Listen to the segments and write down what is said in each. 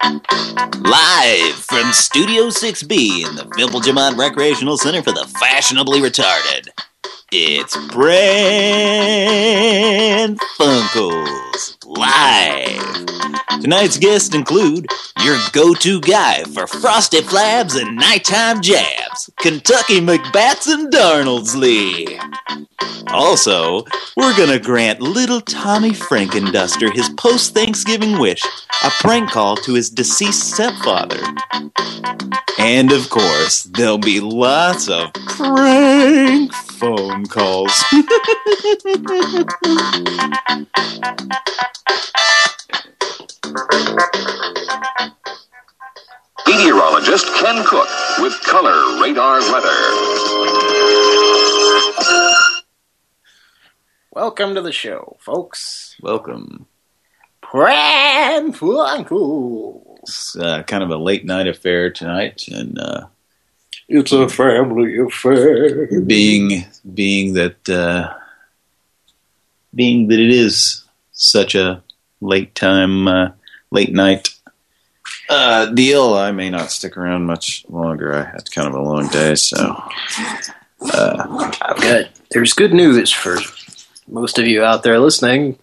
Live from Studio 6B in the Vimplegemont Recreational Center for the Fashionably Retarded. It's Pran Funkels Live. Tonight's guests include your go-to guy for frosty flabs and nighttime jabs, Kentucky McBats and Darnoldsley. Also, we're gonna grant little Tommy Frankenduster his post-Thanksgiving wish, a prank call to his deceased stepfather. And of course, there'll be lots of prank phone calls. Meteorologist Ken Cook with Color Radar Weather. Welcome to the show, folks. Welcome. Pran Funkels. Uh, kind of a late night affair tonight, and uh, It's a family affair. being being that uh, being that it is such a late time, uh, late night uh, deal, I may not stick around much longer. I had kind of a long day, so uh, I've got, there's good news for most of you out there listening.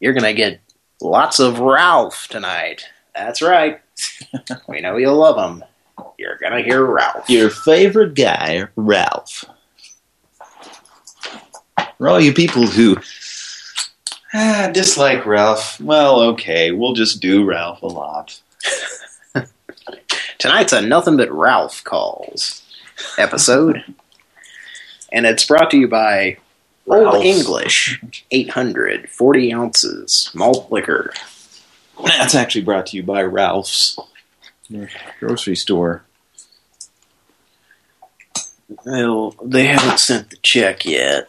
You're going to get lots of Ralph tonight. That's right. we know you'll love him. You're going to hear Ralph. your favorite guy, Ralph. For all you people who ah, dislike Ralph, well, okay, we'll just do Ralph a lot. Tonight's a Nothing But Ralph Calls episode. and it's brought to you by Ralph. Old English, 800, 40 ounces, malt liquor. That's actually brought to you by Ralph's grocery store. Well, they haven't sent the check yet.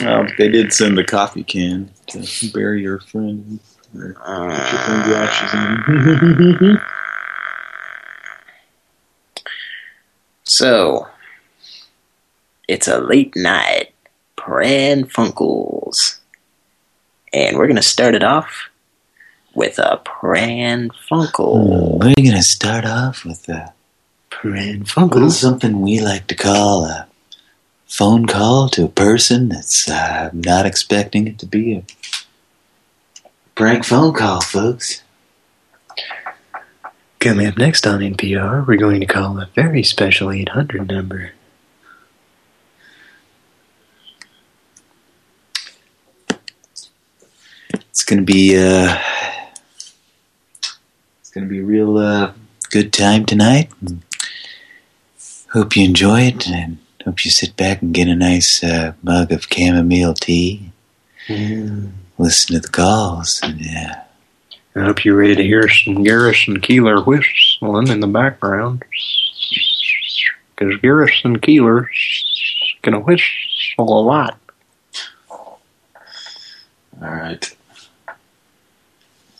Well, they did send a coffee can to bury your friend. Or put your friend's uh, ashes in. So, it's a late night, Pran Funkels. And we're going to start it off with a Pran Funkel. We're gonna start off with a Pran little something we like to call a phone call to a person that's uh, not expecting it to be a prank phone call, folks. Coming up next on NPR, we're going to call a very special 800 number. It's gonna be uh, it's gonna be a real uh, good time tonight. Hope you enjoy it, and hope you sit back and get a nice uh, mug of chamomile tea. Listen to the calls. And, yeah. I hope you're ready to hear some Garrison Keillor whistling in the background. Because Garrison Keillor's gonna whistle a lot. All right.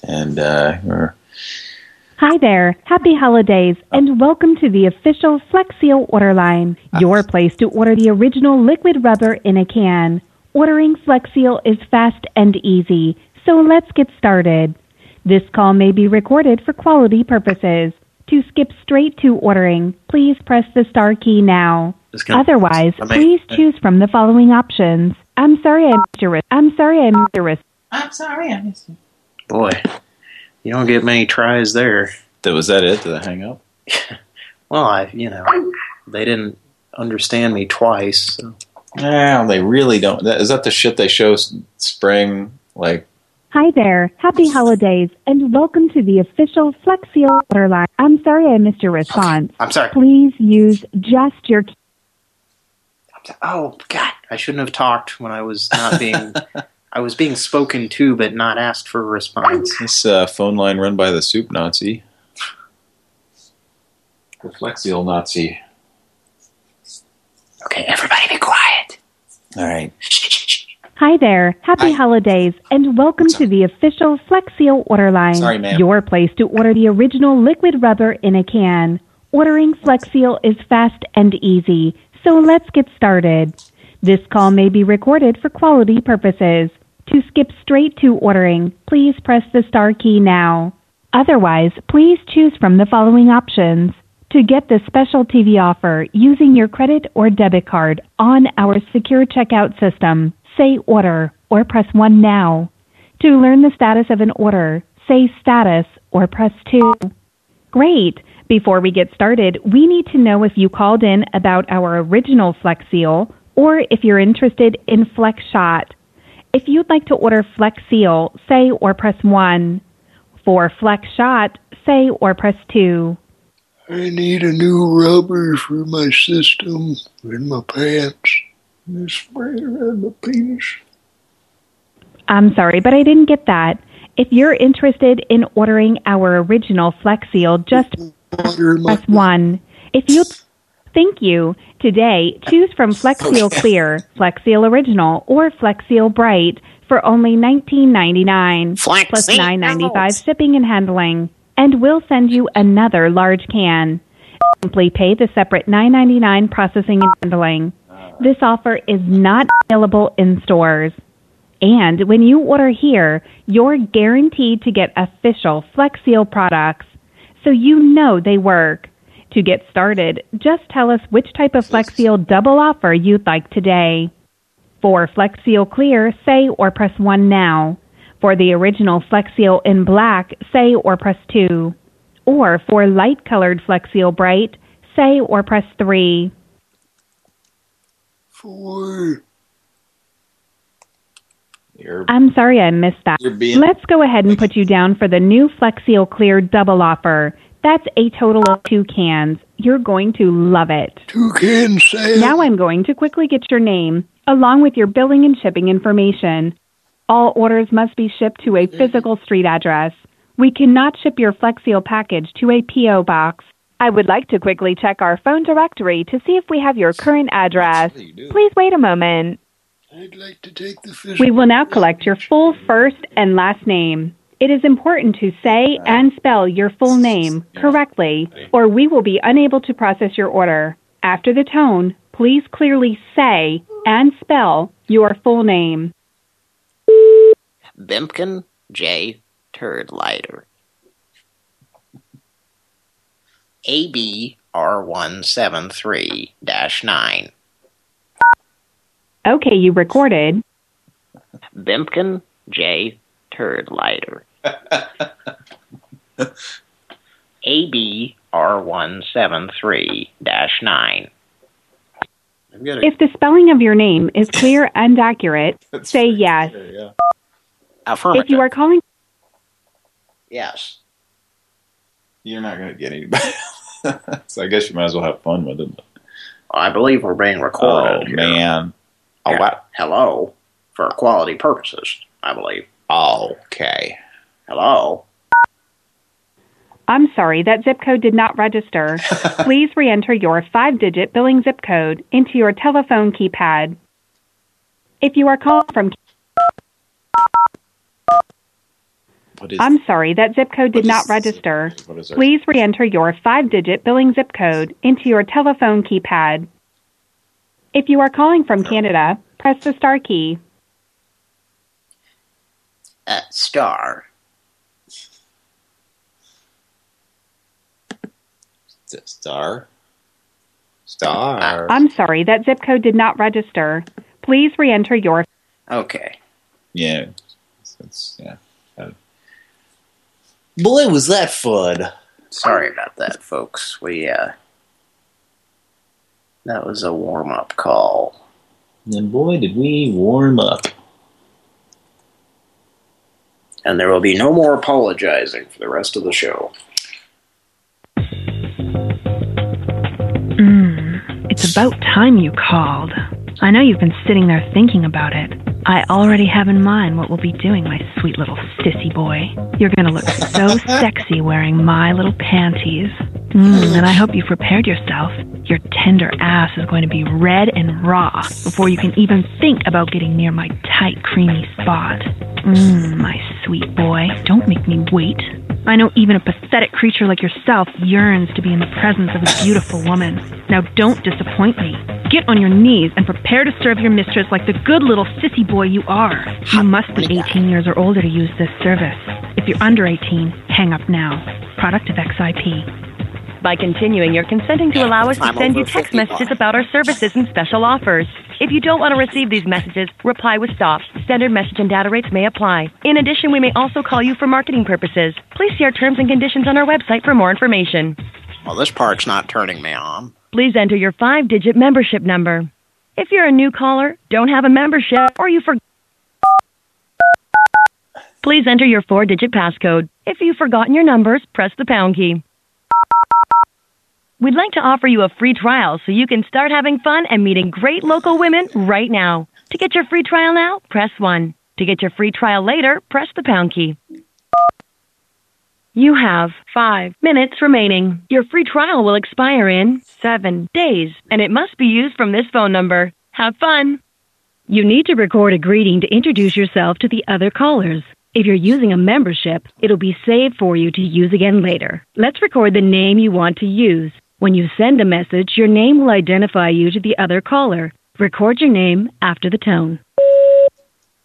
And uh, we're Hi there. Happy holidays and welcome to the official Flex Seal order line, your place to order the original liquid rubber in a can. Ordering Flex Seal is fast and easy, so let's get started. This call may be recorded for quality purposes. To skip straight to ordering, please press the star key now. Otherwise, please choose from the following options. I'm sorry I missed your res- I'm sorry I missed your res- I'm sorry, I missed you. Boy, you don't get many tries there. That was that it? Did I hang up? Well, I, you know, they didn't understand me twice. So. No, they really don't. That, is that the shit they show spring? Like, Hi there. Happy holidays and welcome to the official Flex Seal order line. I'm sorry I missed your response. I'm sorry. Please use just your Oh God, I shouldn't have talked when I was not being. I was being spoken to, but not asked for a response. this uh, phone line run by the soup Nazi. The Flex Seal Nazi. Okay, everybody, be quiet. All right. Hi there. Happy holidays and welcome to the official Flex Seal order line. Sorry, ma'am. Your place to order the original liquid rubber in a can. Ordering Flex Seal is fast and easy, so let's get started. This call may be recorded for quality purposes. To skip straight to ordering, please press the star key now. Otherwise, please choose from the following options. To get the special TV offer using your credit or debit card on our secure checkout system, say order or press 1 now. To learn the status of an order, say status or press 2. Great! Before we get started, we need to know if you called in about our original Flex Seal or if you're interested in Flex Shot. If you'd like to order Flex Seal, say or press 1. For Flex Shot, say or press 2. I need a new rubber for my system in my pants. I spray around my penis. I'm sorry, but I didn't get that. If you're interested in ordering our original Flex Seal, just Water in my press 1. If you Thank you. Today, choose from Flex Seal Clear, Flex Seal Original, or Flex Seal Bright for only $19.99 Flex plus Seal. $9.95 shipping and handling. And we'll send you another large can. Simply pay the separate $9.99 processing and handling. This offer is not available in stores. And when you order here, you're guaranteed to get official Flex Seal products, so you know they work. To get started, just tell us which type of Flex Seal double offer you'd like today. For Flex Seal Clear, say or press 1 now. For the original Flex Seal in black, say or press 2. Or for light colored Flex Seal Bright, say or press 3. four. You're, I'm sorry I missed that. being. Let's go ahead and put you down for the new Flex Seal Clear double offer. That's a total of two cans. You're going to love it. Two cans sale. Now I'm going to quickly get your name, along with your billing and shipping information. All orders must be shipped to a physical street address. We cannot ship your Flex Seal package to a P.O. box. I would like to quickly check our phone directory to see if we have your current address. What do you do? Please wait a moment. I'd like to take the. We will now collect your full first and last name. It is important to say and spell your full name correctly, or we will be unable to process your order. After the tone, please clearly say and spell your full name. Bimkin J. Turdlighter. ABR173 9. Okay, you recorded. Bimkin J. Turdlighter. ABR173-9. If the spelling of your name is clear and accurate, say yes. Yeah. Affirmative. If you are calling... Yes. You're not going to get anybody. so I guess you might as well have fun with it. I believe we're being recorded. Oh, here. man. Oh. Hello. For quality purposes, I believe. Okay. Hello. I'm sorry, that zip code did not register. Please re-enter your five-digit billing zip code into your telephone keypad. If you are calling from I'm sorry, that zip code did not register. what is our- Please re-enter your five-digit billing zip code into your telephone keypad. If you are calling from Canada, press the star key. Uh, star. Star? Star. I'm sorry, that zip code did not register. Please re-enter your Okay. Yeah. It's, yeah. Uh, Boy, was that fun. Sorry about that, folks. We, uh... That was a warm-up call. And boy, did we warm up. And there will be no more apologizing for the rest of the show. Mm, it's about time you called. I know you've been sitting there thinking about it. I already have in mind what we'll be doing, my sweet little sissy boy. You're gonna look so sexy wearing my little panties. Mm, and I hope you've prepared yourself. Your tender ass is going to be red and raw before you can even think about getting near my tight, creamy spot. Mmm, my sweet boy. Don't make me wait. I know even a pathetic creature like yourself yearns to be in the presence of a beautiful woman. Now don't disappoint me. Get on your knees and prepare to serve your mistress like the good little sissy boy you are. You must be 18 years or older to use this service. If you're under 18, hang up now. Product of XIP. By continuing, you're consenting to allow us to send you text messages about our services and special offers. If you don't want to receive these messages, reply with stop. Standard message and data rates may apply. In addition, we may also call you for marketing purposes. Please see our terms and conditions on our website for more information. Well, this part's not turning me on. Please enter your five digit membership number. If you're a new caller, don't have a membership, or you forgot, please enter your four digit passcode. If you've forgotten your numbers, press the pound key. We'd like to offer you a free trial so you can start having fun and meeting great local women right now. To get your free trial now, press 1. To get your free trial later, press the pound key. You have five minutes remaining. Your free trial will expire in seven days, and it must be used from this phone number. Have fun! You need to record a greeting to introduce yourself to the other callers. If you're using a membership, it'll be saved for you to use again later. Let's record the name you want to use. When you send a message, your name will identify you to the other caller. Record your name after the tone.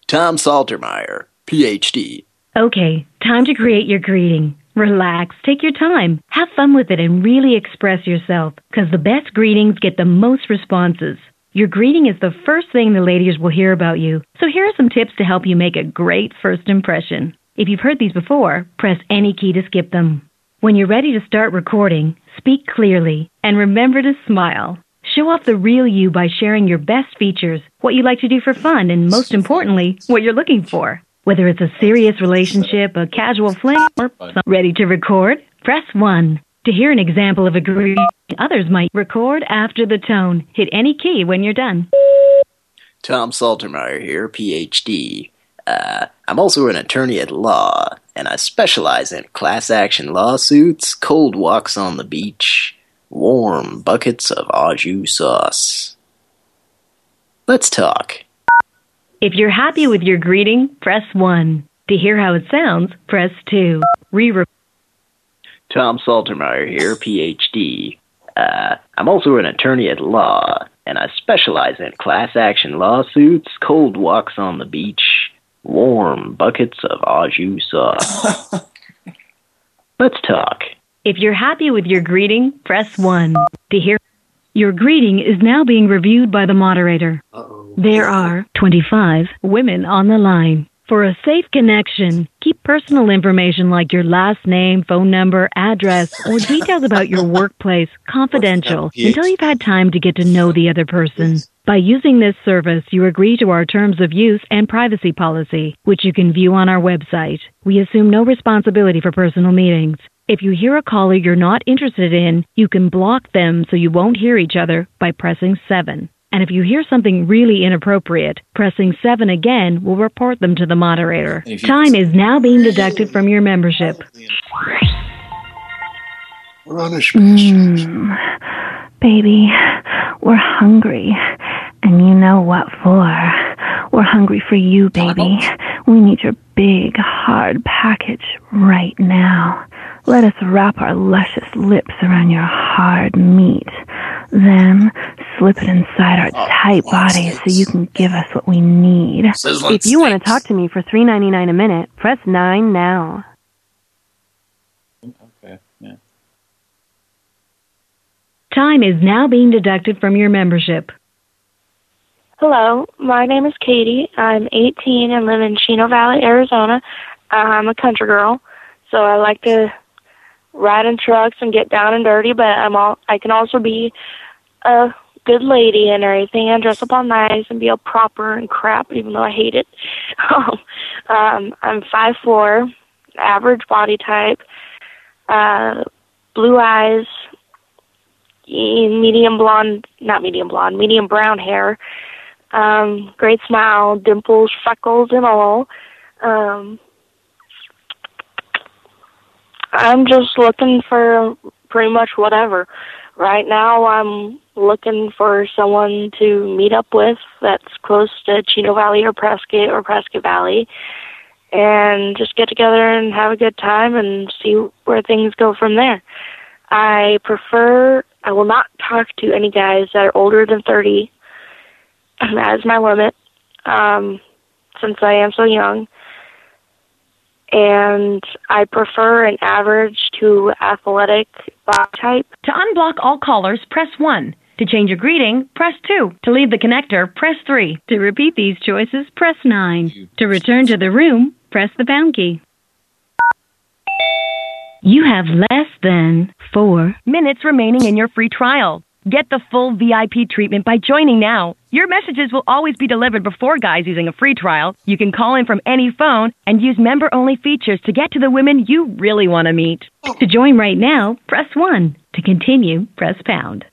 Tom Saltermeyer, PhD. Okay, time to create your greeting. Relax, take your time, have fun with it, and really express yourself, because the best greetings get the most responses. Your greeting is the first thing the ladies will hear about you, so here are some tips to help you make a great first impression. If you've heard these before, press any key to skip them. When you're ready to start recording, speak clearly, and remember to smile. Show off the real you by sharing your best features, what you like to do for fun, and most importantly, what you're looking for. Whether it's a serious relationship, a casual fling, or ready to record, press 1. To hear an example of a greeting others might record after the tone. Hit any key when you're done. Tom Saltermeyer here, PhD. Uh, I'm also an attorney at law, and I specialize in class action lawsuits, cold walks on the beach, warm buckets of au jus sauce. Let's talk. If you're happy with your greeting, press 1. To hear how it sounds, press 2. Re Tom Saltermeyer here, PhD. Uh, I'm also an attorney at law, and I specialize in class action lawsuits, cold walks on the beach, warm buckets of au jus sauce. Let's talk. If you're happy with your greeting, press 1. To hear your greeting is now being reviewed by the moderator. Uh-oh. There are 25 women on the line. For a safe connection, keep personal information like your last name, phone number, address, or details about your workplace confidential until you've had time to get to know the other person. By using this service, you agree to our terms of use and privacy policy, which you can view on our website. We assume no responsibility for personal meetings. If you hear a caller you're not interested in, you can block them so you won't hear each other by pressing 7. And if you hear something really inappropriate, pressing 7 again will report them to the moderator. Time is now being deducted from your membership. We're on a space. Hmm. Baby, we're hungry. And you know what for. We're hungry for you, baby. We need your big, hard package right now. Let us wrap our luscious lips around your hard meat. Then slip it inside our tight bodies so you can give us what we need. Sizzling If you want to talk to me for three ninety nine a minute, press 9 now. Okay, yeah. Time is now being deducted from your membership. Hello, my name is Katie. I'm 18 and live in Chino Valley, Arizona. I'm a country girl, so I like to ride in trucks and get down and dirty. But I'm all I can also be a good lady and everything, and dress up all nice and be all proper and crap, even though I hate it. um, I'm five four, average body type, uh, blue eyes, medium blonde, not medium blonde, medium brown hair um, great smile, dimples, freckles, and all. Um, I'm just looking for pretty much whatever. Right now, I'm looking for someone to meet up with that's close to Chino Valley or Prescott or Prescott Valley. and just get together and have a good time and see where things go from there. I prefer, I will not talk to any guys that are older than 30. That is my limit, um, since I am so young. And I prefer an average to athletic body type. To unblock all callers, press 1. To change your greeting, press 2. To leave the connector, press 3. To repeat these choices, press 9. To return to the room, press the pound key. You have less than four minutes remaining in your free trial. Get the full VIP treatment by joining now. Your messages will always be delivered before guys using a free trial. You can call in from any phone and use member only features to get to the women you really want to meet. To join right now, press 1. To continue, press pound.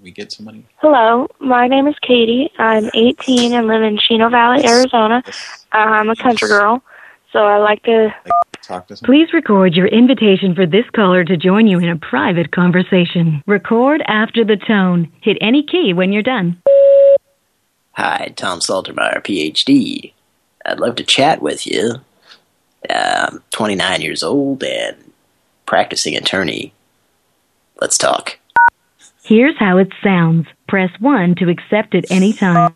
We get some money. Hello, my name is Katie. I'm 18 and live in Chino Valley, Arizona. Uh, I'm a country girl, so I like to Talk to some. Please record your invitation for this caller to join you in a private conversation. Record after the tone. Hit any key when you're done. Hi, Tom Saltermeyer, PhD. I'd love to chat with you. Uh, I'm 29 years old and practicing attorney. Let's talk. Here's how it sounds. Press 1 to accept at any time.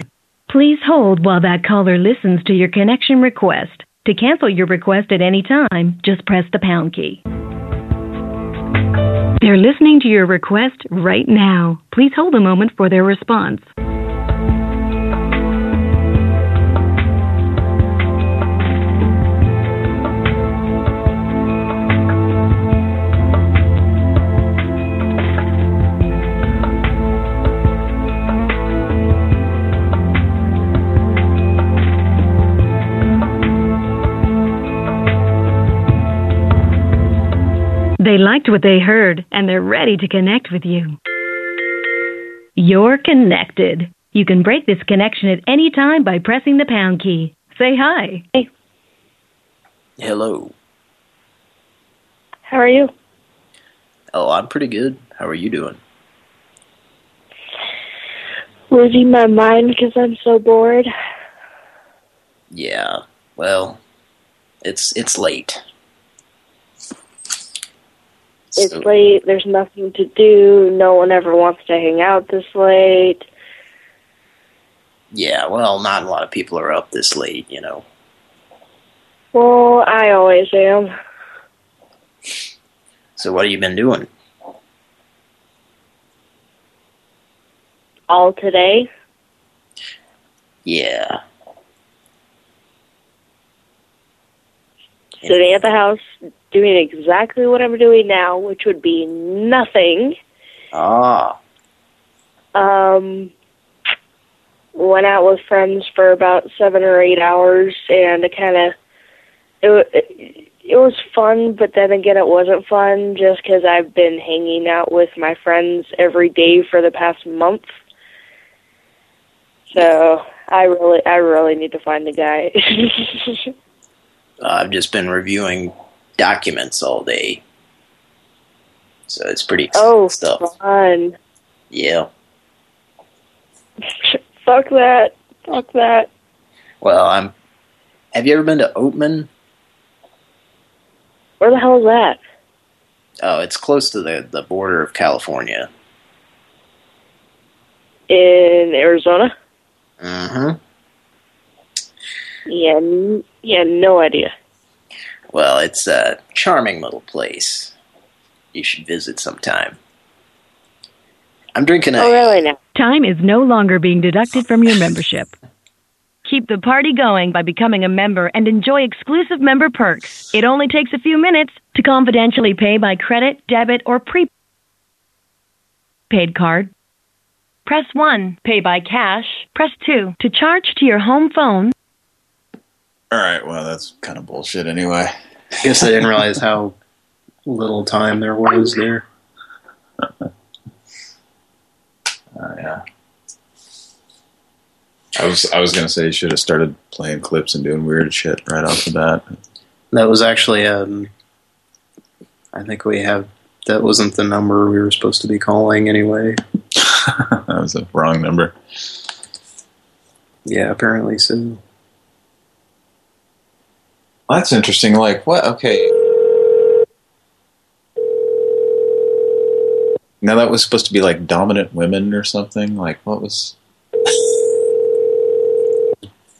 Please hold while that caller listens to your connection request. To cancel your request at any time, just press the pound key. They're listening to your request right now. Please hold a moment for their response. They liked what they heard and they're ready to connect with you. You're connected. You can break this connection at any time by pressing the pound key. Say hi. Hey. Hello. How are you? Oh, I'm pretty good. How are you doing? Losing my mind because I'm so bored. Yeah. Well, it's it's late. It's So- late. There's nothing to do. No one ever wants to hang out this late. Yeah, well, not a lot of people are up this late, you know. Well, I always am. So what have you been doing? All today. Yeah. Sitting at the house doing exactly what I'm doing now, which would be nothing. Ah. Um, went out with friends for about seven or eight hours, and it kind of it, it it was fun, but then again, it wasn't fun just because I've been hanging out with my friends every day for the past month. So I really, I really need to find a guy. I've just been reviewing documents all day. So it's pretty exciting oh, stuff. fun! Yeah. Fuck that! Fuck that! Well, I'm Have you ever been to Oatman? Where the hell is that? Oh, it's close to the the border of California. In Arizona? Mhm. Yeah, yeah, no idea. Well, it's a charming little place. You should visit sometime. I'm drinking a Oh, really now? Time is no longer being deducted from your membership. Keep the party going by becoming a member and enjoy exclusive member perks. It only takes a few minutes to confidentially pay by credit, debit, or prepaid card. Press 1. Pay by cash. Press 2. To charge to your home phone. All right, well, that's kind of bullshit anyway. I guess I didn't realize how little time there was there. Oh, yeah. I was I was gonna say you should have started playing clips and doing weird shit right off the bat. That was actually um I think we have that wasn't the number we were supposed to be calling anyway. that was a wrong number. Yeah, apparently so. That's interesting. Like, what? Okay. Now that was supposed to be like dominant women or something. Like, what was?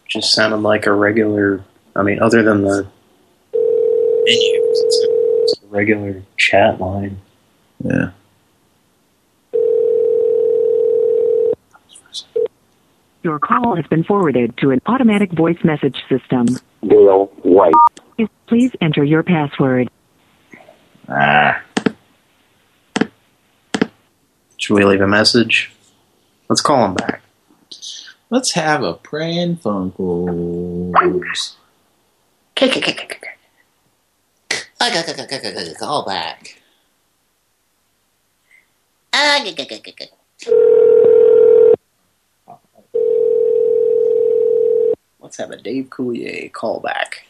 Just sounded like a regular. I mean, other than the menu, it's a regular chat line. Yeah. Your call has been forwarded to an automatic voice message system. Dale White. Please enter your password. Ah. Should we leave a message? Let's call him back. Let's have a Pran Funkels. Call back. Let's have a Dave Coulier call back.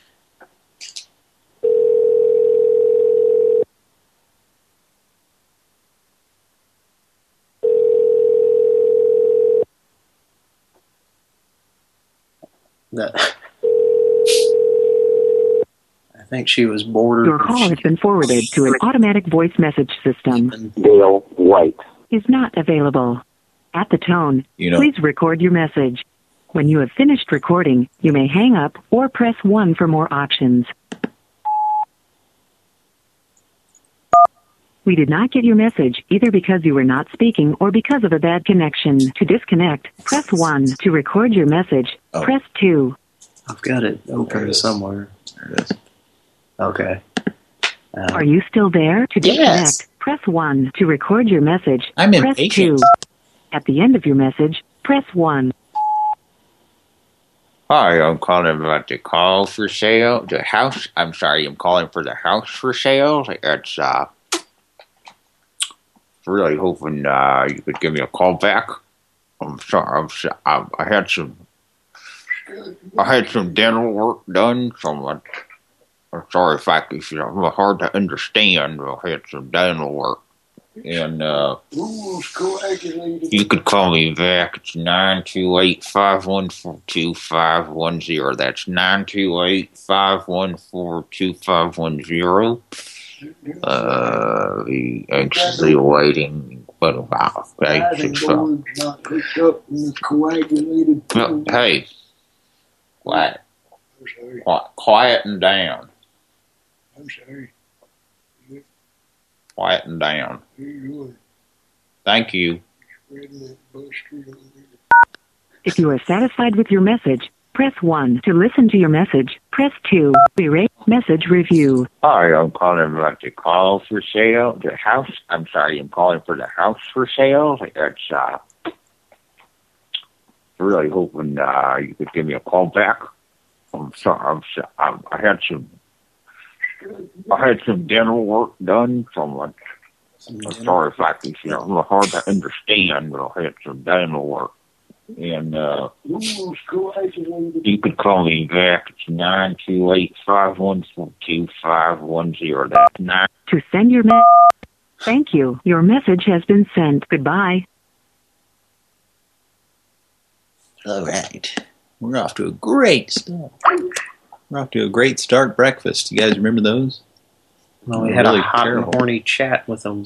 That. I think she was bored. Your call has been forwarded to an automatic voice message system. Dale White. Is not available. At the tone, You know- please record your message. When you have finished recording, you may hang up or press 1 for more options. We did not get your message either because you were not speaking or because of a bad connection. To disconnect, press 1. To record your message, Oh. press 2. I've got it open somewhere. There it is. Okay. Uh, Are you still there? To disconnect, Yes. press 1. To record your message, I'm press 2. At the end of your message, press 1. Hi, I'm calling about the call for sale. The house. I'm sorry, I'm calling for the house for sale. It's uh, really hoping uh you could give me a call back. I'm sorry. I'm, so- I, had some. I had some dental work done. So I'm, I'm sorry if I if you know, hard to understand. I had some dental work, and uh. You could call me back. It's nine two eight five one four two five one zero. That's nine two eight five one four two five one zero. Uh, the anxiously awaiting, but wow, okay, Diving six five. board's not hooked up in the coagulated No. Hey, quiet, quiet, quieting down, I'm sorry. Quieting down. You? Thank you. Spreading that buster on me. If you are satisfied with your message, press 1. To listen to your message, press 2. to Berate message review. Hi, I'm calling about the call for sale. The house. I'm sorry, I'm calling for the house for sale. It's uh, really hoping uh you could give me a call back. I'm sorry. I'm, so- I'm I had some. I had some dental work done. So I'm, like, I'm sorry if I can, you know, I'm hard to understand, but I had some dental work. And uh you could call me back. It's nine two eight five one four two five one zero. That's nine. To send your message. Thank you. Your message has been sent. Goodbye. All right. We're off to a great start. We're off to a great start breakfast. You guys remember those? Well, we had Really a hot terrible. and horny chat with a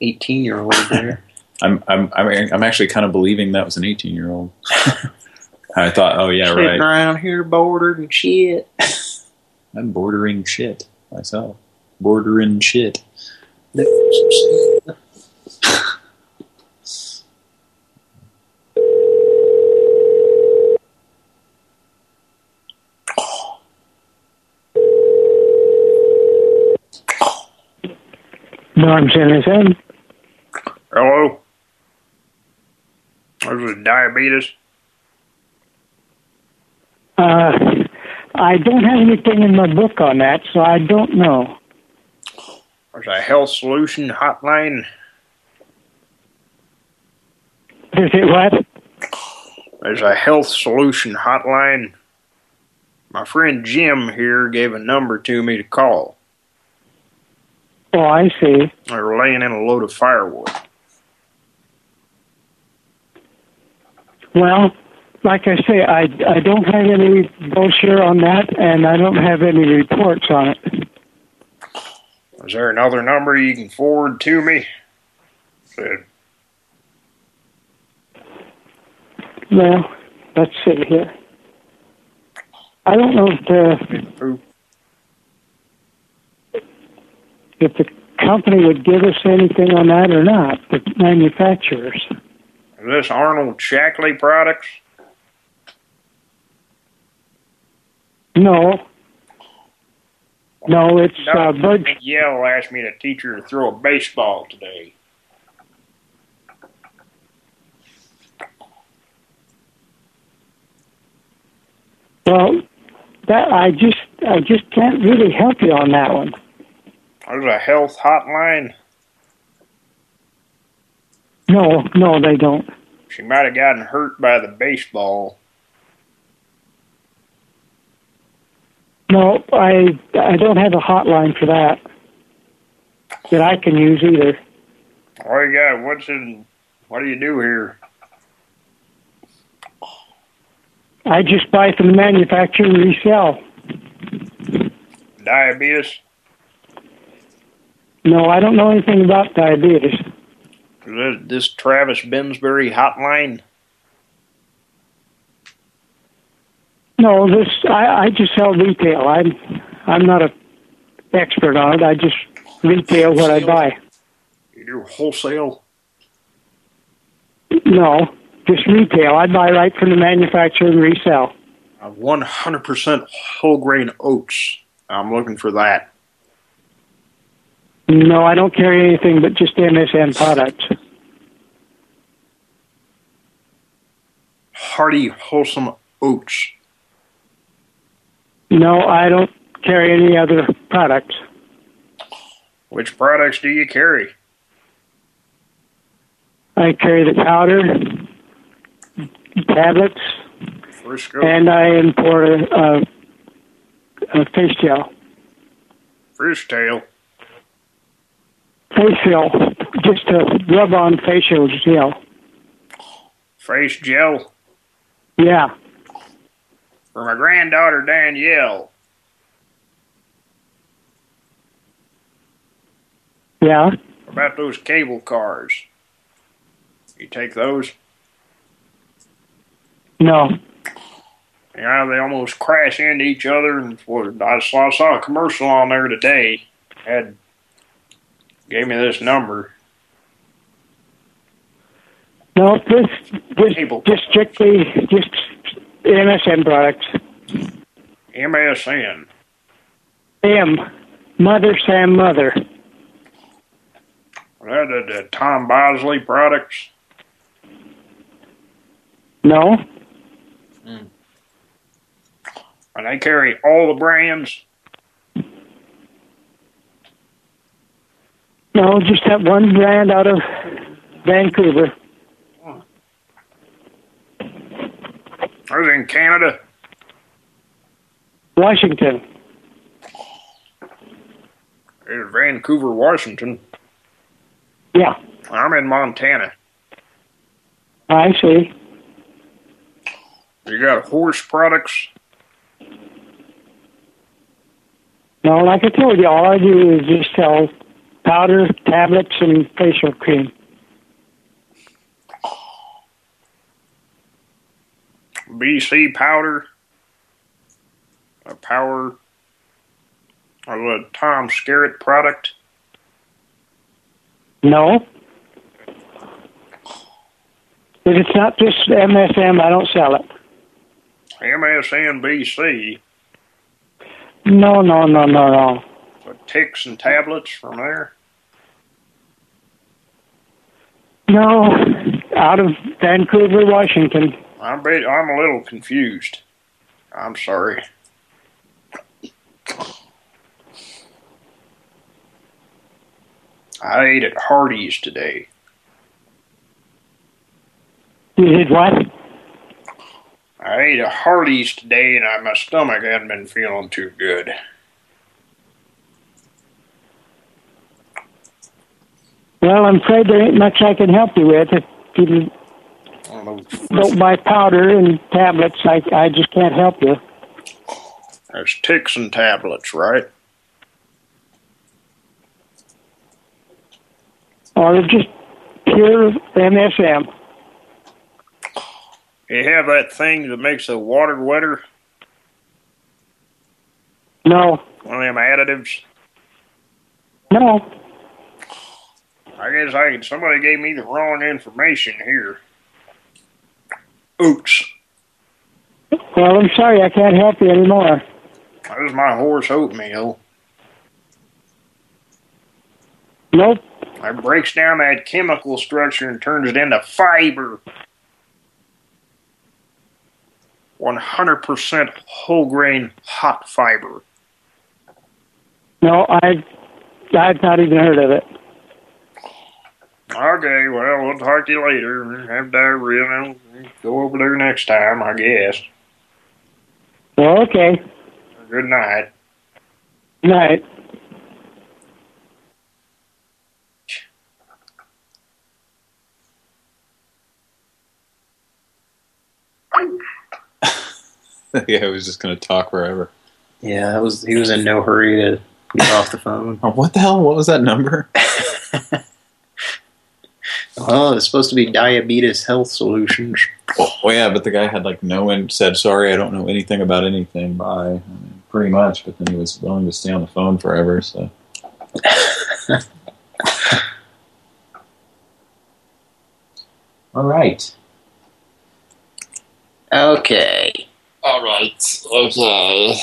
18 year old there. I'm I'm I'm I'm actually kind of believing that was an 18 year old. I thought, oh yeah, Sitting right. around here bordering shit. I'm bordering shit myself. Bordering shit. Norm Jennison. Hello? This is diabetes. Uh, I don't have anything in my book on that, so I don't know. There's a health solution hotline. Is it what? There's a health solution hotline. My friend Jim here gave a number to me to call. Oh, I see. They're laying in a load of firewood. Well, like I say, I, I don't have any brochure on that, and I don't have any reports on it. Is there another number you can forward to me? Said, Well, let's see here. I don't know if the if the company would give us anything on that or not. The manufacturers. Is this Arnold Shackley products? No. No, it's uh, Bud. Yell asked me to teach her to throw a baseball today. Well, that I just I just can't really help you on that one. There's a health hotline. No, no, they don't. She might have gotten hurt by the baseball. No, I I don't have a hotline for that that I can use either. You got? What's in? What do you do here? I just buy from the manufacturer and resell. Diabetes? No, I don't know anything about diabetes. Is this, Travis Bensbury hotline? No, this I, I just sell retail. I'm I'm not a expert on it. I just retail what I buy. You do wholesale? No, just retail. I buy right from the manufacturer and resell. Uh, 100% whole grain oats. I'm looking for that. No, I don't carry anything but just MSM products. Hearty, wholesome oats. No, I don't carry any other products. Which products do you carry? I carry the powder, tablets, and I import a, a, a face gel. Fish tail. Facial, just to rub on facial gel. Face gel. Yeah. For my granddaughter Danielle. Yeah. What about those cable cars? You take those? No. Yeah, they almost crash into each other. And I saw, I saw a commercial on there today. Had gave me this number. No, this this just strictly just MSN products. MSN. M, Mother Sam Mother. That the, the Tom Bosley products. No, And they carry all the brands. No, just that one brand out of Vancouver. I was in Canada. Washington. It's Vancouver, Washington. Yeah, I'm in Montana. I see. You got horse products. No, like I told you, all I do is just sell powder, tablets, and facial cream. BC powder. A power. Or the Tom Skerritt product. No. If it's not just MSM, I don't sell it. MSNBC. No, no, no, no, no. Ticks and tablets from there. No, out of Vancouver, Washington. I'm, be- I'm a little confused. I'm sorry. I ate at Hardee's today. You did what? I ate at Hardee's today and I, my stomach hadn't been feeling too good. Well, I'm afraid there ain't much I can help you with. If you, One of those don't buy powder and tablets, I I just can't help you. There's ticks and tablets, right? Or just pure MSM. You have that thing that makes the water wetter? No, One of them additives? no. I guess I somebody gave me the wrong information here. Oops. Well, I'm sorry, I can't help you anymore. There's my horse oatmeal. Nope. It breaks down that chemical structure and turns it into fiber. 100% whole grain hot fiber. No, I I've not even heard of it. Okay, well, we'll talk to you later. Have diarrhea and I'll go over there next time, I guess. Okay. Good night. Night. yeah, I was just going to talk forever. Yeah, it was. He was in no hurry to get off the phone. Oh, what the hell? What was that number? Oh, it's supposed to be Diabetes Health Solutions. Oh, yeah, but the guy had like no one said, sorry, I don't know anything about anything. Bye. I mean, pretty much, but then he was willing to stay on the phone forever, so. All right. Okay. All right. Okay.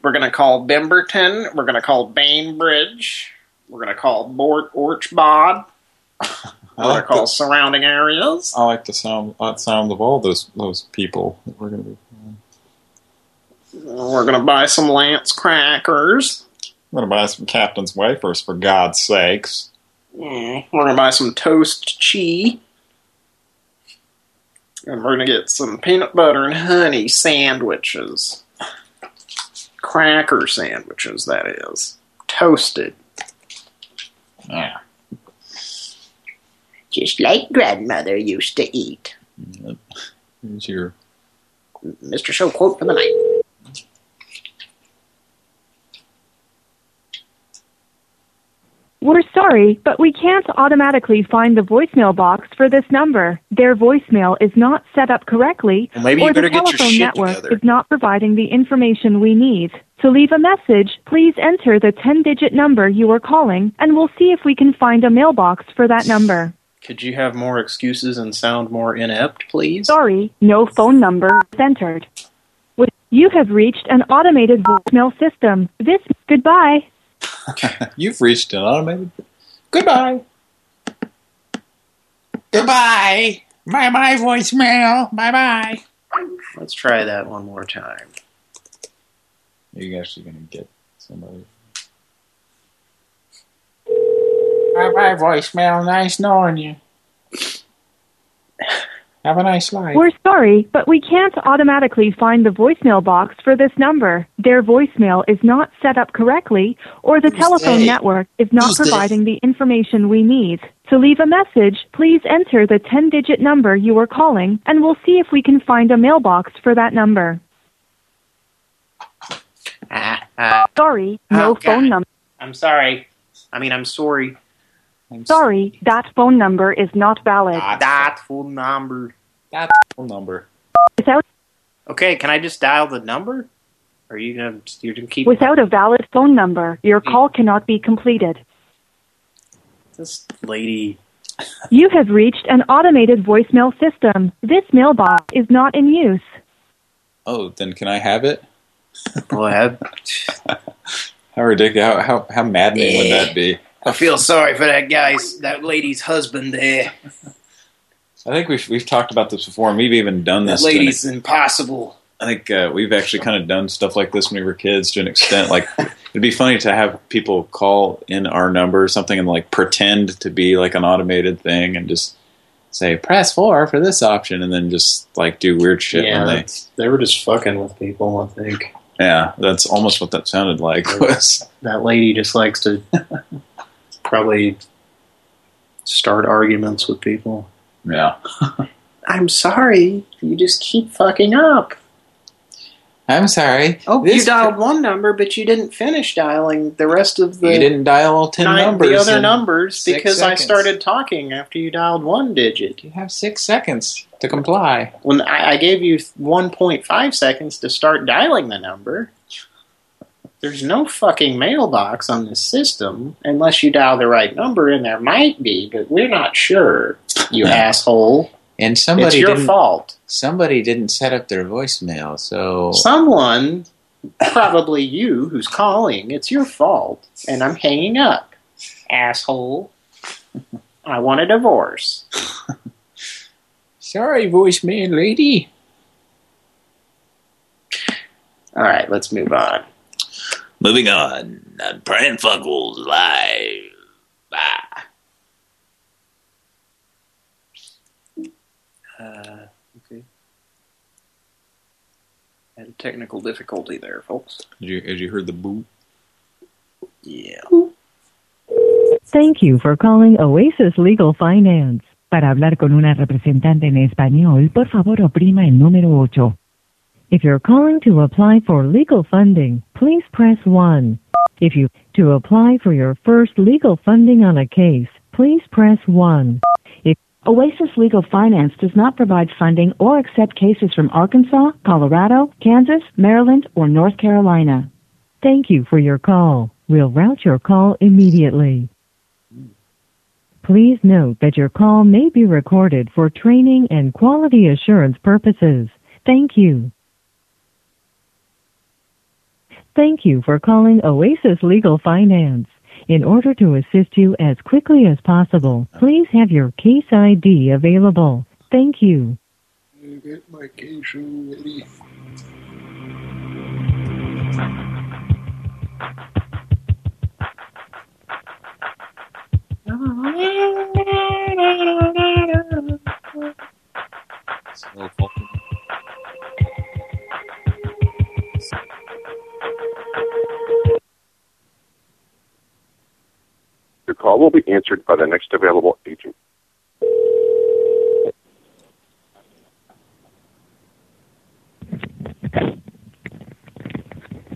We're going to call Bimberton. We're going to call Bainbridge. We're going to call Bort Orchbod. We're going to call surrounding areas. I like the sound, uh, sound of all those those people that we're going to be. We're going to buy some Lance crackers. I'm going to buy some Captain's wafers for God's sakes. Mm, We're going to buy some Toastchee. And we're going to get some peanut butter and honey sandwiches. Cracker sandwiches, that is. Toasted. Yeah. Just like grandmother used to eat. Yep. Here's your Mr. Show quote for the night. We're sorry, but we can't automatically find the voicemail box for this number. Their voicemail is not set up correctly, Well, maybe you or the better get your telephone network together. is not providing the information we need. To leave a message, please enter the 10-digit number you are calling, and we'll see if we can find a mailbox for that number. Could you have more excuses and sound more inept, please? Sorry, no phone number is entered. You have reached an automated voicemail system. This goodbye. Okay. You've reached an automated. Goodbye. Goodbye. Bye bye voicemail. Bye bye. Let's try that one more time. Are you actually going to get somebody? Bye bye voicemail. Nice knowing you. Have a nice life. We're sorry, but we can't automatically find the voicemail box for this number. Their voicemail is not set up correctly, or the telephone they? network is not Who's they? providing the information we need. To leave a message, please enter the 10 digit number you are calling, and we'll see if we can find a mailbox for that number. Ah, ah. Sorry, no Oh, phone number. I'm sorry. I mean, I'm sorry. Sorry, that phone number is not valid. Ah, that phone number. That phone number. Without, Okay, can I just dial the number? Or are you gonna you're gonna keep without a valid phone number, your call cannot be completed. this lady? You have reached an automated voicemail system. This mailbox is not in use. Oh, then can I have it? Boy, I, How ridiculous! How how, how maddening would that eh. be? I feel sorry for that guy's that lady's husband there. I think we've we've talked about this before, and we've even done That this. to an lady's impossible. I think uh, we've actually kind of done stuff like this when we were kids to an extent. Like it'd be funny to have people call in our number or something and like pretend to be like an automated thing and just say press four for this option and then just like do weird shit yeah, they they were just fucking with people. I think yeah that's almost what that sounded like was that lady just likes to probably start arguments with people. yeah I'm sorry. You just keep fucking up. I'm sorry. Oh, This- you dialed one number, but you didn't finish dialing the rest of the You didn't dial all ten nine- numbers. the other numbers because I started talking after you dialed one digit. You have six seconds to comply. When I, I gave you 1.5 seconds to start dialing the number, there's no fucking mailbox on this system unless you dial the right number, and there might be, but we're not sure. You asshole! And somebody it's your didn't, fault. Somebody didn't set up their voicemail, so Someone, probably you, who's calling, it's your fault, and I'm hanging up. Asshole. I want a divorce. sorry, voicemail lady. All right, let's move on. Moving on on Pran Funkels Live. Ah. Uh, okay. Had a technical difficulty there, folks. As you, as you heard the boo? Yeah. Thank you for calling Oasis Legal Finance. Para hablar con una representante en español, por favor oprima el número 8. If you're calling to apply for legal funding, please press 1. If you to apply for your first legal funding on a case, please press 1. If Oasis Legal Finance does not provide funding or accept cases from Arkansas, Colorado, Kansas, Maryland, or North Carolina. Thank you for your call. We'll route your call immediately. Please note that your call may be recorded for training and quality assurance purposes. Thank you. Thank you for calling Oasis Legal Finance. In order to assist you as quickly as possible, please have your case ID available. Thank you. I got my case already. Your call will be answered by the next available agent.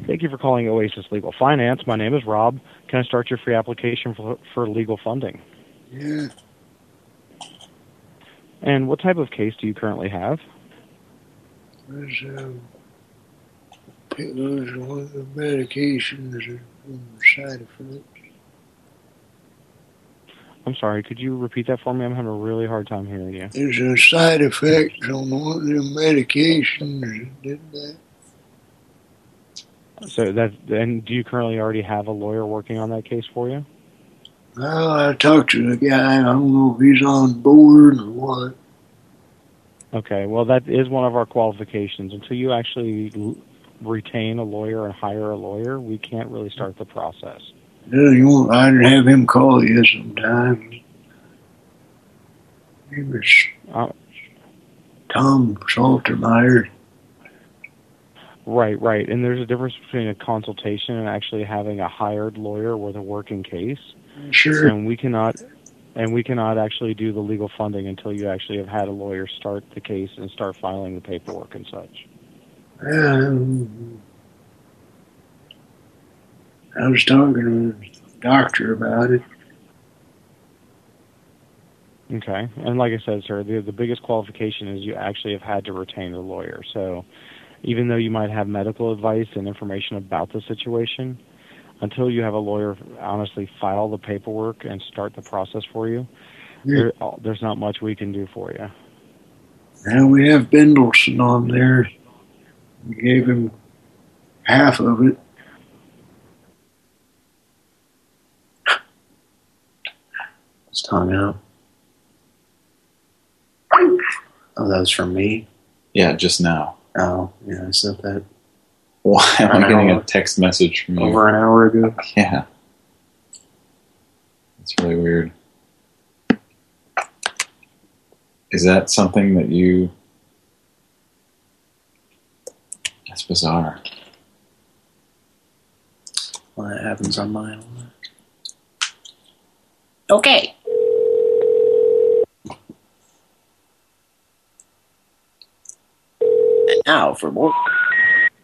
Thank you for calling Oasis Legal Finance. My name is Rob. Can I start your free application for, for legal funding? Yeah, And what type of case do you currently have? there's um, those one of the medications and side effects. I'm sorry, could you repeat that for me? I'm having a really hard time hearing you. There's a side effect on one of them medications that did that. So that and do you currently already have a lawyer working on that case for you? Well, I talked to the guy. I don't know if he's on board or what. Okay, well that is one of our qualifications. Until you actually retain a lawyer and hire a lawyer, we can't really start the process. You want? I'd have him call you sometime. He was Uh, Tom Saltermeyer. right, right. And there's a difference between a consultation and actually having a hired lawyer with a working case. Sure. And we cannot and we cannot actually do the legal funding until you actually have had a lawyer start the case and start filing the paperwork and such. Um, I was talking to the doctor about it. Okay. And like I said, sir, the the biggest qualification is you actually have had to retain a lawyer. So even though you might have medical advice and information about the situation, until you have a lawyer honestly file the paperwork and start the process for you, there, there's not much we can do for you. Now we have Bendelson on there. We gave him half of it. It's tongue out. Oh, that was from me? Yeah, just now. Oh, yeah, I sent that Why am I getting hour. a text message from you? over an hour ago. Yeah. It's really weird. Is that something that you... That's bizarre. Well, that happens on mine. Okay. Now for more.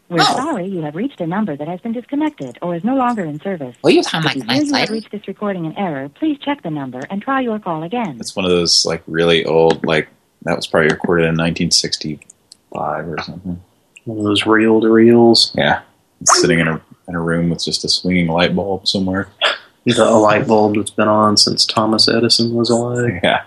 We're sorry you have reached a number that has been disconnected or is no longer in service. Will you sound like if you nice you have reached this recording in error, please check the number and try your call again. It's one of those like really old, like that was probably recorded in 1965 or something. One of those reel to reels. Yeah, it's sitting in a in a room with just a swinging light bulb somewhere. The light bulb that's been on since Thomas Edison was alive. Yeah.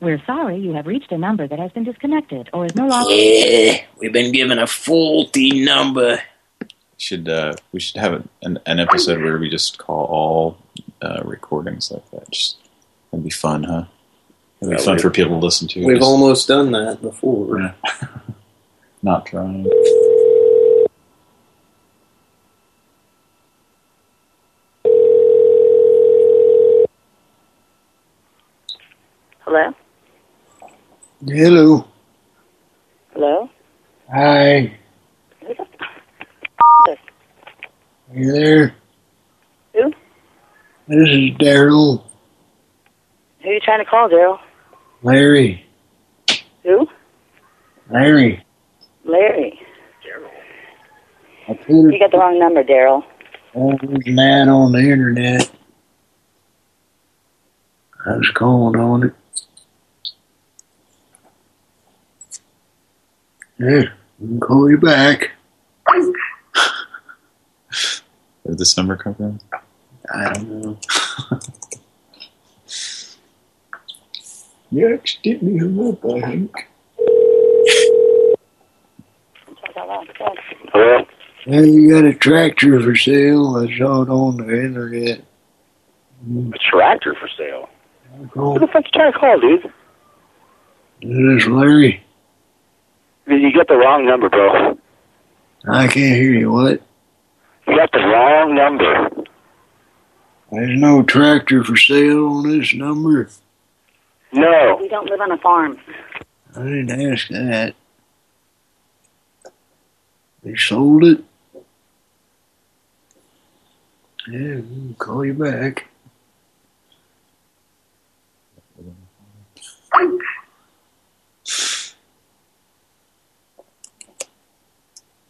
We're sorry you have reached a number that has been disconnected or is no longer. Yeah, we've been given a faulty number. Should uh, we should have an, an episode where we just call all uh, recordings like that? Just that'd be fun, huh? It'd be Yeah, fun for people to listen to. We've Just almost done that before. not trying. Hello? Hello. Hello? Hi. Who the f- this? Are you there? Who? This is Daryl. Who are you trying to call, Daryl? Larry. Who? Larry. Larry. Put You got the wrong number, Daryl. an man on the internet. I was calling on it. Yeah, we can call you back. Where did this number come from? I don't know. You accidentally hung up, I think. Hello? Hey, you got a tractor for sale? I saw it on the internet. A tractor for sale? Call. Who the fuck you trying to call, dude? This is Larry. You got the wrong number, bro. I can't hear you. What? You got the wrong number. There's no tractor for sale on this number. No. We don't live on a farm. I didn't ask that. They sold it. Yeah, we'll call you back.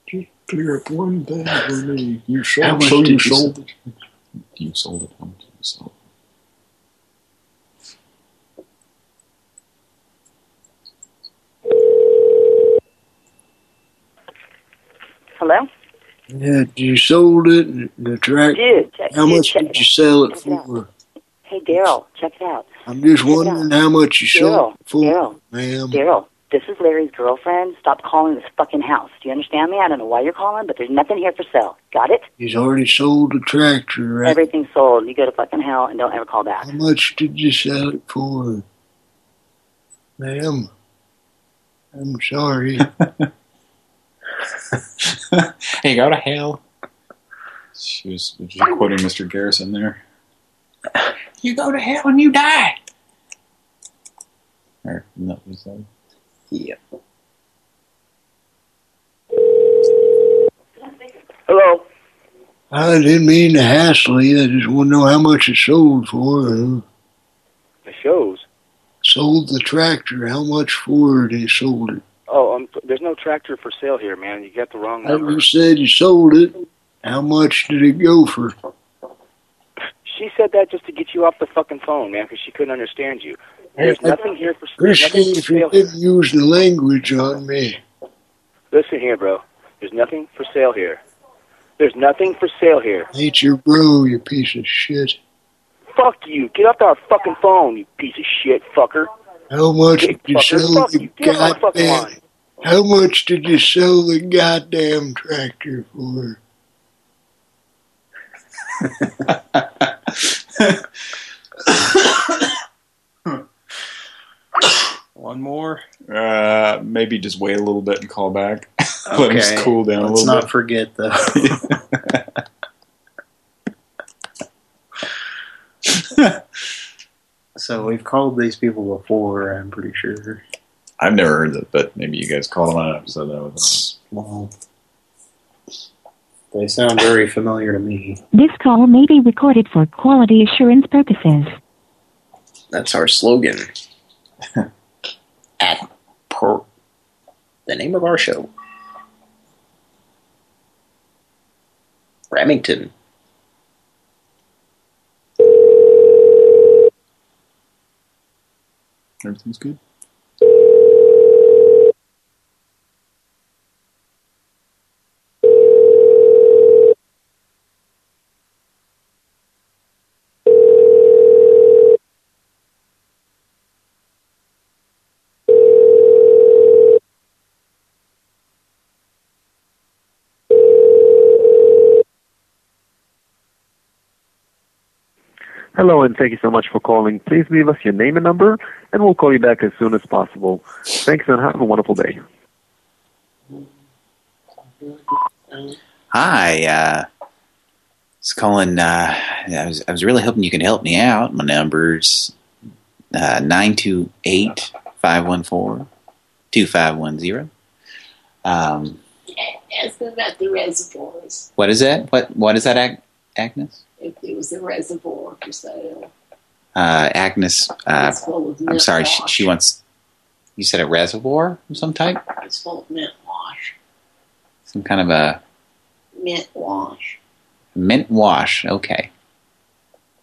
Just clear up one thing for me. You sold, How much so did you you sold sell? it. You sold it. How much did you sell Hello? Yeah, you sold it. The track. Dude, check- How dude, much check- did you sell it check it out. for? Hey, Daryl, check it out. I'm just wondering how much you sold it for, ma'am. Daryl, this is Larry's girlfriend. Stop calling this fucking house. Do you understand me? I don't know why you're calling, but there's nothing here for sale. Got it? He's already sold the tractor, right? Everything's sold. You go to fucking hell and don't ever call back. How much did you sell it for? Ma'am, I'm sorry. Hey, go to hell. She was, was she quoting Mr. Garrison there. You go to hell and you die. Or, no, was that? Yeah. Hello? I didn't mean to hassle you. I just want to know how much it sold for. huh? The shows. Sold the tractor. How much for it he sold it? Oh, um, there's no tractor for sale here, man. You got the wrong number. just said you sold it. How much did it go for? She said that just to get you off the fucking phone, man, because she couldn't understand you. There's Hey, nothing here for there's Christine, if you sale. didn't use the language on me. Listen here, bro. There's nothing for sale here. There's nothing for sale here. Ain't your bro, you piece of shit. Fuck you. Get off our fucking phone, you piece of shit, fucker. How much Dick did you fucker. sell Fuck the you. Get off my fucking goddamn... How much did you sell the goddamn tractor for? One more. Uh, maybe just wait a little bit and call back. Let him just Okay. cool down a Let's little not bit. forget though. so we've called these people before. I'm pretty sure. I've never heard that, but maybe you guys called him on an episode that was Well, they sound very familiar to me. This call may be recorded for quality assurance purposes. That's our slogan. at per the name of our show. Remington. Everything's good. Hello, and thank you so much for calling. Please leave us your name and number, and we'll call you back as soon as possible. Thanks, and have a wonderful day. Hi, uh, it's calling, uh, I was, I was really hoping you could help me out. My number's, uh, 928-514-2510. Um, Ask about the reservoirs. what is that? What, what is that, Ag Agnes? If there was a reservoir for sale. Uh, Agnes, uh, It's full of I'm sorry, she, she wants, you said a reservoir of some type? It's full of mint wash. Some kind of a Mint wash. mint wash. Okay.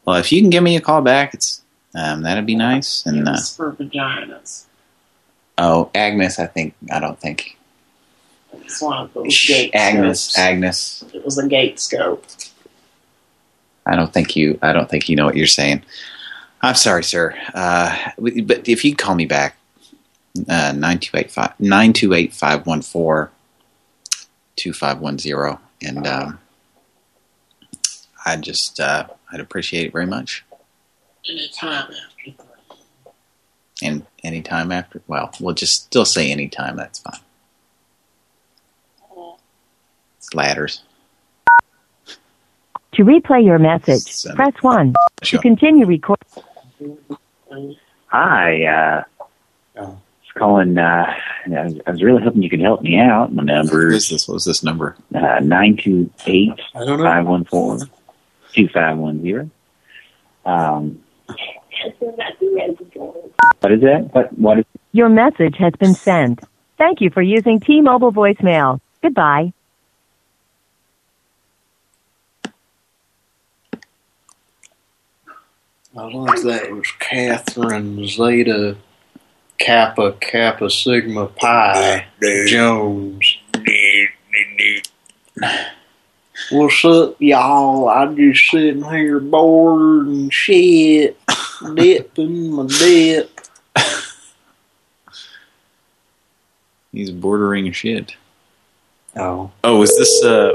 Well, if you can give me a call back, it's um, that'd be nice. And uh, It's for vaginas. oh, Agnes, I think I don't think It's one of those gate Agnes, scopes. Agnes. It was a gate scope. I don't think you. I don't think you know what you're saying. I'm sorry, sir. Uh, but if you call me back, uh, nine two eight five nine two eight five one four two five one zero, and um, I just uh, I'd appreciate it very much. Any time after. And any time after, well, we'll just still say any time. That's fine. It's ladders. To replay your message, press 1. To continue recording. Hi, uh, it's calling, uh, I was, really hoping you could help me out. My number What is this? What was this number? Uh, 928 I don't know. 514 2510. Um, Ask them about the reservoirs. what is that? What, what is, Your message has been sent. Thank you for using T-Mobile voicemail. Goodbye. I like that. Was Catherine Zeta Kappa Kappa Sigma Pi Jones. What's up, y'all? I'm just sitting here bored and shit, dipping my dip. He's bordering shit. Oh. Oh, is this? uh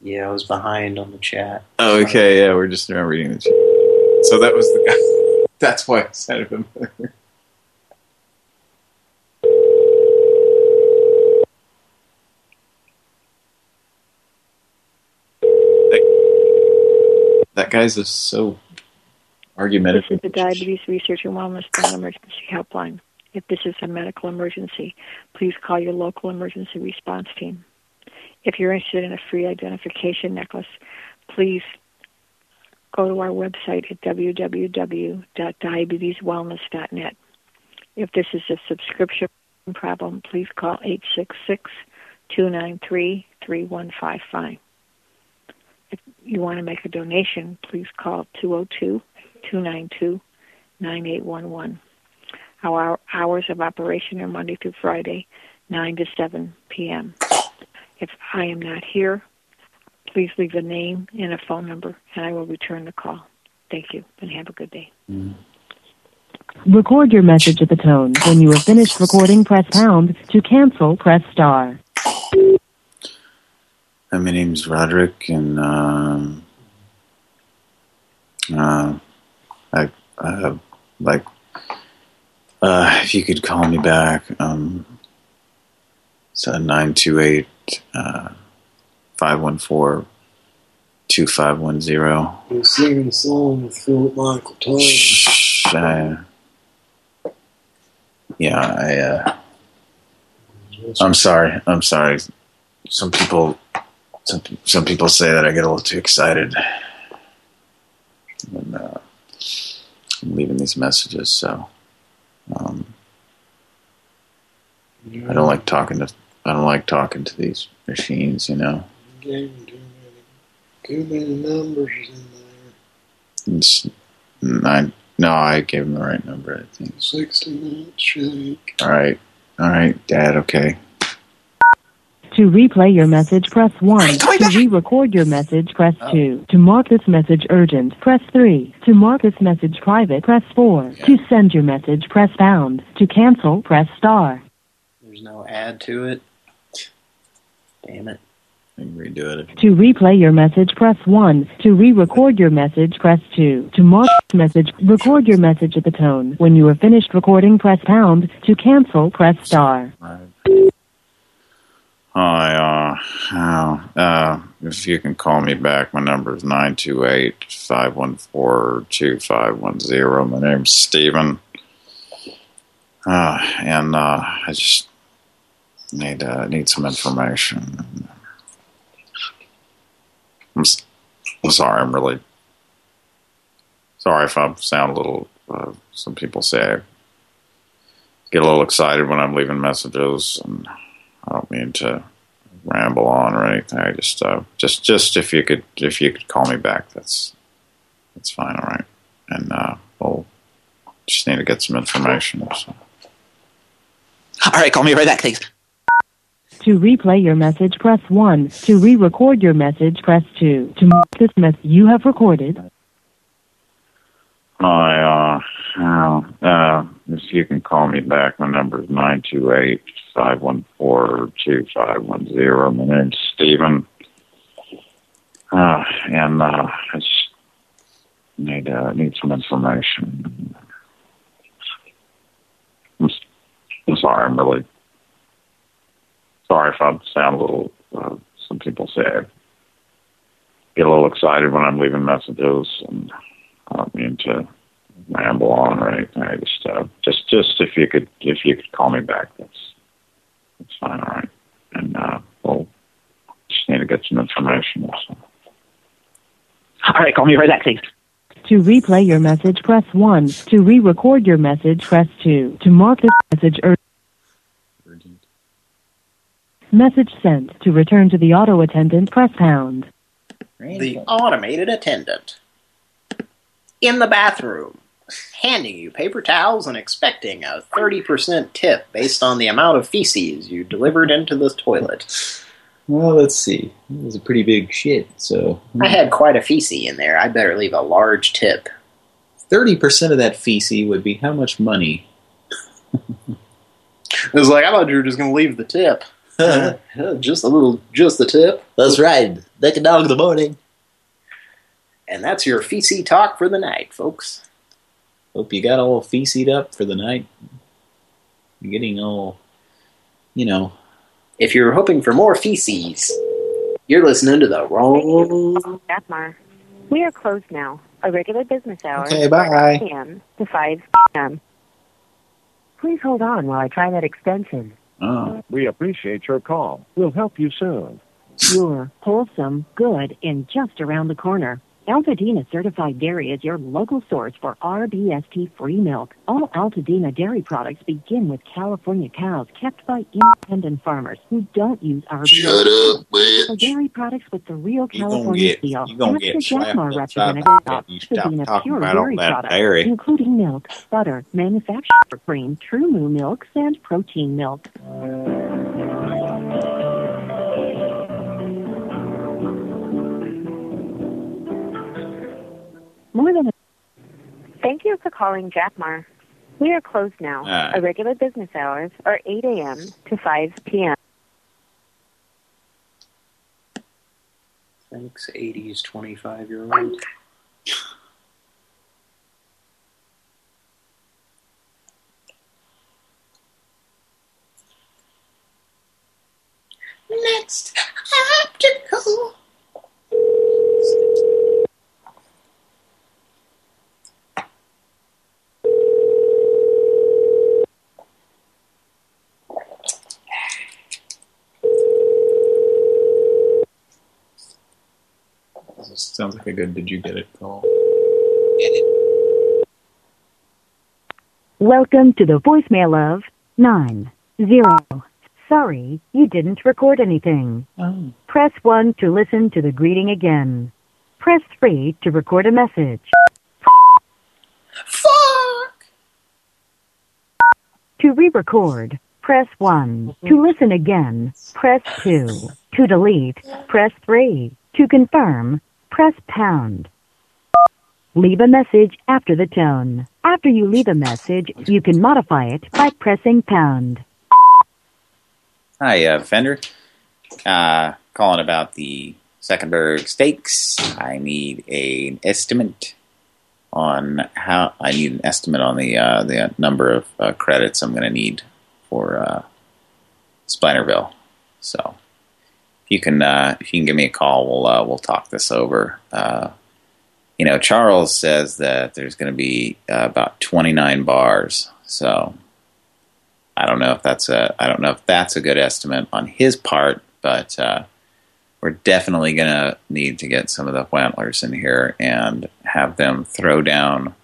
Yeah, I was behind on the chat. Oh, okay. Yeah, we're just now reading the chat. So that was the guy. That's why I said him. that, that guy's just so argumentative. This is the Diabetes Research and Wellness Non-Emergency Helpline. If this is a medical emergency, please call your local emergency response team. If you're interested in a free identification necklace, please go to our website at www.diabeteswellness.net. If this is a subscription problem, please call 866-293-3155. If you want to make a donation, please call 202-292-9811. Our hours of operation are Monday through Friday, 9 to 7 p.m. If I am not here, Please leave a name and a phone number, and I will return the call. Thank you, and have a good day. Mm-hmm. Record your message at the tone. When you are finished recording, press pound. To cancel, press star. Hi, my name's Roderick, and uh, uh, I, uh, like, uh, if you could call me back, um, it's nine two eight. Uh, 514 2510. You're singing a song with Philip Michael Thomas. I, yeah, I, uh, I'm sorry. I'm sorry. Some people, some, some people say that I get a little too excited when uh, I'm leaving these messages. So, um, I don't like talking to, I don't like talking to these machines, you know. Gave him too many, too many numbers in there. It's nine. No, I gave him the right number. I think. 60 minutes shake. All right, all right, Dad. Okay. To replay your message, press 1. To re-record your message, press 2. To mark this message urgent, press 3. To mark this message private, press 4. To send your message, press pound. To cancel, press star. There's no add to it. Damn it. Redo it. To replay your message, press 1. To re-record your message, press 2. To mark message, record your message at the tone. When you are finished recording, press pound. To cancel, press star. Hi, uh, uh, uh, if you can call me back, my number is 928-514-2510. My name's Steven. Uh, and, uh, I just need, uh, need some information. I'm, I'm sorry, I'm really sorry if I sound a little, uh, some people say I get a little excited when I'm leaving messages and I don't mean to ramble on or anything. I just, uh, just, just if you could, if you could call me back, that's, that's fine. All right. And, uh, we'll just need to get some information. So. All right, call me right back, thanks. To replay your message, press 1. To re-record your message, press 2. To mark this message you have recorded, Hi, uh, uh, you can call me back, my number is nine two eight five one four two five one zero. My name's Stephen. Uh, and, uh, I just need, uh, need some information. I'm, I'm sorry, I'm really sorry if I sound a little, uh, some people say I get a little excited when I'm leaving messages and I don't mean to ramble on or anything. I just, uh, just, just if you could, if you could call me back, that's, that's fine. All right. And, uh, we'll just need to get some information. So. All right, call me right back, thanks. To replay your message, press 1. To re-record your message, press 2. To mark this message urgent. Message sent. To return to the auto attendant, press pound. The automated attendant. In the bathroom. Handing you paper towels and expecting a 30% tip based on the amount of feces you delivered into the toilet. Well, let's see. It was a pretty big shit, so... I had quite a feces in there. I better leave a large tip. 30% of that feces would be how much money? It was like, I thought you were just going to leave the tip. just a little, just the tip. That's right. Like a dog in the morning. And that's your feces talk for the night, folks. Hope you got all feces up for the night. You're getting all, you know... If you're hoping for more feces, you're listening to the wrong... Atmar. We are closed now. A regular business hour. Okay, are bye. 9 a.m. to 5 p.m. Please hold on while I try that extension. Oh. We appreciate your call. We'll help you soon. Pure, wholesome, good, and just around the corner. Altadena Certified Dairy is your local source for RBST free milk. All Altadena dairy products begin with California cows kept by independent farmers who don't use RBST. Shut up, bitch. For dairy products with the real California get- feel. you gonna ask get the slapped Jackmar representative about if you stop Altadena pure dairy products, dairy. including milk, butter, manufactured cream, TruMoo milks, and protein milk. More than a Thank you for calling Jackmar. We are closed now. Ah. Our regular business hours are 8 a.m. to 5 p.m. Thanks, 80s 25 year old. Next, optical. This sounds like a good did you get it call. Welcome to the voicemail of 9 0. Sorry, you didn't record anything. Oh. Press 1 to listen to the greeting again. Press 3 to record a message. Fuck! To re-record, press 1. To listen again, press 2. To delete, press 3. To confirm, press pound. Leave a message after the tone. After you leave a message, you can modify it by pressing pound. Hi, uh, Fender. Uh, calling about the Seckenberg Stakes. I need an estimate on how. I need an estimate on the uh, the number of uh, credits I'm going to need for uh, Spinerville. So, you can, uh, you can give me a call, we'll uh, we'll talk this over. Uh, you know, Charles says that there's going to be uh, about 29 bars. So, I don't know if that's a I don't know if that's a good estimate on his part, but uh, we're definitely going to need to get some of the Whantlers in here and have them throw down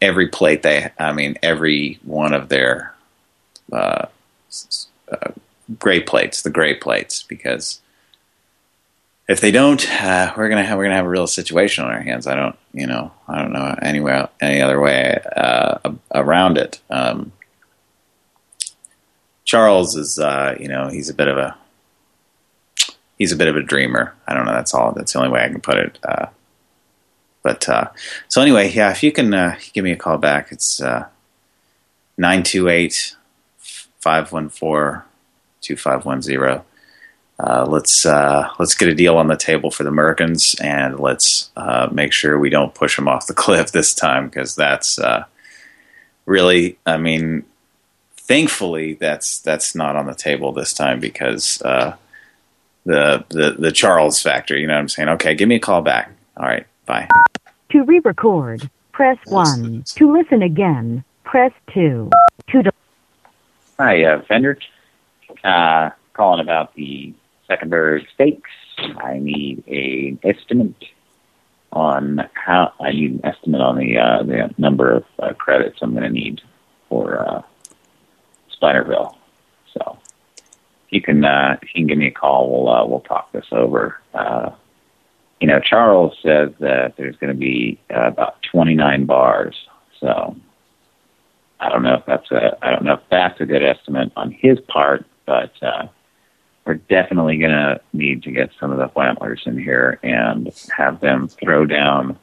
every plate they. I mean, every one of their uh, uh, gray plates, the gray plates, because if they don't, uh, we're gonna have we're gonna have a real situation on our hands. I don't, you know, I don't know anywhere any other way uh, around it. Um, Charles is, uh, you know, he's a bit of a he's a bit of a dreamer. I don't know. That's all. That's the only way I can put it. Uh, but uh, so anyway, yeah. If you can uh, give me a call back, it's nine two eight five one four two five one zero. Uh, let's uh, let's get a deal on the table for the Merkins, and let's uh, make sure we don't push them off the cliff this time because that's uh, really, I mean, thankfully that's that's not on the table this time because uh, the the the Charles factor. You know what I'm saying? Okay, give me a call back. All right, bye. To re-record, press 1. To listen again, press 2. To Hi, uh, Fender. Uh, calling about the Seckenberg Stakes. I need an estimate on how. I need an estimate on the uh, the number of uh, credits I'm going to need for uh, Spinerville. So, you can, uh, if you can give me a call, we'll uh, we'll talk this over. Uh, you know, Charles says that there's going to be uh, about 29 bars. So, I don't know if that's a I don't know if that's a good estimate on his part, but uh, we're definitely going to need to get some of the Whantlers in here and have them throw down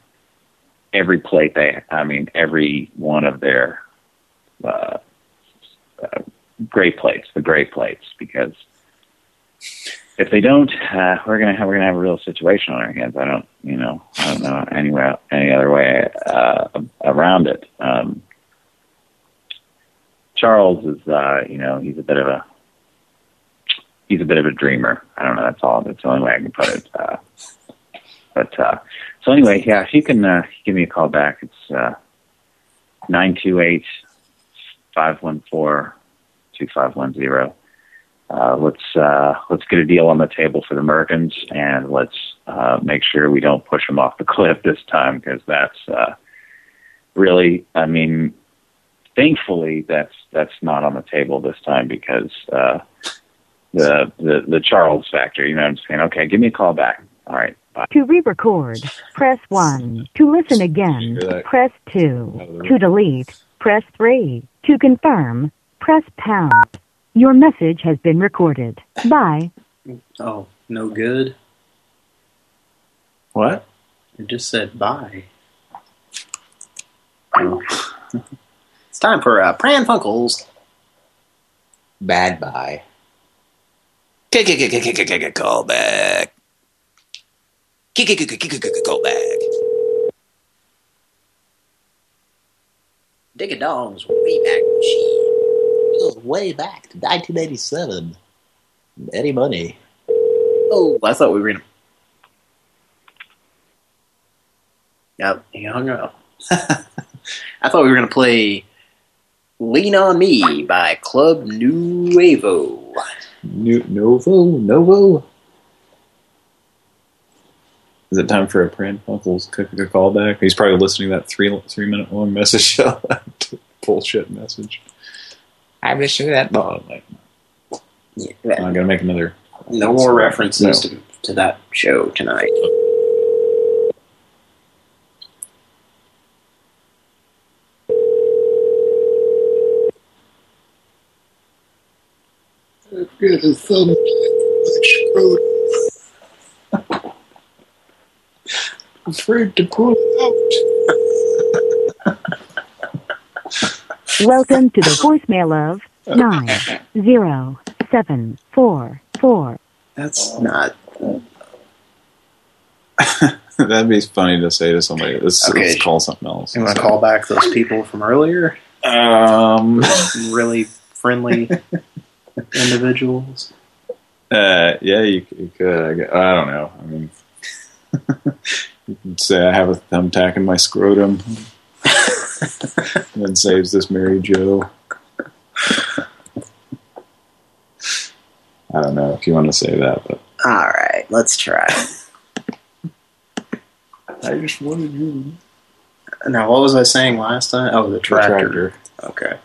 every plate they. I mean, every one of their uh, uh, gray plates, the gray plates, because if they don't, uh, we're gonna have we're gonna have a real situation on our hands. I don't, you know, I don't know any any other way uh, around it. Um, Charles is, uh, you know, he's a bit of a he's a bit of a dreamer. I don't know. That's all. That's the only way I can put it. Uh, but uh, so anyway, yeah. If you can uh, give me a call back, it's uh, nine two eight five one four two five one zero. Uh, let's uh, let's get a deal on the table for the Merkins, and let's uh, make sure we don't push them off the cliff this time because that's uh, really, I mean, thankfully that's that's not on the table this time because uh, the the the Charles factor. You know what I'm saying? Okay, give me a call back. All right, bye. To re-record, press 1. To listen again, press 2. To delete, press 3. To confirm, press pound. Your message has been recorded. Bye. Oh, no good. What? It just said bye. Oh. it's time for uh, Pran Funkels. Bad bye. Call back. Call back. Dig a Dog's Wayback Machine. Way back to 1987. Eddie Money. Oh, I thought we were gonna. Yep, he hung up. I thought we were gonna play "Lean on Me" by Club Nuevo. Nu- Novo? Novo? Is it time for a Pran Funkels cook a callback? He's probably listening to that three three minute long message show. bullshit message. I'm listening to that. Oh, like, I'm gonna make another. No more references No. to, to that show tonight. I've got a thumbtack in my scrotum. I'm afraid to pull it out. Welcome to the voicemail of nine zero seven four four. That's not. That'd be funny to say to somebody. Let's, Okay. let's call something else. You want to call back those people from earlier? Um, really friendly individuals. Uh, yeah, you, you could. I, I don't know. I mean, you can say I have a thumbtack in my scrotum. and then saves this Mary Joe. I don't know if you want to say that, but All right, let's try. I just wanted you Now, what was I saying last time? Oh, the tractor. tractor. Okay.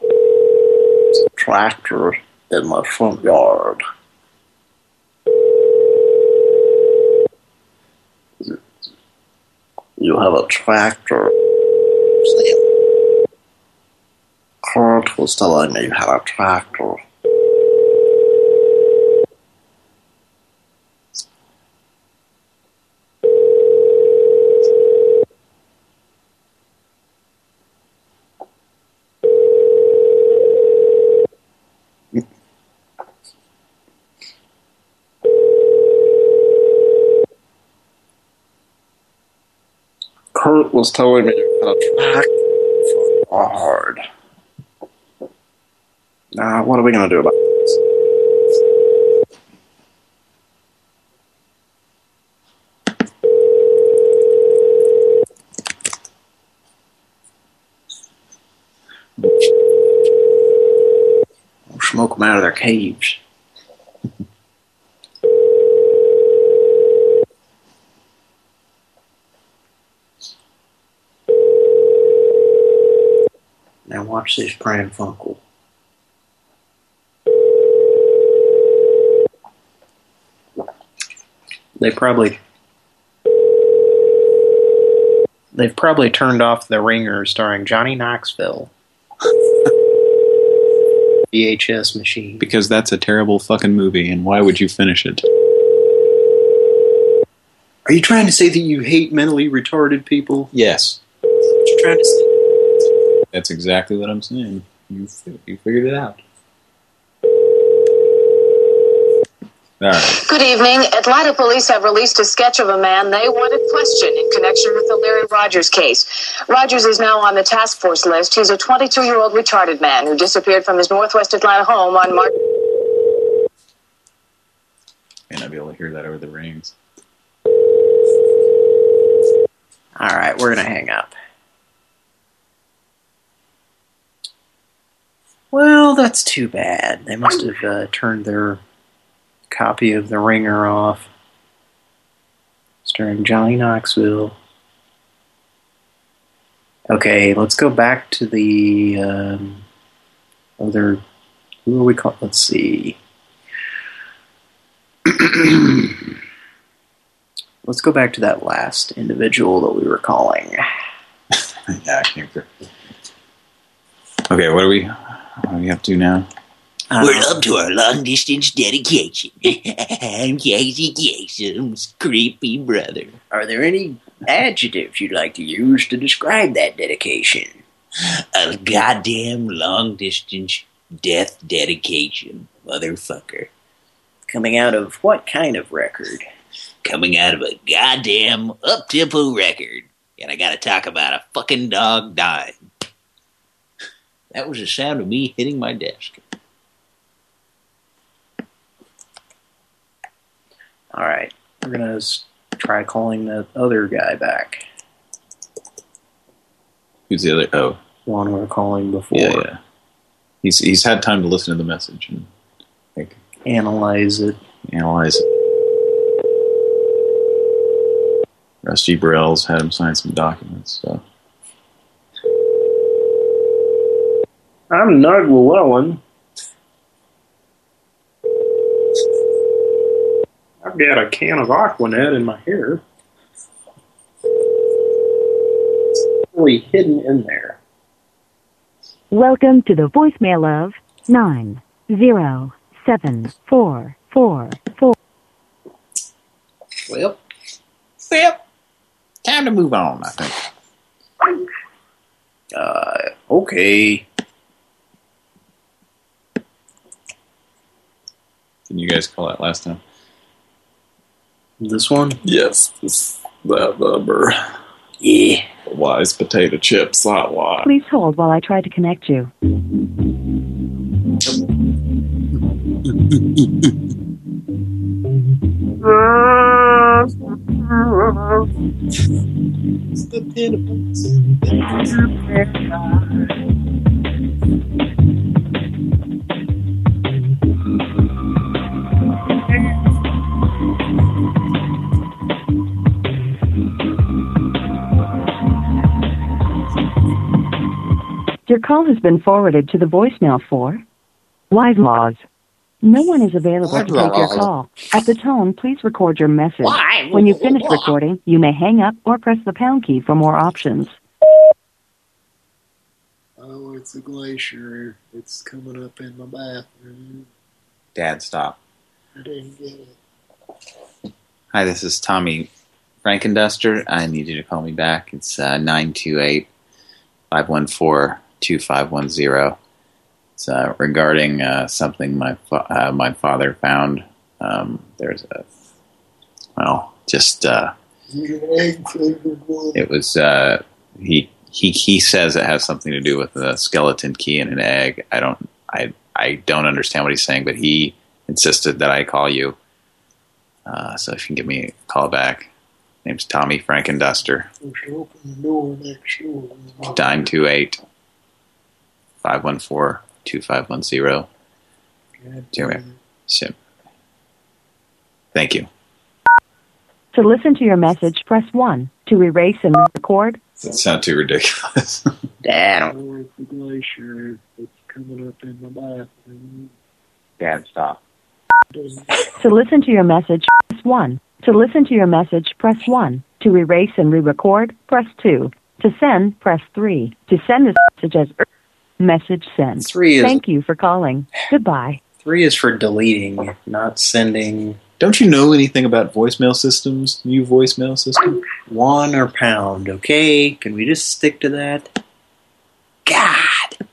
There's a tractor in my front yard. You have a tractor. Kurt was telling me you had a tractor. Telling me a tractor for hard. Nah, what are we gonna do about this? Smoke them out of their caves. Now watch this Pran They probably they've probably turned off the ringer starring Johnny Knoxville. VHS machine. because that's a terrible fucking movie, and why would you finish it? Are you trying to say that you hate mentally retarded people? Yes, What you trying to say? That's exactly what I'm saying. You you figured it out. All right. Good evening. Atlanta police have released a sketch of a man they want to question in connection with the Larry Rogers case. Rogers is now on the task force list. He's a 22 year old retarded man who disappeared from his northwest Atlanta home on March. May not be able to hear that over the rings. All right, we're gonna hang up. Well, that's too bad. They must have uh, turned their copy of The Ringer off. Starring Johnny Knoxville. Okay, let's go back to the um, other. Who are we called? Let's see. let's go back to that last individual that we were calling. yeah, I can't. Okay, what are we what do we have to do now? Uh, We're up to our long distance dedication. I'm Casey Kasem's creepy brother. Are there any adjectives you'd like to use to describe that dedication? A goddamn long distance death dedication, motherfucker. Coming out of what kind of record? Coming out of a goddamn up tempo record. And I gotta talk about a fucking dog dying. That was the sound of me hitting my desk. All right, we're gonna try calling the other guy back. Who's the other? Oh, One we were calling before. yeah, yeah. He's he's had time to listen to the message and like Analyze it. analyze it. Rusty Burrell's had him sign some documents. So I'm Nug Llewellyn. I've got a can of Aquanet in my hair. It's really hidden in there. Welcome to the voicemail of nine zero seven four four four. Well, well, time to move on. I think. Uh, okay. Didn't you guys call that last time? This one? Yes, this that number. Yeah. Wise potato chips, hot why? Please hold while I try to connect you. Your call has been forwarded to the voicemail for Wise Laws. No one is available to take your call. At the tone, please record your message. Why? When you finish recording, you may hang up or press the pound key for more options. Oh, it's a glacier. It's coming up in my bathroom. Dad, stop. I didn't get it. Hi, this is Tommy Frankenduster. I need you to call me back. It's uh, 2510. It's uh, regarding uh, something my fa uh, my father found. Um, there's a well, just uh, it was uh, he he he says it has something to do with a skeleton key and an egg. I don't I I don't understand what he's saying, but he insisted that I call you. Uh, so if you can give me a call back. Name's Tommy Frankenduster. Dime two eight. 514-2510. Anyway, so, thank you. To listen to your message, press 1. To erase and record. That sound too ridiculous? Damn. the glacier. It's coming up in my bathroom. Damn, stop. To listen to your message, press 1. To listen to your message, press 1. To erase and re-record, press 2. To send, press 3. To send this message as message sent. Three is- Thank you for calling. Goodbye. Three is for deleting, not sending. Don't you know anything about voicemail systems? New voicemail system? One or pound, okay? Can we just stick to that? God!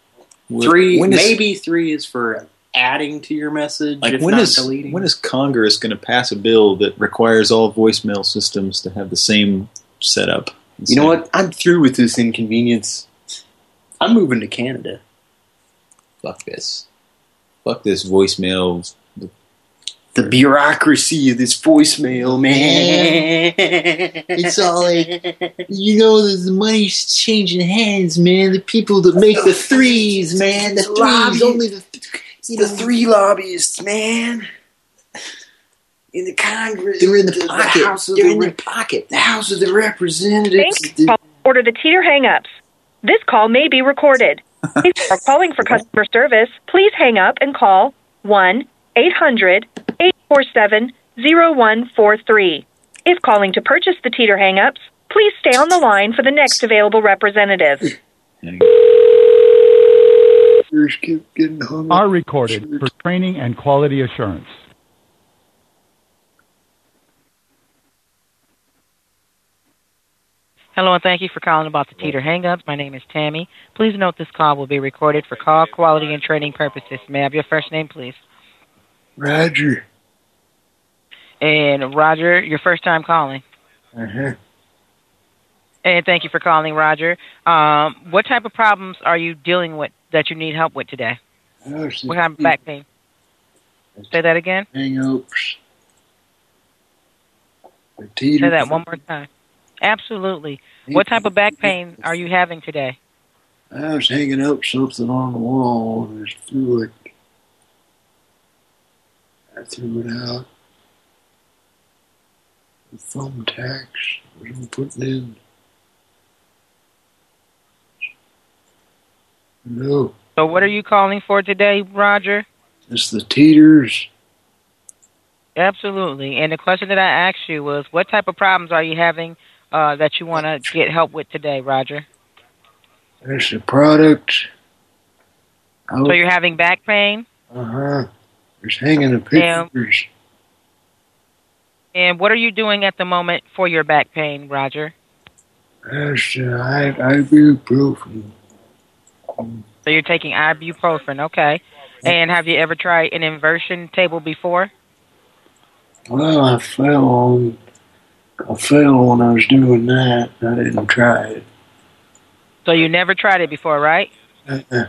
Three, When is- maybe three is for adding to your message, Like if when not is deleting. when is Congress going to pass a bill that requires all voicemail systems to have the same setup? You know what? I'm through with this inconvenience. I'm moving to Canada. Fuck this. Fuck this voicemail. The bureaucracy of this voicemail, man. It's all like, you know, the money's changing hands, man. The people that make the threes, man. The threes, only the, you the three lobbyists, man. In the Congress, They're in the the pocket. House of They're the in the pocket. The House of the Representatives. Thanks. Call- Order the Teeter Hang-Ups. This call may be recorded. If you are calling for customer service, please hang up and call 1-800-847-0143. If calling to purchase the Teeter Hang-Ups, please stay on the line for the next available representative. Yours keep getting hung are recorded for training and quality assurance. Hello, and thank you for calling about the Teeter Hangups. My name is Tammy. Please note this call will be recorded for call quality and training purposes. May I have your first name, please? Roger. And Roger, your first time calling. Uh-huh. And thank you for calling, Roger. Um, what type of problems are you dealing with that you need help with today? How's What kind of back pain? Say that again. Hang-ups. The Say that one more time. Absolutely. What type of back pain are you having today? I was hanging up something on the wall and just threw it. I threw it out. The thumbtacks. I putting in? No, So what are you calling for today, Roger? it's the teeters. Absolutely. And the question that I asked you was, what type of problems are you having uh, that you want to get help with today, Roger? There's the product. So you're having back pain, Uh-huh. There's hanging the pictures. and what are you doing at the moment for your back pain, Roger? There's uh, I, ibuprofen. So you're taking ibuprofen, okay? And have you ever tried an inversion table before? Well, I fell on, I fell when I was doing that. I didn't try it. So you never tried it before, right? Uh-uh.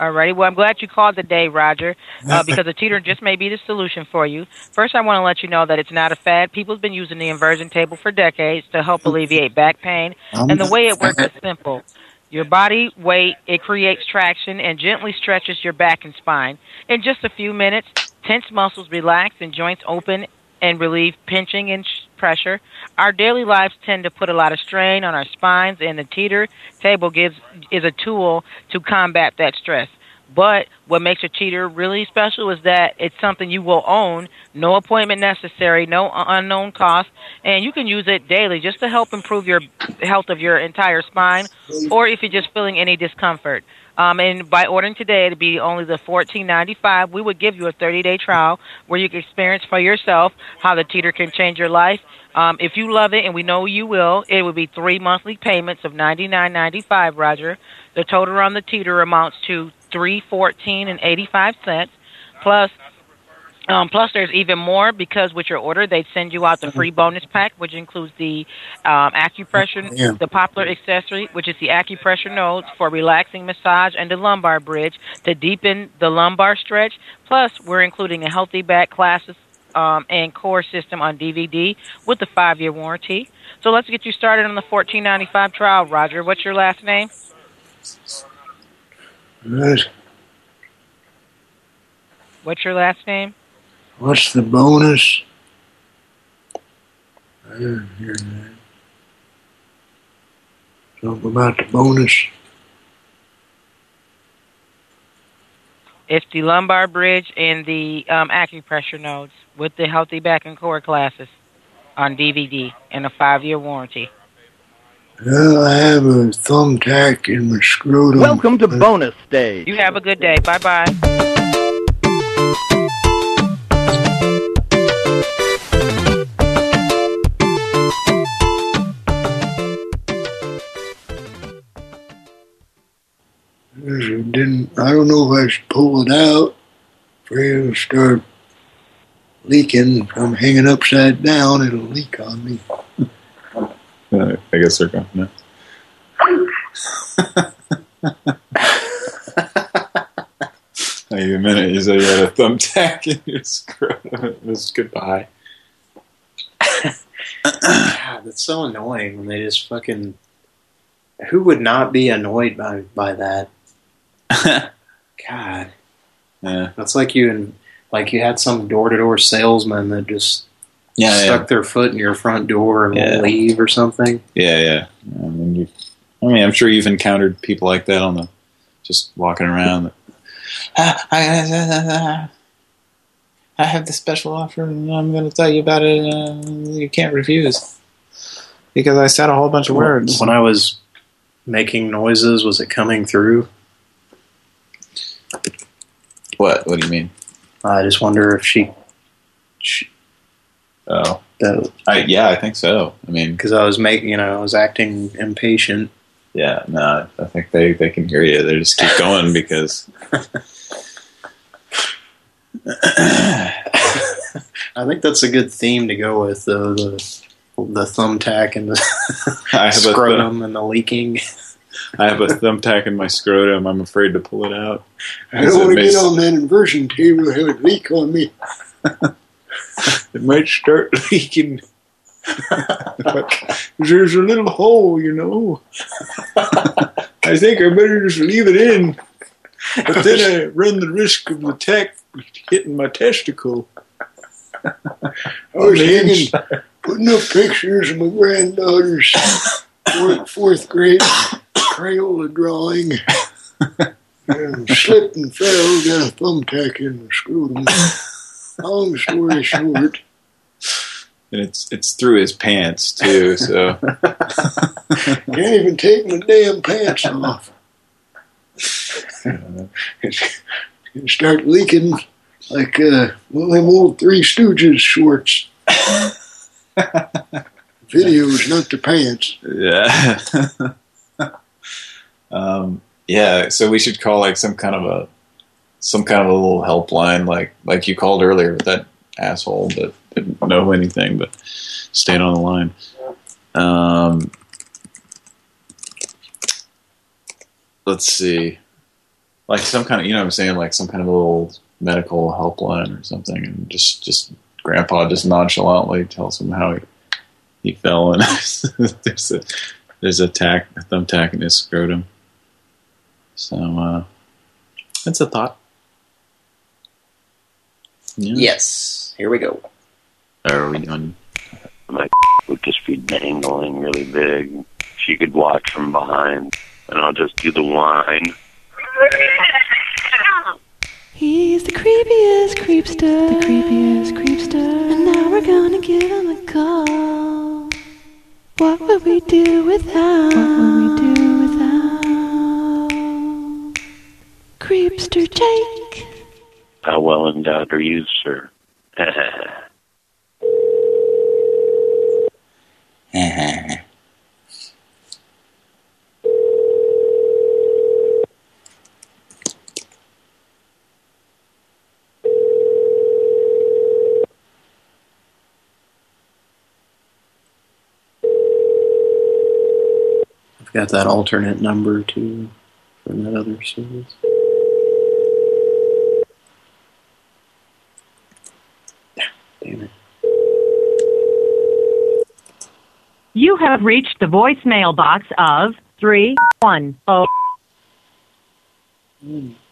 Alrighty. Well, I'm glad you called today, Roger, uh, because the teeter just may be the solution for you. First, I want to let you know that it's not a fad. People have been using the inversion table for decades to help alleviate back pain, and the way it works is simple. Your body weight, it creates traction and gently stretches your back and spine. In just a few minutes, tense muscles relax and joints open and relieve pinching and pressure. Our daily lives tend to put a lot of strain on our spines, and the teeter table gives is a tool to combat that stress. But what makes a teeter really special is that it's something you will own, no appointment necessary, no unknown cost, and you can use it daily just to help improve your health of your entire spine, or if you're just feeling any discomfort. Um, and by ordering today, it'd be only the fourteen ninety five. We would give you a thirty day trial where you can experience for yourself how the teeter can change your life. Um, if you love it, and we know you will, it would be three monthly payments of ninety nine ninety five. Roger, the total on the teeter amounts to three fourteen and eighty five cents. Plus, um, plus, there's even more because with your order, they send you out the free bonus pack, which includes the um, acupressure, Yeah. the popular accessory, which is the acupressure nodes for relaxing massage and the lumbar bridge to deepen the lumbar stretch. Plus, we're including a healthy back classes um, and core system on DVD with the five-year warranty. So let's get you started on the 14.95 trial. Roger, what's your last name? What's your last name? What's the bonus? I didn't hear that. Something about the bonus. It's the lumbar bridge and the um, acupressure nodes with the healthy back and core classes on DVD and a five-year warranty. Well, I have a thumbtack in my scrotum. Welcome to bonus stage. You have a good day. Bye bye I don't know if I should pull it out. Afraid it'll start leaking. If I'm hanging upside down, it'll leak on me. I guess they're going now. Like a minute, you said you had a thumbtack in your scrotum. It was goodbye. God, that's so annoying when they just fucking. Who would not be annoyed by by that? God, Yeah. that's like you and like you had some door to door salesman that just Yeah, stuck yeah. their foot in your front door and Yeah. leave or something. Yeah, yeah. I mean, you, I mean, I'm sure you've encountered people like that on the, just walking around. "Ah, I, I have this special offer, and I'm going to tell you about it. And you can't refuse because I said a whole bunch of words. When I was making noises, was it coming through? What? What do you mean? I just wonder if she. she Oh, that, I, yeah, I think so. I mean, because I was making, you know, I was acting impatient. yeah, no, I think they they can hear you. They just keep going because I think that's a good theme to go with, though. The the thumbtack and the I have a scrotum and the leaking. I have a thumbtack in my scrotum. I'm afraid to pull it out. I don't want to get on that inversion table it leak on me. It might start leaking. There's a little hole, you know. I think I better just leave it in. But then I run the risk of the tack hitting my testicle. I was hanging, putting up pictures of my granddaughter's fourth, fourth grade Crayola drawing. and slipped and fell, got a thumbtack in the scrotum. Long story short, And it's it's through his pants too, so can't even take my damn pants off. It's gonna start leaking like uh, one of them old Three Stooges shorts. Videos, not the pants. yeah. um, yeah, so we should call like some kind of a some kind of a little helpline like like you called earlier with that asshole that didn't know anything but stayed on the line. Um, let's see. Like some kind of, you know what I'm saying, like some kind of a little medical helpline or something and just just grandpa just nonchalantly tells him how he he fell and there's a there's a tack a thumbtack in his scrotum. So uh that's a thought. Yeah. Yes. Here we go. Are we done? My would just be dangling really big. She could watch from behind, and I'll just do the whine. He's the creepiest creepster. The creepiest creepster. And now we're gonna give him a call. What would we do without? What would we do Creepster Jake. How well endowed are you, sir? I've got that alternate number too from that other service. Damn it. You have reached the voicemail box of 310.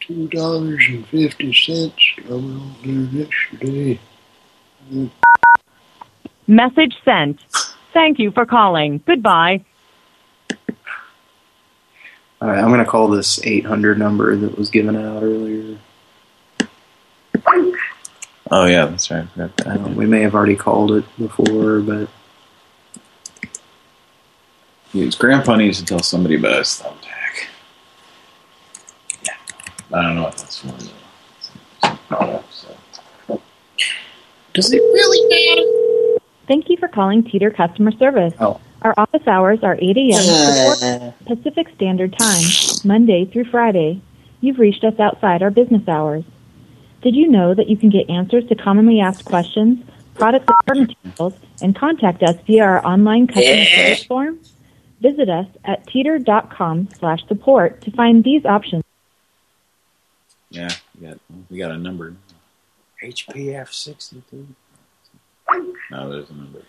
Two dollars and fifty cents I coming on there yesterday. Message sent. Thank you for calling. Goodbye. All right, I'm going to call this 800 number that was given out earlier. Oh yeah, that's right. I that. Uh, we may have already called it before, but His grandpa needs to tell somebody about his thumbtack. Yeah. I don't know what that's for. though. Some product, so. Does it really matter? Thank you for calling Teeter Customer Service. Oh. Our office hours are 8 a.m. to 4 Pacific Standard Time, Monday through Friday. You've reached us outside our business hours. Did you know that you can get answers to commonly asked questions, product support materials, and contact us via our online customer service form? Visit us at teeter.com slash support to find these options. Yeah, we got we got a number. HPF sixty two. No, there's a number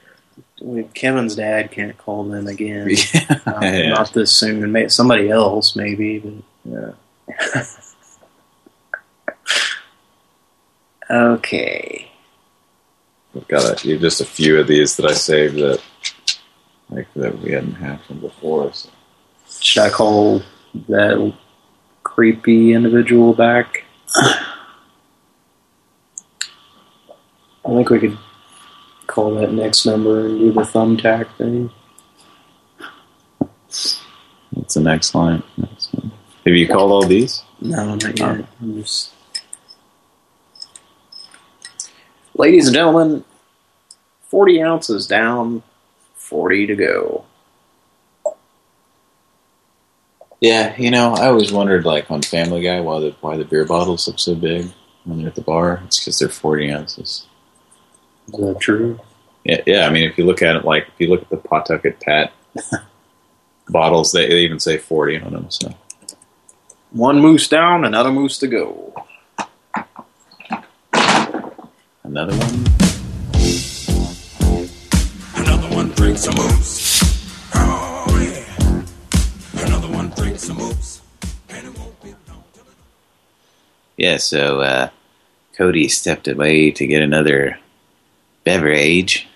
we- Kevin's dad can't call them again. Yeah. Uh, Yeah. Not this soon. May- Somebody else, maybe. But yeah. okay. We've got a, just a few of these that I saved that like that we hadn't had from before. So. Should I call that creepy individual back? I think we could call that next number and do the thumbtack thing. What's the next line? Have you called all these? No, not yet. Oh. I'm just... Ladies and gentlemen, 40 ounces down, 40 to go. Yeah, you know, I always wondered, like on Family Guy, why the why the beer bottles look so big when they're at the bar. It's because they're 40 ounces. Is that true? Yeah, yeah. I mean, if you look at it, like if you look at the Pawtucket Pat bottles, they, they even say 40 on them. So One moose down, another moose to go. Another one. Another one drinks a moose. Oh yeah. Another one drinks a moose. And it won't be Yeah, so uh, Cody stepped away to get another beverage.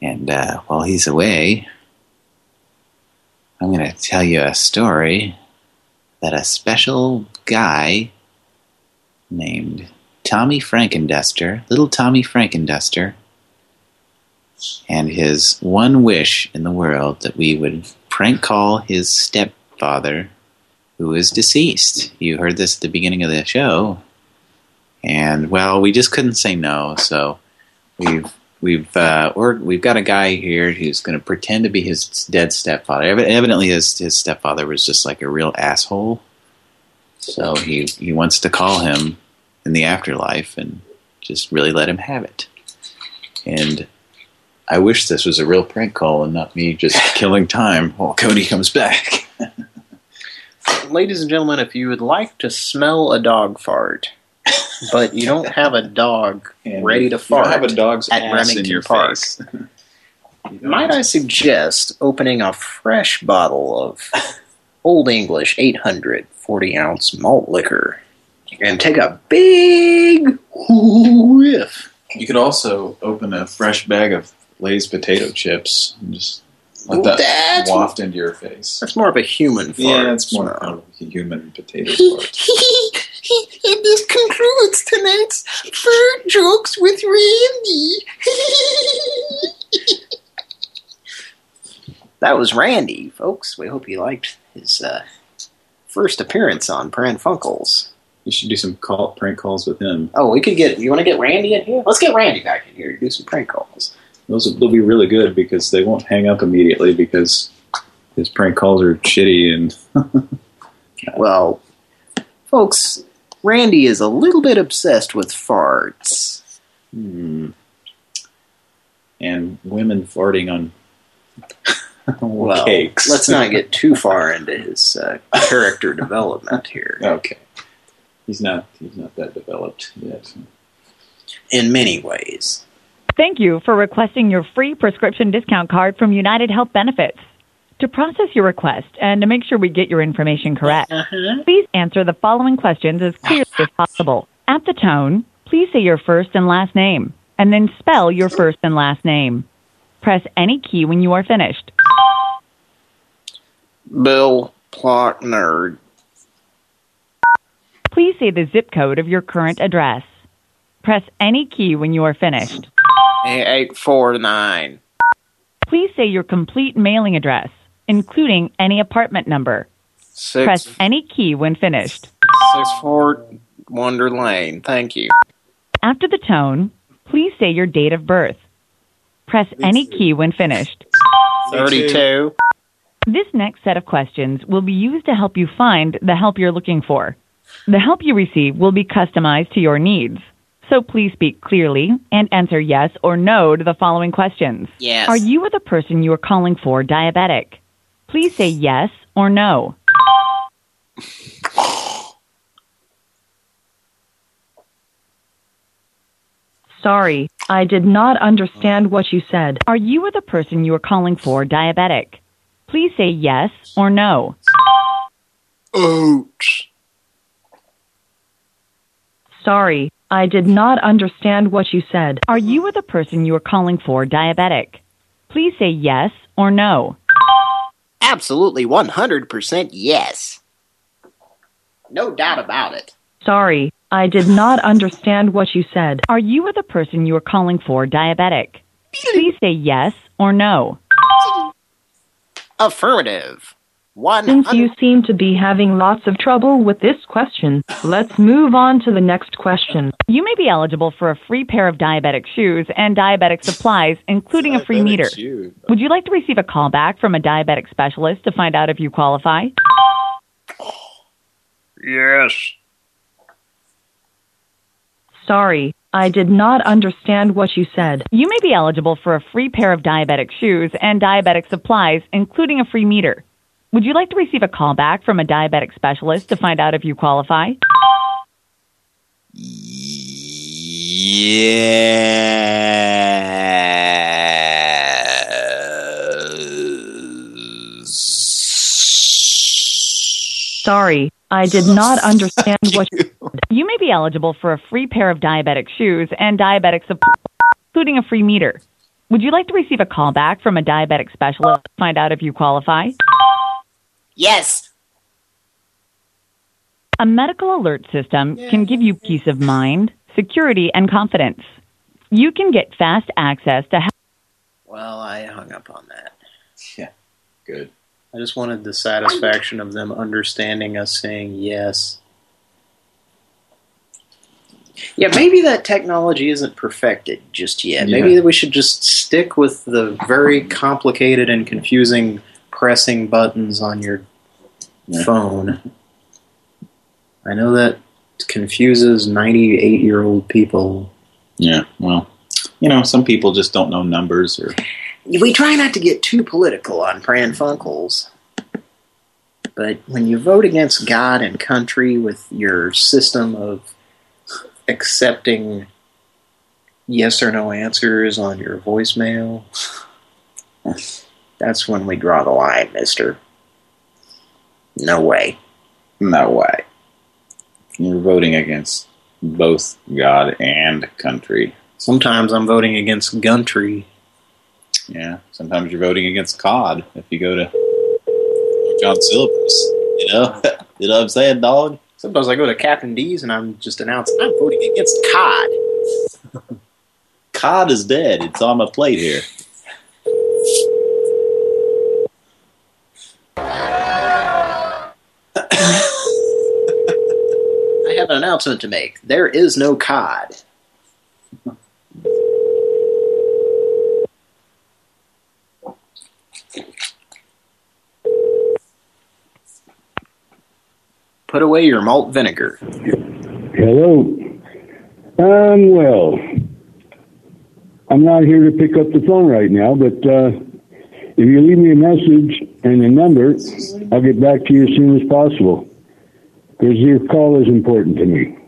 And uh, while he's away, I'm going to tell you a story that a special guy named Tommy Frankenduster, little Tommy Frankenduster, and his one wish in the world that we would prank call his stepfather, who is deceased. You heard this at the beginning of the show. And, well, we just couldn't say no, so we've we've uh, or we've got a guy here who's going to pretend to be his dead stepfather. Evi- Evidently, his his stepfather was just like a real asshole. So he he wants to call him in the afterlife and just really let him have it. And I wish this was a real prank call and not me just killing time while Cody comes back. Ladies and gentlemen, if you would like to smell a dog fart, but you don't have a dog ready to fart have a dog's at ass Remington in your Park, face. might I suggest opening a fresh bottle of Old English 840 ounce malt liquor and take a big whiff. You could also open a fresh bag of Lay's potato chips and just let that That's- waft into your face. That's more of a human fart. Yeah, it's more of a human potato fart. and this concludes tonight's fur jokes with Randy. That was Randy, folks. We hope you liked his uh, first appearance on Pran Funkels. You should do some call, prank calls with him. Oh, we could get. You want to get Randy in here? Let's get Randy back in here to do some prank calls. Those will be really good because they won't hang up immediately because his prank calls are shitty and Well, folks, Randy is a little bit obsessed with farts. hmm, and women farting on Well, cakes. let's not get too far into his uh, character development here. Okay, he's not he's not that developed yet. In many ways. Thank you for requesting your free prescription discount card from United Health Benefits. To process your request and to make sure we get your information correct, uh-huh. please answer the following questions as clearly as possible. At the tone, please say your first and last name, and then spell your first and last name. Press any key when you are finished. Bill Plot Nerd. Please say the zip code of your current address. Press any key when you are finished. 849. Please say your complete mailing address, including any apartment number. Six, Press any key when finished. six Fort Wonder Lane. Thank you. After the tone, please say your date of birth. Press any key when finished. 32. This next set of questions will be used to help you find the help you're looking for. The help you receive will be customized to your needs. So please speak clearly and answer yes or no to the following questions. Yes. Are you or the person you are calling for diabetic? Please say yes or no. Sorry, I did not understand what you said. Are you or the person you are calling for diabetic? Please say yes or no. Oats. Sorry, I did not understand what you said. Are you or the person you are calling for diabetic? Please say yes or no. Absolutely 100% yes. No doubt about it. Sorry, I did not understand what you said. Are you or the person you are calling for diabetic? Please say yes or no. Affirmative. One. Since you seem to be having lots of trouble with this question, let's move on to the next question. You may be eligible for a free pair of diabetic shoes and diabetic supplies, including a free meter. Would you like to receive a call back from a diabetic specialist to find out if you qualify? Yes. Sorry, I did not understand what you said. You may be eligible for a free pair of diabetic shoes and diabetic supplies, including a free meter. Would you like to receive a call back from a diabetic specialist to find out if you qualify? Yes. Sorry, I did not understand what you You may be eligible for a free pair of diabetic shoes and diabetic supplies, including a free meter. Would you like to receive a call back from a diabetic specialist to find out if you qualify? Yes. A medical alert system can give you peace of mind, security, and confidence. You can get fast access to help. Well, I hung up on that. Yeah, good. I just wanted the satisfaction of them understanding us saying yes. Yeah, maybe that technology isn't perfected just yet. Yeah. Maybe we should just stick with the very complicated and confusing pressing buttons on your phone. I know that confuses 98-year-old people. Yeah, well, you know, some people just don't know numbers or We try not to get too political on Pran Funkels. But when you vote against God and country with your system of accepting yes or no answers on your voicemail, that's when we draw the line, mister. No way. no way. You're voting against both God and country. Sometimes I'm voting against Guntry. Yeah, sometimes you're voting against COD if you go to John Silver's. You know, you know what I'm saying, dog? Sometimes I go to Captain D's and I'm just announcing I'm voting against COD. COD is dead. It's on my plate here. I have an announcement to make. There is no COD. Put away your malt vinegar. Hello. Um, well, I'm not here to pick up the phone right now, but uh, if you leave me a message and a number, I'll get back to you as soon as possible. Because your call is important to me.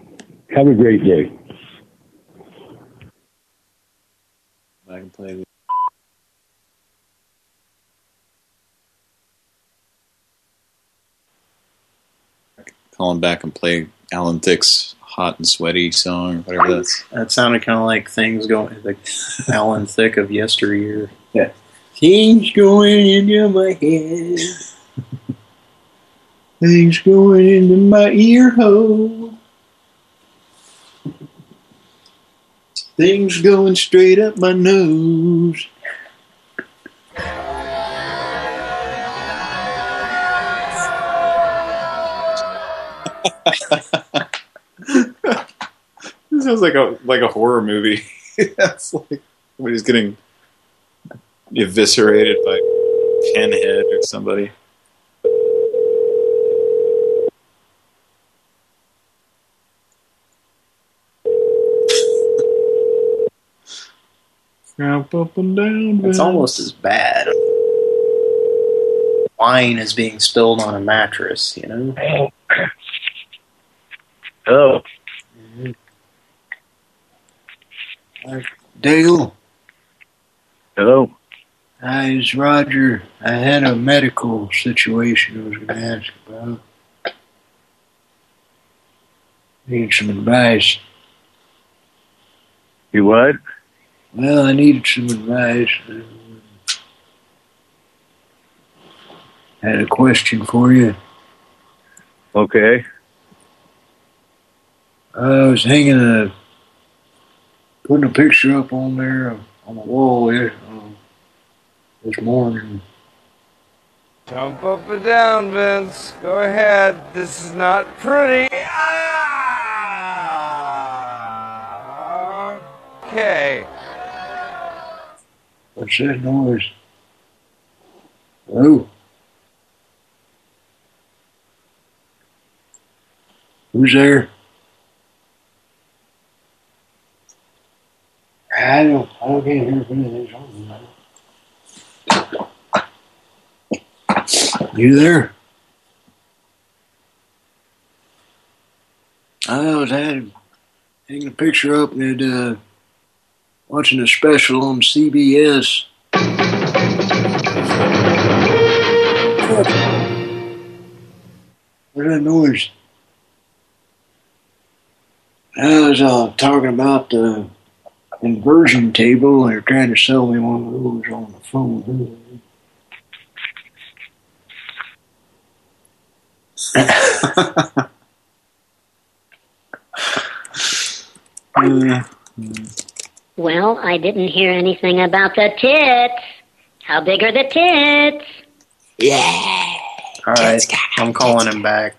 Have a great day. I can play. Calling back and play Alan Thicke's "Hot and Sweaty" song or whatever that's. That sounded kind of like things going, like Alan Thicke of yesteryear. Yeah. Things going into my head. Things going into my ear hole. Things going straight up my nose. This sounds like a like a horror movie. It's like somebody's getting eviscerated by Pinhead or somebody. Up, up and down. It's almost as bad. Wine is being spilled on a mattress, you know? Hello. Dale. Hello. Hi, it's Roger. I had a medical situation I was going to ask about. Need some advice. You what? Well, I needed some advice. I Had a question for you. Okay. I was hanging a, putting a picture up on there on the wall here um, this morning. Jump up and down, Vince. Go ahead. This is not pretty. Ah! Okay. What's that noise? Hello? Who's there? I don't, I don't can't hear if anything's. You there? I was had hanging a picture up and uh, watching a special on CBS. What's that noise? I was uh, talking about the inversion table. They're trying to sell me one of those on the phone. Well, I didn't hear anything about the tits. How big are the tits? Yeah. All right, I'm calling him back.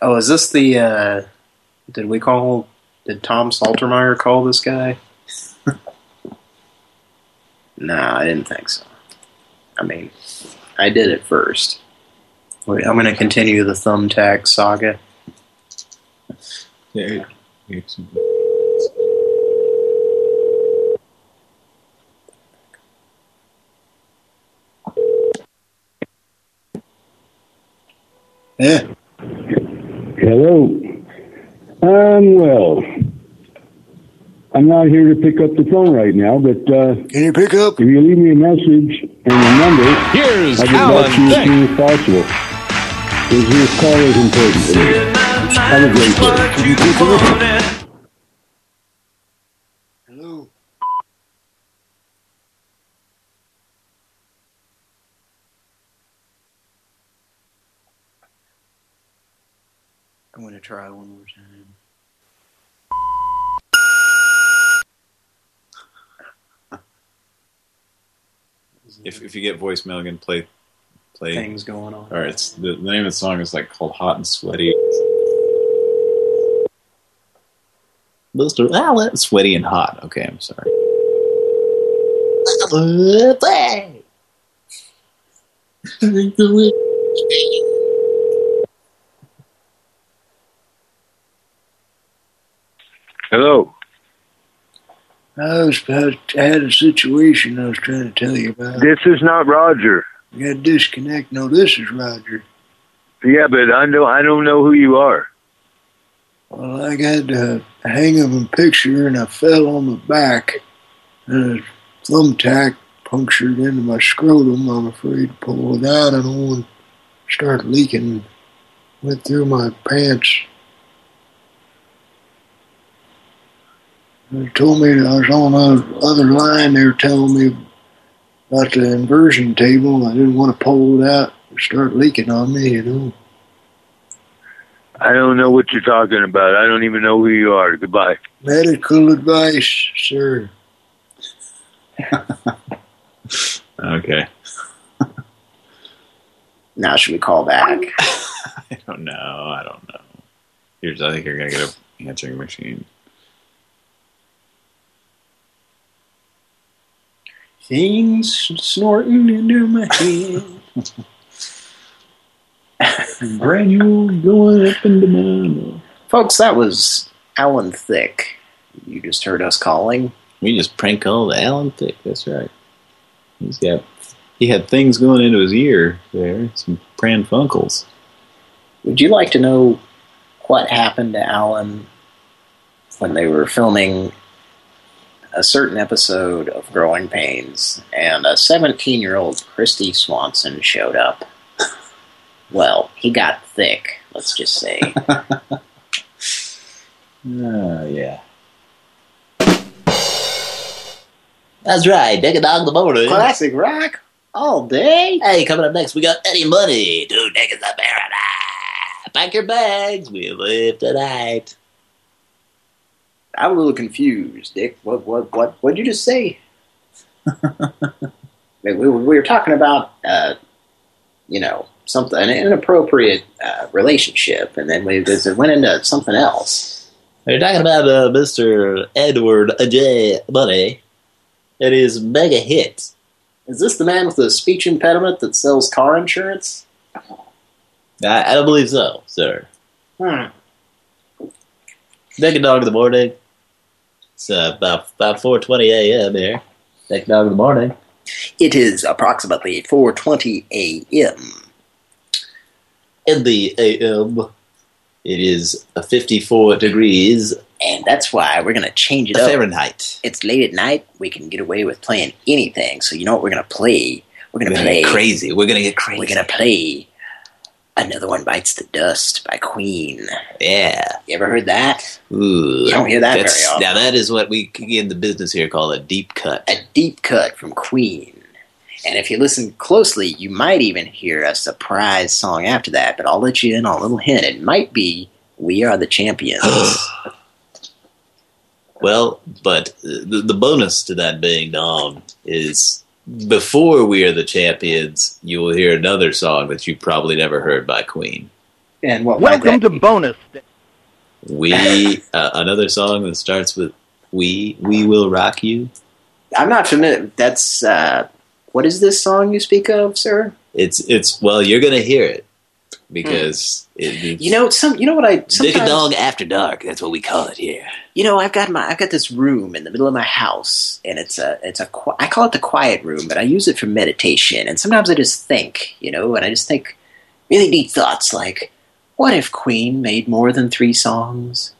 Oh, is this the? uh Did we call? Did Tom Saltermeyer call this guy? no, I didn't think so. I mean, I did it first. Wait, I'm going to continue the thumbtack saga. Yeah. Yeah. Hello. Um, well, I'm not here to pick up the phone right now, but uh, can you pick up? If you leave me a message and a number, Here's I'll get Alan back to you as Thicke. soon as possible. This this call is important to me. Have a great day. Can you pick up? Hello. I'm going to try one more time. If if you get voicemail again, play play Things going on. All right, it's the, the name of the song is like called "Hot and Sweaty." Mr. Allen, sweaty and hot. Okay, I'm sorry. Hello. I was about, I had a situation I was trying to tell you about. This is not Roger. You got to disconnect. No, this is Roger. Yeah, but I know I don't know who you are. Well, I got a hang of a picture and I fell on my back. And a thumbtack punctured into my scrotum. I'm afraid to pull it out. I don't want to start leaking. Went through my pants. They told me I was on the other line. They were telling me about the inversion table. I didn't want to pull it out and start leaking on me, you know. I don't know what you're talking about. I don't even know who you are. Goodbye. Medical advice, sir. Okay. Now should we call back? I don't know. I don't know. Here's, I think you're gonna get a answering machine. Things snorting into my head. Granules going up into my Folks, that was Alan Thicke. You just heard us calling. We just prank called Alan Thicke. That's right. He's got he had things going into his ear there. Some Pran Funkels. Would you like to know what happened to Alan when they were filming a certain episode of Growing Pains and a 17-year-old Kristy Swanson showed up? Well, he got thick, let's just say. Oh yeah. That's right, Deck a Dog in the morning. Classic rock all day. Hey, coming up next, we got Eddie Money. Two Deckers of Paradise. Pack your bags, we live tonight. I'm a little confused, Dick. What what what what'd you just say? we, we, we were talking about uh, you know something an inappropriate uh, relationship, and then we it went into something else. You're talking about uh, Mr. Edward J. Money. It is mega hit. Is this the man with the speech impediment that sells car insurance? I, I don't believe so, sir. Hmm. A Dog in the morning. It's uh, about about 4:20 a.m. here. A Dog in the morning. It is approximately 4:20 a.m. In the a.m. It is uh, 54 degrees. And that's why we're going to change it up. Fahrenheit. It's late at night. We can get away with playing anything. So you know what we're going to play? We're going to play get crazy. We're gonna get crazy. We're going to play Another One Bites the Dust by Queen. Yeah. You ever heard that? Ooh, You don't hear that very often. Now that is what we in the business here call a deep cut. A deep cut from Queen. And if you listen closely, you might even hear a surprise song after that, but I'll let you in on a little hint. It might be We Are the Champions. Well, but the, the bonus to that being Dom is before we are the champions, you will hear another song that you probably never heard by Queen. and what Welcome to bonus. We uh, another song that starts with "We We Will Rock You." I'm not familiar. That's, uh, what is this song you speak of, sir? It's it's well, you're gonna hear it because mm. it, it's You know, some. You know what I Dick a dog After Dark. That's what we call it here. You know, I've got my I've got this room in the middle of my house, and it's a it's a qui- I call it the quiet room, but I use it for meditation. And sometimes I just think, you know, and I just think really deep thoughts like, what if Queen made more than three songs?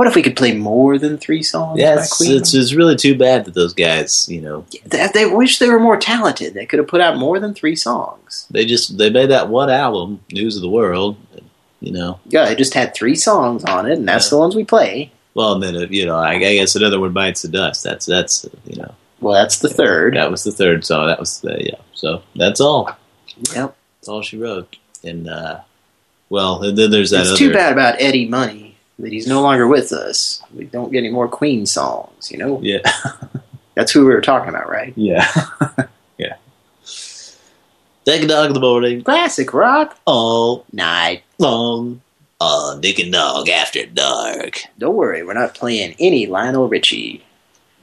What if we could play more than three songs Yeah, by it's, it's really too bad that those guys, you know, they, they wish they were more talented. They could have put out more than three songs. they just they made that one album, News of the World, you know. Yeah, they just had three songs on it, and that's the ones we play. Well, and then uh, you know, I, I guess another one bites the dust. That's that's uh, you know. Well, that's the third. That was the third song. That was the yeah. So that's all. Yep. That's all she wrote. And uh, well, and then there's that It's other. too bad about Eddie Money that he's no longer with us. We don't get any more Queen songs, you know? Yeah. That's who we were talking about, right? Yeah. yeah. Take a dog in the morning. Classic rock. All night long. On Dick and Dog After Dark. Don't worry, we're not playing any Lionel Richie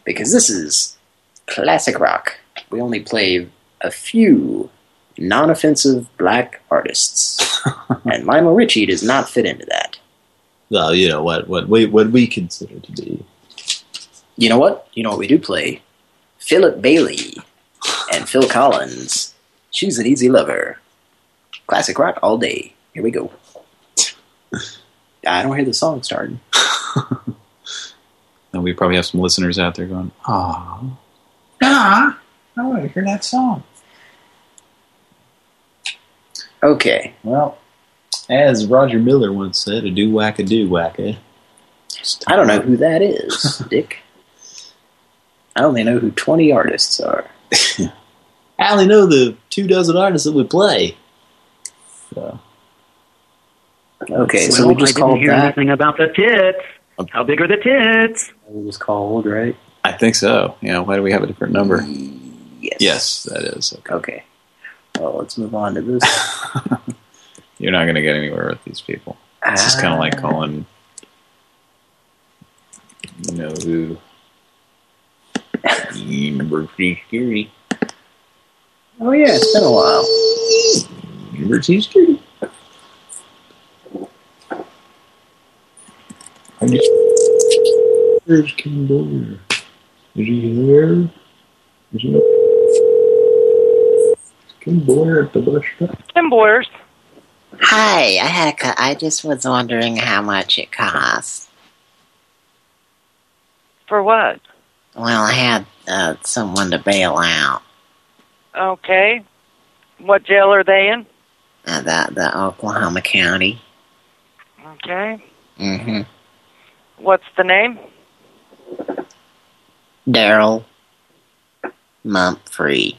because this is classic rock. We only play a few non-offensive black artists, and Lionel Richie does not fit into that. Well, you know what what we what we consider to be. You know what? You know what we do play? Philip Bailey and Phil Collins. She's an easy lover. Classic rock all day. Here we go. I don't hear the song starting. And we probably have some listeners out there going, "Ah, Ah, I want to hear that song." Okay. Well, as Roger Miller once said, a do whack a do whack eh? I don't know who that is, Dick. I only know who 20 artists are. I only know the two dozen artists that we play. So. Okay, so well, we just I didn't called hear that. anything about the tits. How big are the tits? It was called, right? I think so. Yeah. Why do we have a different number? Yes. Yes, that is. Okay. Okay. Well, let's move on to this. You're not going to get anywhere with these people. It's just kind of like ah. calling, you know, who. University Security. Oh, yeah, it's been a while. University Security. I just. Where's King Boyer? Is he there? Is he? Is King Boyer at the bus stop? Tim Boyers. Hi, I had a, I just was wondering how much it costs. For what? Well, I had uh, someone to bail out. Okay. What jail are they in? Uh, the the Oklahoma County. Okay. Mm-hmm. What's the name? Daryl Mumphrey.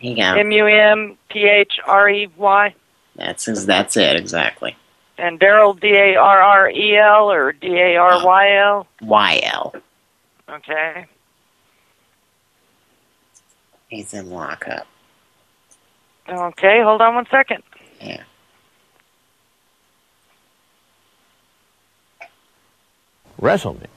He got M U M P H R E Y. that's his, that's it exactly. And Daryl D A R R E L or D A R Y L? Y L. Okay. He's in lockup. Okay, hold on one second. Yeah. WrestleMania.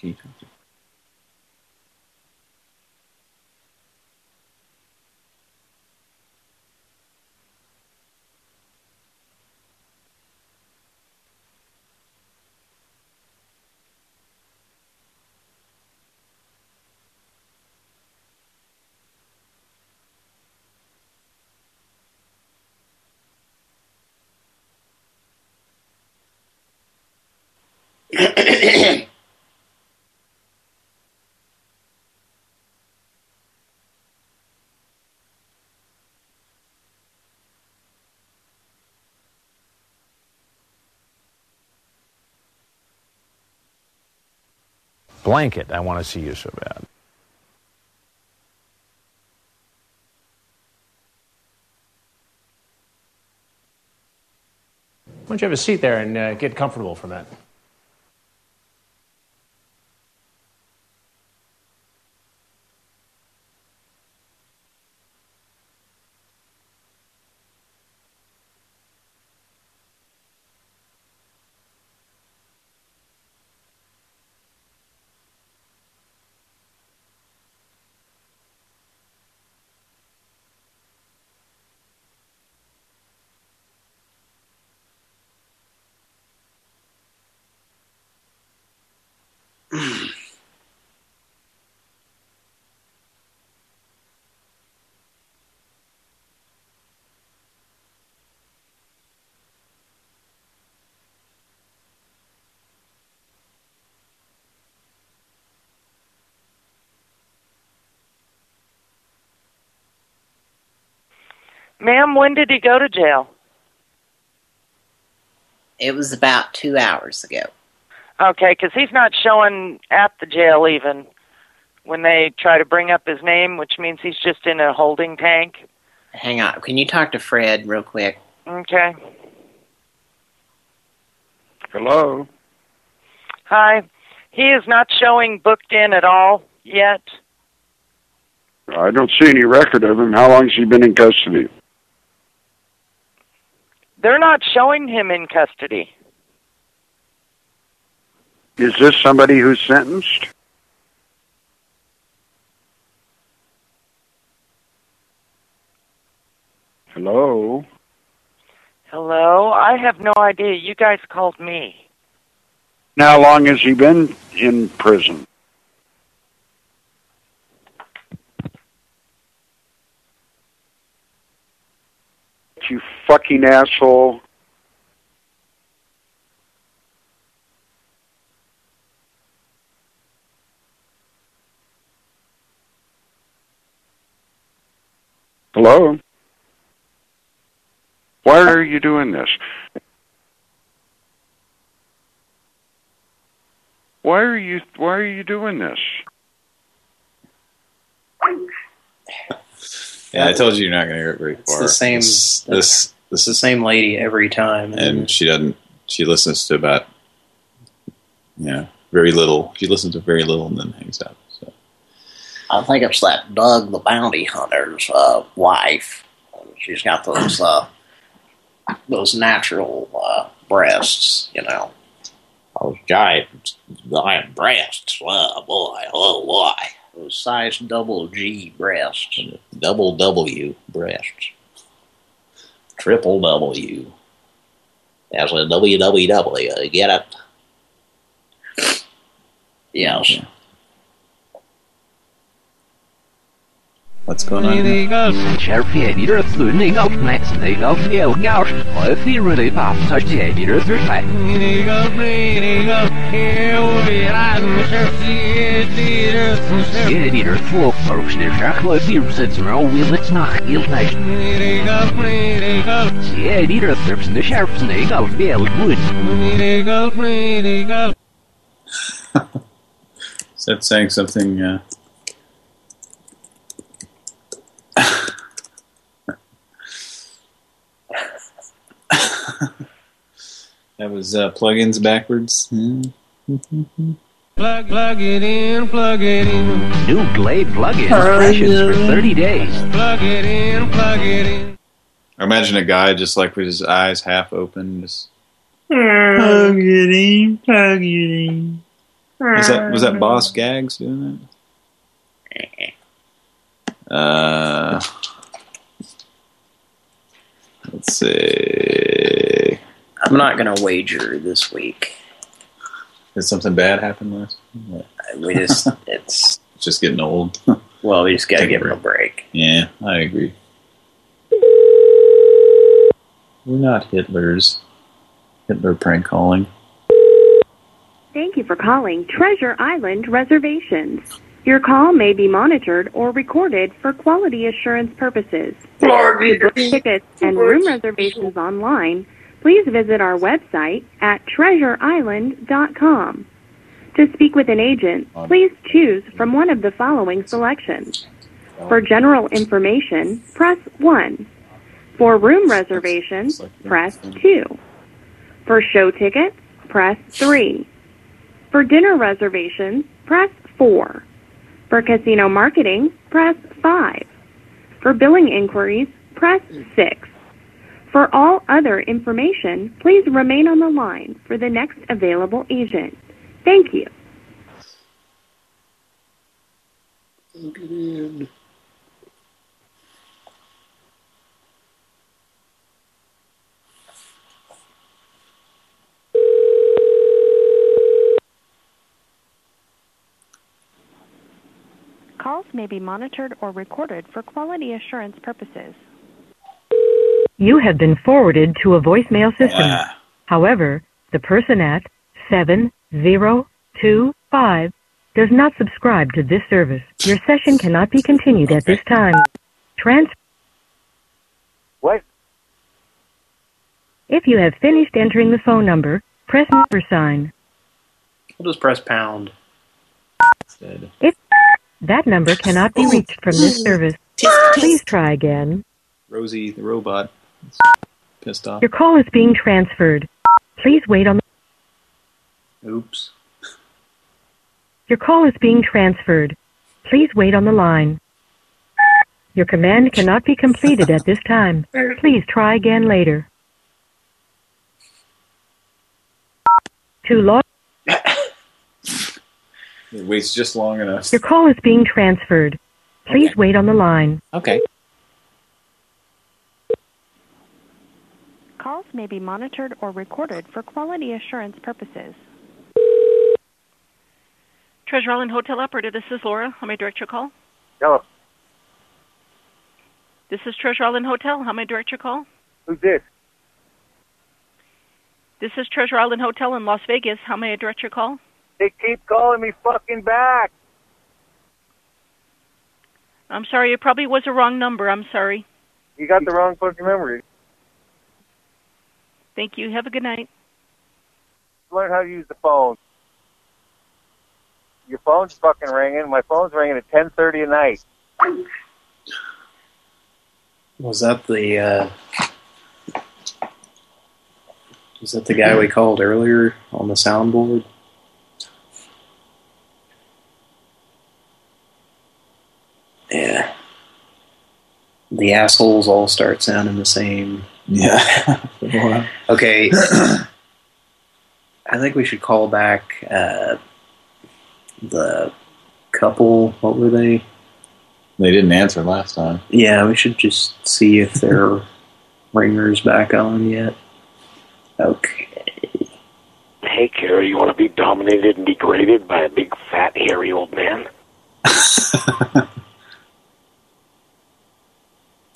key factor. Blanket, I want to see you so bad. Why don't you have a seat there and uh, get comfortable for a Ma'am, when did he go to jail? It was about two hours ago. Okay, because he's not showing at the jail even when they try to bring up his name, which means he's just in a holding tank. Hang on. Can you talk to Fred real quick? Okay. Hello? Hi. He is not showing booked in at all yet. I don't see any record of him. How long has he been in custody? They're not showing him in custody. Is this somebody who's sentenced? Hello? Hello? I have no idea. You guys called me. Now, how long has he been in prison? You fucking asshole. Hello? Why are you doing this? Why are you why are you doing this? Yeah, I told you you're not going to hear it very It's far. the same- This this, this the same lady every time. and she doesn't. She listens to about, you know, very little. She listens to very little and then hangs up. So I think it's that Doug the bounty hunter's uh, wife. She's got those uh, those natural uh, breasts, you know. Those giant, giant breasts. Oh boy, oh boy. Those size double G breasts. Double W breasts. Triple W. That's a WWW. Get it? Yes. What's going on? Kjærpedier slutning av nettene av fjellgard, og fyrre pappasjerer for seg. Kjærider flåkfolksner sjakk og fyrsetser og vil et snakk helt nært. Kjærider thurpsne skjerpsne av fjellbund. Is that saying something? Uh, that was uh, plugins backwards. Hmm. Plug, plug it in, plug it in. New Glade plugins freshens for 30 days. Plug it in, plug it in. Or imagine a guy just like with his eyes half open, just Plug it in, plug it in. Was that was that Boss Gags doing that? Uh, let's see. I'm not going to wager this week. Did something bad happen last? We just, it's It's just getting old. well, we just got to Take give him a break. Yeah, I agree. We're not Hitlers. Hitler prank calling. Thank you for calling Treasure Island Reservations. Your call may be monitored or recorded for quality assurance purposes. To book tickets and room reservations online, please visit our website at treasureisland.com. To speak with an agent, please choose from one of the following selections. For general information, press 1. For room reservations, press 2. For show tickets, press 3. For dinner reservations, press 4. For casino marketing, press 5. For billing inquiries, press 6. For all other information, please remain on the line for the next available agent. Thank you. Calls may be monitored or recorded for quality assurance purposes. You have been forwarded to a voicemail system. However, the person at 7025 does not subscribe to this service. Your session cannot be continued at this time. Trans- What? if you have finished entering the phone number, press number sign. We'll just press pound. If that number cannot be reached from this service, please try again. Rosie the robot. Is Pissed off. Your call is being transferred. Please wait on the Oops. Your call is being transferred. Please wait on the line. Your command cannot be completed at this time. Please try again later. To log, It waits just long enough. your call is being transferred. Please wait on the line. Okay. Calls may be monitored or recorded for quality assurance purposes. Treasure Island Hotel operator, this is Laura. How may I direct your call? Hello. This is Treasure Island Hotel. How may I direct your call? Who's this? This is Treasure Island Hotel in Las Vegas. How may I direct your call? They keep calling me fucking back. I'm sorry, it probably was a wrong number. I'm sorry. You got the wrong fucking number. Thank you. Have a good night. Learn how to use the phone. Your phone's fucking ringing. My phone's ringing at 10:30 at night. Was that the uh, was that the guy we called earlier on the soundboard? Yeah. The assholes all start sounding the same. Yeah. okay. I think we should call back uh, the couple. What were they? They didn't answer last time. Yeah, we should just see if their ringer's back on yet. Okay. Hey, Carrie, you want to be dominated and degraded by a big, fat, hairy old man?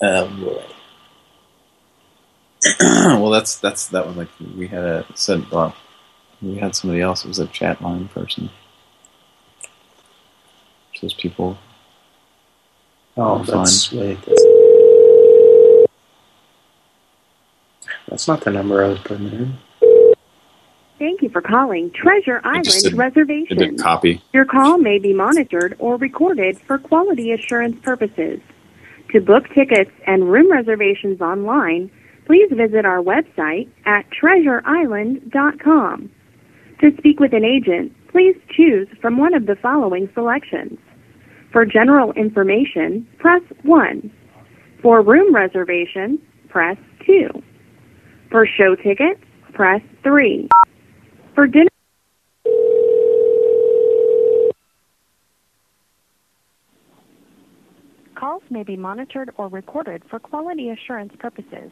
Um, well, that's that's that was like we had a said well, we had somebody else. It was a chat line person. Those people. Oh, that's fine. wait. That's, that's not the number I was putting in. Thank you for calling Treasure Island just did- It Reservations. did copy. Your call may be monitored or recorded for quality assurance purposes. To book tickets and room reservations online, please visit our website at treasureisland.com. To speak with an agent, please choose from one of the following selections. For general information, press 1. For room reservation, press 2. For show tickets, press 3. For dinner Calls may be monitored or recorded for quality assurance purposes.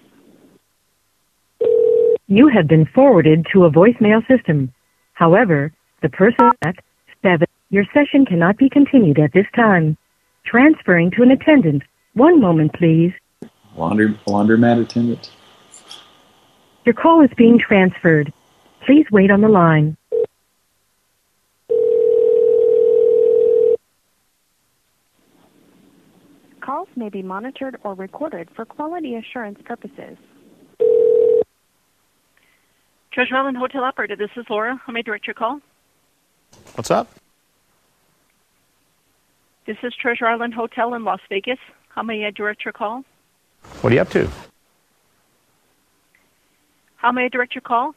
You have been forwarded to a voicemail system. However, the person at 7, your session cannot be continued at this time. Transferring to an attendant. One moment, please. Laundry, laundromat attendant. Your call is being transferred. Please wait on the line. Calls may be monitored or recorded for quality assurance purposes. Treasure Island Hotel operator, this is Laura. How may I direct your call? What's up? This is Treasure Island Hotel in Las Vegas. How may I direct your call? What are you up to? How may I direct your call?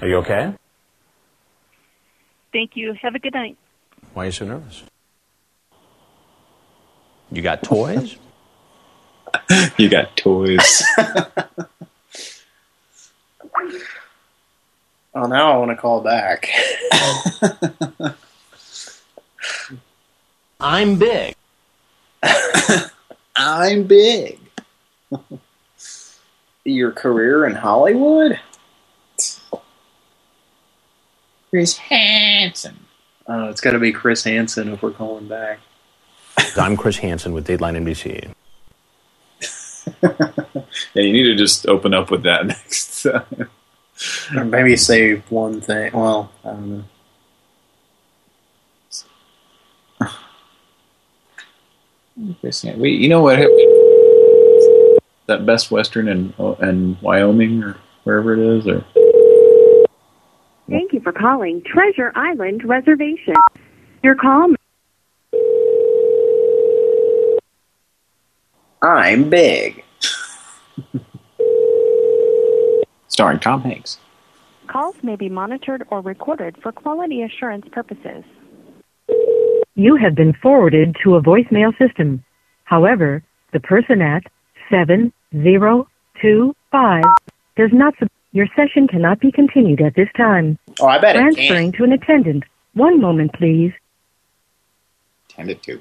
Are you okay? Thank you. Have a good night. Why are you so nervous? You got toys? you got toys. Oh, now I want to call back. I'm big. I'm big. Your career in Hollywood? Chris Hansen. Oh, it's got to be Chris Hansen if we're calling back. I'm Chris Hansen with Dateline NBC. Yeah, you need to just open up with that next time. Or maybe say one thing. Well, I don't know. Chris Han- Wait, you know what? That Best Western in in Wyoming or wherever it is, or Thank you for calling Treasure Island Reservation. Your call I'm big. Starring Tom Hanks. calls may be monitored or recorded for quality assurance purposes. You have been forwarded to a voicemail system. However, the person at 7025 does not. Your session cannot be continued at this time. Oh, I bet it. Transferring to an attendant. One moment, please. Tended to.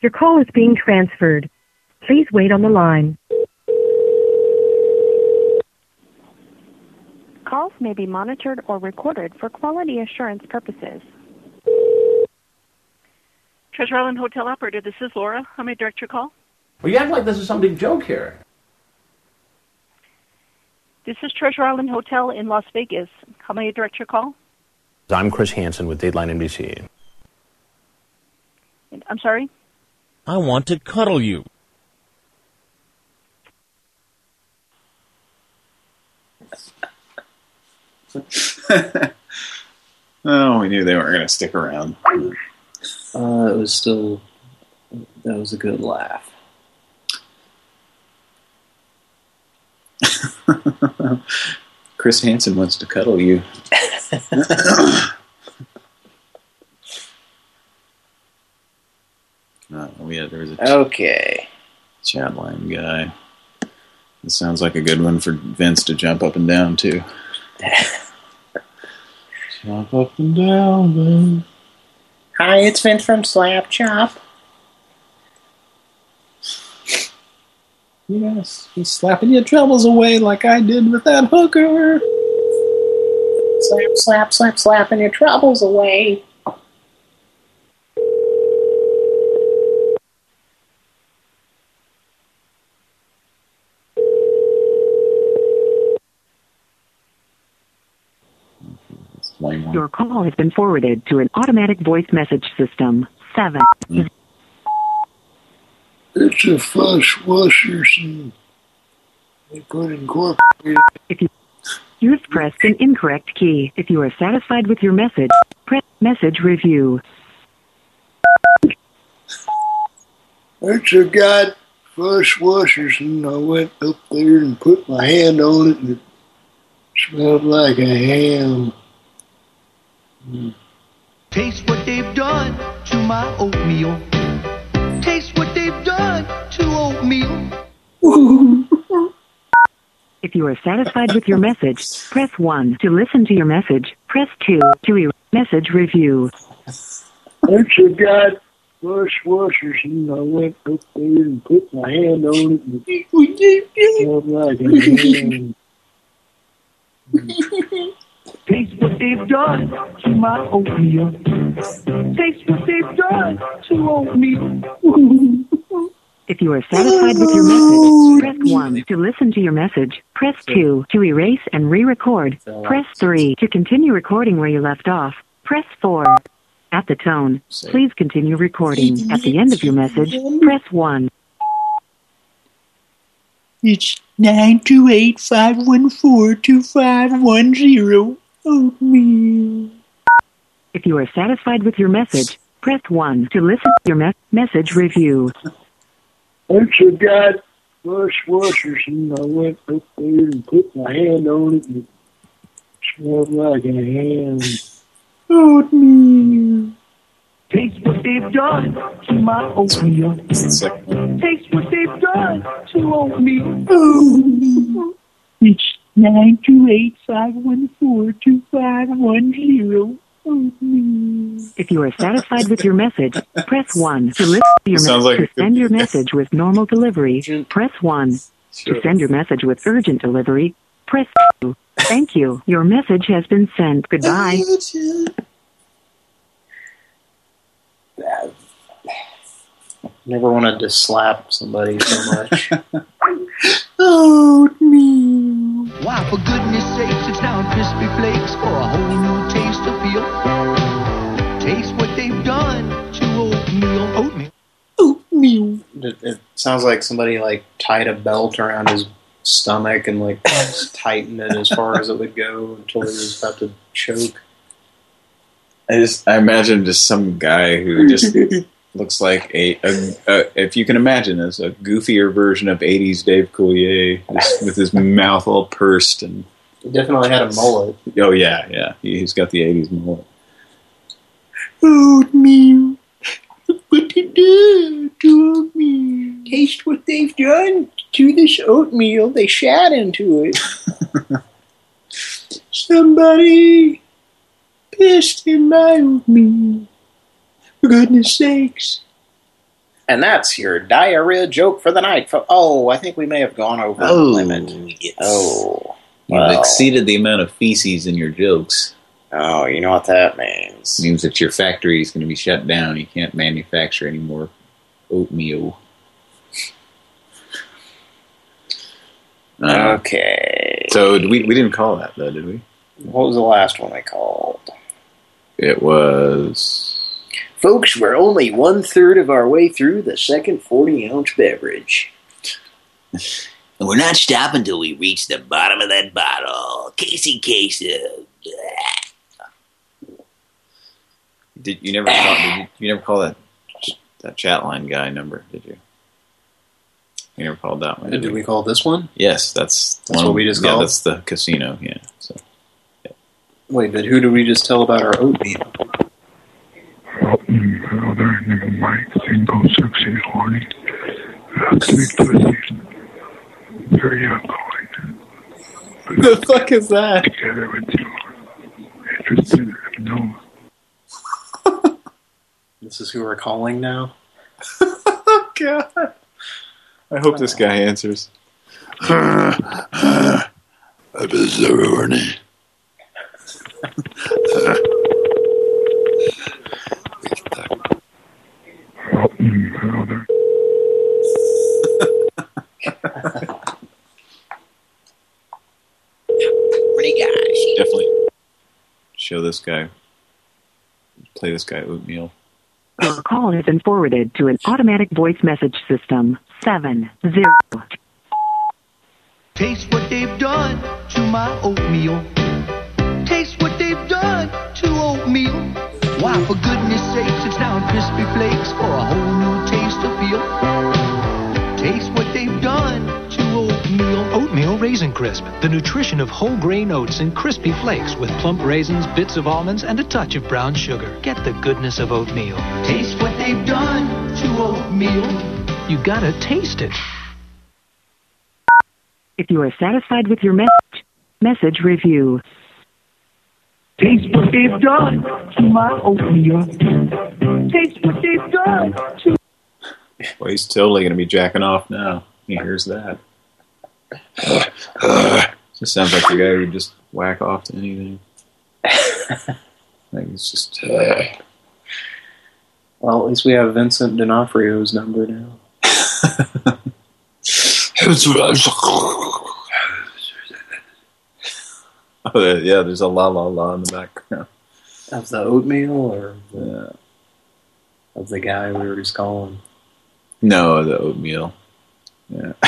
Your call is being transferred. Please wait on the line. Calls may be monitored or recorded for quality assurance purposes. Treasure Island Hotel operator, this is Laura. How may I direct your call? Well, you act like this is some big joke here. This is Treasure Island Hotel in Las Vegas. How may I direct your call? I'm Chris Hansen with Dateline NBC. I'm sorry? I want to cuddle you. Oh, we knew they weren't going to stick around. Uh, it was still. That was a good laugh. Chris Hansen wants to cuddle you. Uh, yeah, there was a Okay. chat line guy. This sounds like a good one for Vince to jump up and down to. Jump up and down, man. Hi, it's Vince from Slap Chop. Yes, he's slapping your troubles away like I did with that hooker. Slap, slap, slap, slapping your troubles away. Your call has been forwarded to an automatic voice message system. Seven. It's a fuss Wusserson. They put incorporated. If you you've pressed an incorrect key. If you are satisfied with your message, press message review. It's a guy, Fuss Wusserson. I went up there and put my hand on it and it smelled like a ham. Taste what they've done to my oatmeal. Taste what they've done to oatmeal. If you are satisfied with your message, press 1. To listen to your message, press 2. To e- message review. It's a guy, Fuss Wusserson. I went up there and put my hand on it and it smelled like a ham. Taste what they've done to my oatmeal. Taste what they've done to oatmeal. If you are satisfied with your message, press 1. To listen to your message, press 2. To erase and re-record, press 3. To continue recording where you left off, press 4. At the tone, please continue recording. At the end of your message, press 1. It's nine two eight five one four two five one zero. Oh, Oatmeal. If you are satisfied with your message, press 1 to listen to your me- message review. Once you got Russ Washington, I went up there and put my hand on it and it smelled like a ham. Oh, Oatmeal. Taste what they've done to my oatmeal. Taste what they've done to oatmeal. Oatmeal. It's nine two eight five one four two five one zero. Oatmeal. If you are satisfied with your message, press 1 to listen your Sounds message. like to send your message with normal delivery, press 1. To send your message with urgent delivery, press 2. Thank you. Your message has been sent. Goodbye. Never wanted to slap somebody so much. Oh, oatmeal. Why, for goodness sakes, it's now crispy flakes for a whole new taste to feel. Taste what they've done to oatmeal. Oatmeal. Oatmeal. it, it sounds like somebody like tied a belt around his stomach and like tightened it as far as it would go until he was about to choke. I just I imagine just some guy who just looks like a, a, a if you can imagine this a goofier version of '80s Dave Coulier, just with his mouth all pursed and He definitely had a mullet. oh yeah yeah he, he's got the '80s mullet. Oatmeal. Look what they did to oatmeal. Taste what they've done to this oatmeal. They shat into it. Somebody pissed in my oatmeal. For goodness sakes. And that's your diarrhea joke for the night. fo- Oh, I think we may have gone over the Oh, limit. Oh, You've well. exceeded the amount of feces in your jokes. Oh, you know what that means. It means that your factory is going to be shut down. You can't manufacture any more oatmeal. Uh, Okay. So we we didn't call that though, did we? What was the last one I called? It was Folks, we're only one third of our way through the second 40 ounce beverage. And we're not stopping until we reach the bottom of that bottle. Casey Queso. Did you never call did you, you never call that that chat line guy number, did you? You never called that one. Did we call this one? Yes, that's That's one- what we just yeah, called? that's the casino, yeah. So Wait, but who do we just tell about our oatmeal? Other than Mike, single, sexy, horny, sweet pussy, very outgoing. The fuck is that? Together with you, interested, no. This is who we're calling now? Oh, God. I hope this guy answers. I've been so horny. Pretty gosh. Definitely show this guy play this guy oatmeal. Your call has been forwarded to an automatic voice message system. Seven zero. Taste what they've done to my oatmeal. Taste what they've done to oatmeal. Why, for goodness sakes, it's now crispy flakes for a whole new taste to feel. Taste what they've done to oatmeal. Oatmeal Raisin Crisp, the nutrition of whole grain oats and crispy flakes with plump raisins, bits of almonds, and a touch of brown sugar. Get the goodness of oatmeal. Taste what they've done to oatmeal. You gotta taste it. If you are satisfied with your message, message review. Taste what they've done to my oatmeal. Taste what they've done to Well, he's totally going to be jacking off now. He hears that. Just sounds like the guy who would just whack off to anything. like it's just. uh, Well, at least we have Vincent D'Onofrio's number now. Oh, yeah, there's a la la la in the background. Of the oatmeal or the, of the guy we were just calling? No, the oatmeal. Yeah.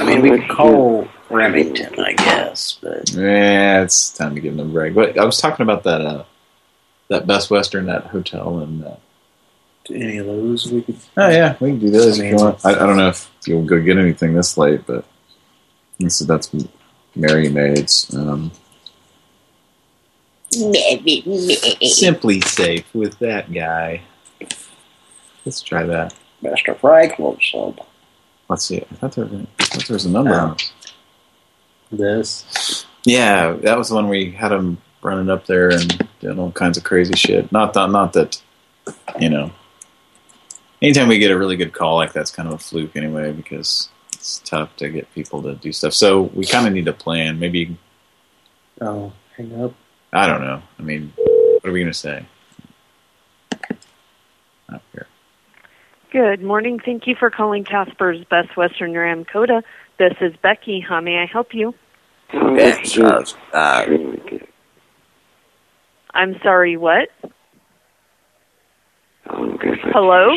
I mean, we could call Remington, I guess, but Yeah, it's time to give them a break. But I was talking about that uh, that Best Western, that hotel, and uh, any of those we could. oh yeah, we can do those I if you want. I, I don't know if you'll go get anything this late, but so that's Merry Maids. Um, simply safe with that guy. Let's try that. Mr. Franklin sub. Let's see. I thought there, I thought there was a number on it. This. Yeah, that was the one we had him running up there and doing all kinds of crazy shit. Not that, not that, you know. Anytime we get a really good call like that's kind of a fluke anyway because it's tough to get people to do stuff. So we kind of need a plan. Maybe Oh, hang up. I don't know. I mean, what are we gonna say? Not here. Good morning. Thank you for calling Casper's Best Western Ramkota. This is Becky. How may I help you? I'm sorry, what? Hello?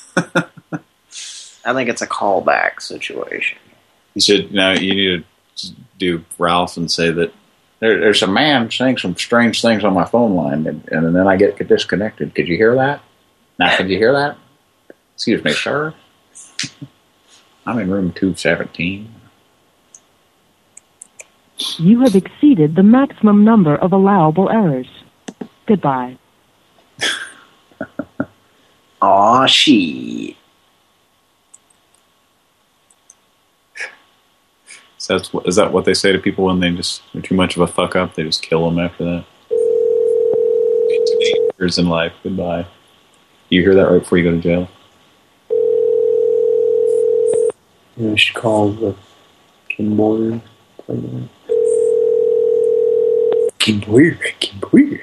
think it's a callback situation. You should now. You need to do Ralph and say that there, there's a man saying some strange things on my phone line, and, and then I get disconnected. Could you hear that? Now, could you hear that? Excuse me, sir. I'm in room two seventeen. You have exceeded the maximum number of allowable errors. Goodbye. Aw, she. So that's what- is that what they say to people when they just are too much of a fuck up? They just kill them after that. Too years in life. Goodbye. You hear that right before you go to jail? We should call the Kim Boyer. Kim Boyer. Kim Boyer.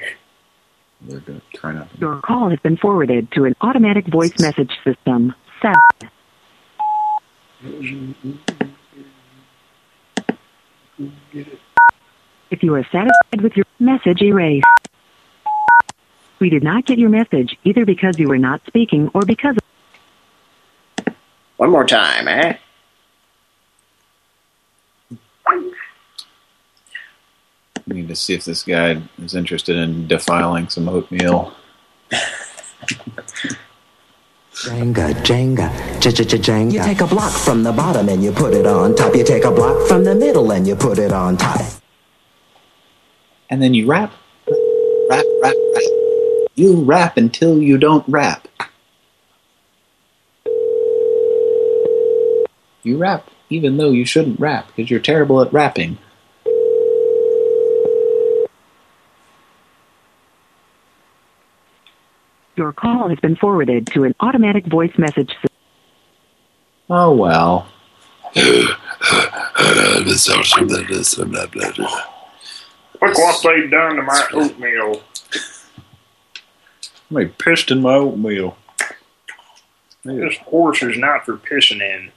They're gonna try not. Your call has been forwarded to an automatic voice message system. Sad. If you are satisfied with your message, erase. We did not get your message either because you were not speaking or because of One more time, eh? We need to see if this guy is interested in defiling some oatmeal. Jenga, Jenga, j j j Jenga. You take a block from the bottom and you put it on top. You take a block from the middle and you put it on top. And then you rap. Rap, rap, rap. You rap until you don't rap. You rap even though you shouldn't rap because you're terrible at rapping. Your call has been forwarded to an automatic voice message system. Oh well. Look what they done to my oatmeal. They pissed in my oatmeal. This horse is not for pissing in.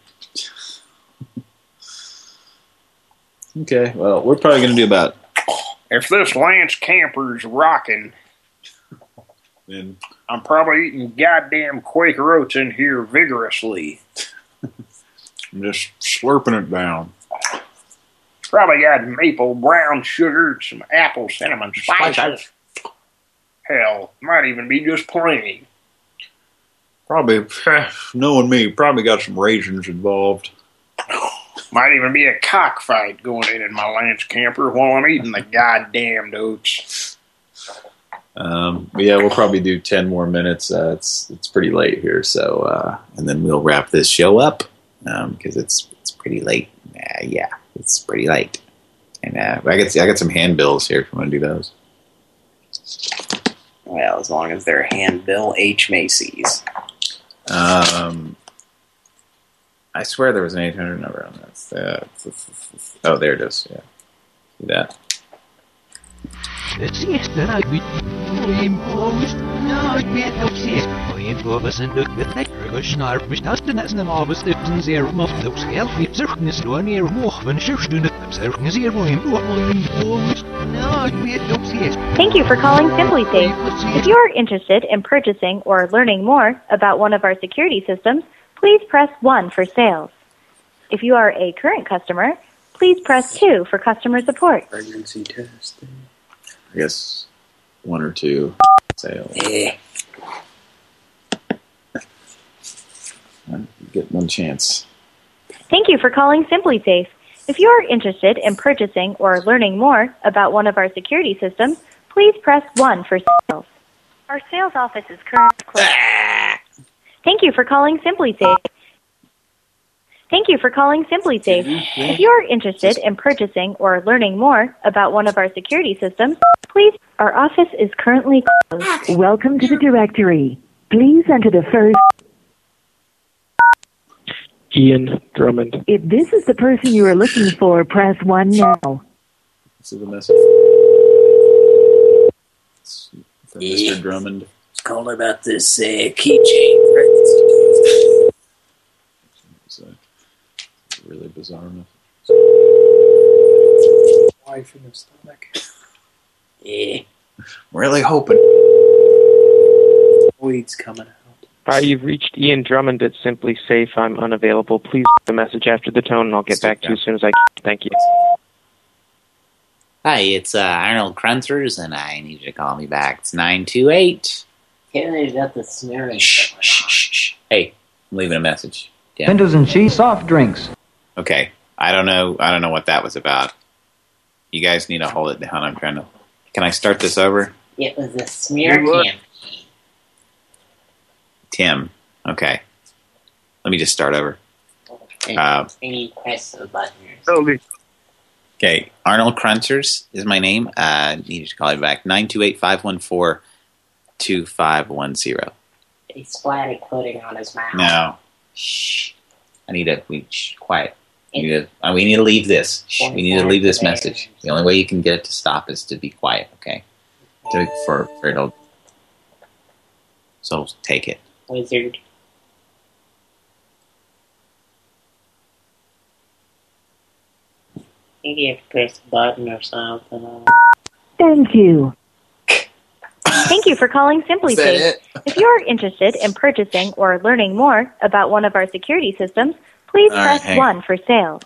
Okay, well, we're probably going to do about If this Lance camper's rocking, then I'm probably eating goddamn Quaker oats in here vigorously. I'm just slurping it down. Probably got maple brown sugar, some apple cinnamon spices. Hell, might even be just plain. Probably, knowing me, probably got some raisins involved. Might even be a cockfight going in in my Lance camper while I'm eating the goddamn oats. Um, but yeah, we'll probably do 10 more minutes. Uh, it's it's pretty late here, so uh, and then we'll wrap this show up because it's it's pretty late. Uh, yeah, it's pretty late. And uh, I got I got some handbills here. If you want to do those. Well, as long as they're handbill H Macy's. Um, I swear there was an 800 number on this. Oh, there it is. Yeah, see that. Het is dat ik weet. Im August. Nou, ik ben ook zeer. Een voor zijn ook met lekker snarp. Mis dat de nesten August is een zeer mocht ook heel veel zerknis door neer mocht van zerknis. Zerknis hier voor hem. Im August. Nou, ik ben ook zeer. Thank you for calling SimpliSafe. If you are interested in purchasing or learning more about one of our security systems, please press 1 for sales. If you are a current customer, please press 2 for customer support. Pregnancy test. I guess one or two sales. Eh. Get one chance. Thank you for calling SimpliSafe. If you are interested in purchasing or learning more about one of our security systems, please press 1 for sales. Our sales office is currently closed. Thank you for calling SimpliSafe. Thank you for calling SimpliSafe. If you are interested in purchasing or learning more about one of our security systems, please. Our office is currently closed. Welcome to the directory. Please enter the first. Ian Drummond. If this is the person you are looking for, press 1 now. This is a message. From Mr. Drummond. It's called about this uh, keychain. It's a really bizarre message. Wife in the stomach. Yeah. Really hoping. Weeds coming out. Hi, you've reached Ian Drummond at Simply Safe. I'm unavailable. Please leave a message after the tone, and I'll get back to you as soon as I can. Thank you. Hi, it's uh, Arnold Crunthers, and I need you to call me back. It's 928. Kennedy's got the smearing. Shh, shh, shh, shh. Hey, I'm leaving a message. Damn. Windows and cheese soft drinks. Okay, I don't know. I don't know what that was about. You guys need to hold it down. I'm trying to. Can I start this over? It was a smear You would. campaign. Tim. Okay. Let me just start over. Uh, And you press the button. okay, Arnold Crunchers is my name. Uh, need to call me back. 928-514-2510. He splatted pudding on his mouth. No. Shh. I need to be quiet. We need, to, uh, we need to leave this. Shh, we need to leave this message. The only way you can get it to stop is to be quiet, okay? To, for, for it'll... So take it. Wizard. I think you have to press a button or something. Thank you. Thank you for calling SimpliSafe. If you are interested in purchasing or learning more about one of our security systems, please All right, press hang 1 for sales.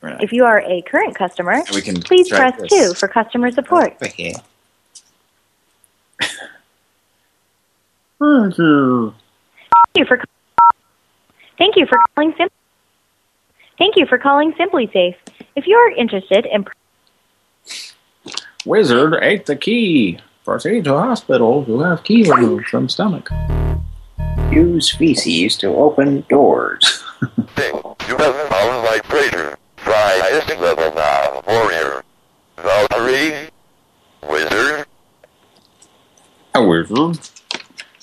Right. If you are a current customer, We can please press this. 2 for customer oh, support. Okay. Thank you for Thank you for calling Sim- Thank you for calling SimpliSafe. If you are interested in Wizard ate the key. Proceed to hospital to have key removed from stomach. Use feces to open doors. You have found vibrator. Try highest level now. Warrior. Valkyrie. Wizard. A wizard.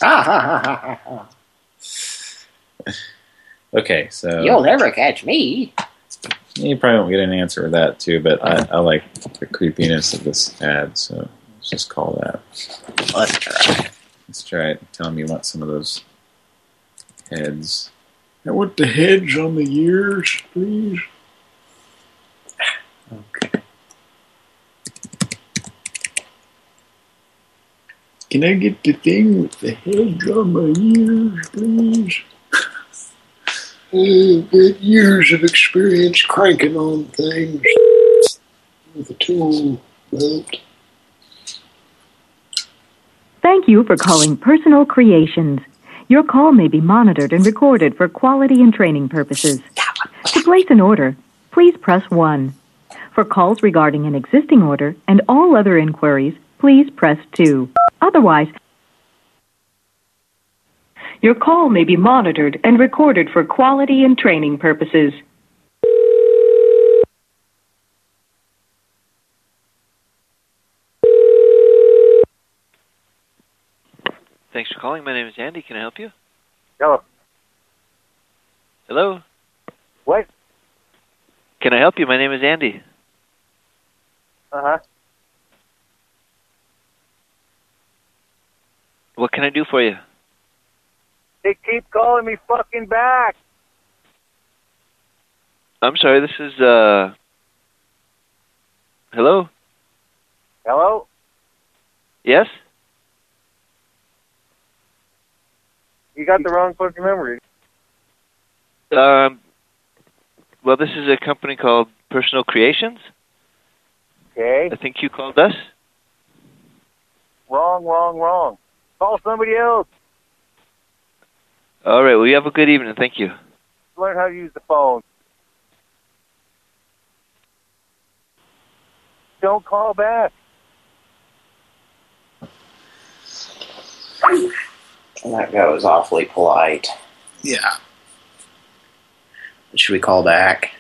Ha ha ha ha ha ha. Okay, so You'll never catch me. you probably won't get an answer with that too, but I, I like the creepiness of this ad, so let's just call that. Let's try. Let's try it. Tell me you want some of those heads. I want the heads on the ears, please. Okay. Can I get the thing with the heads on my ears, please? I've years of experience cranking on things with a tool belt. Thank you for calling Personal Creations. Your call may be monitored and recorded for quality and training purposes. To place an order, please press 1. For calls regarding an existing order and all other inquiries, please press 2. Otherwise, your call may be monitored and recorded for quality and training purposes. Calling. My name is Andy. Can I help you? Hello. Hello? What? Can I help you? My name is Andy. Uh huh. What can I do for you? They keep calling me fucking back. I'm sorry, this is, uh... Hello? Hello? Yes? You got the wrong fucking memory. Um, well, this is a company called Personal Creations. Okay. I think you called us. Wrong, wrong, wrong. Call somebody else. All right, well, you have a good evening. Thank you. Learn how to use the phone. Don't call back. That guy was awfully polite. Yeah. Should we call back?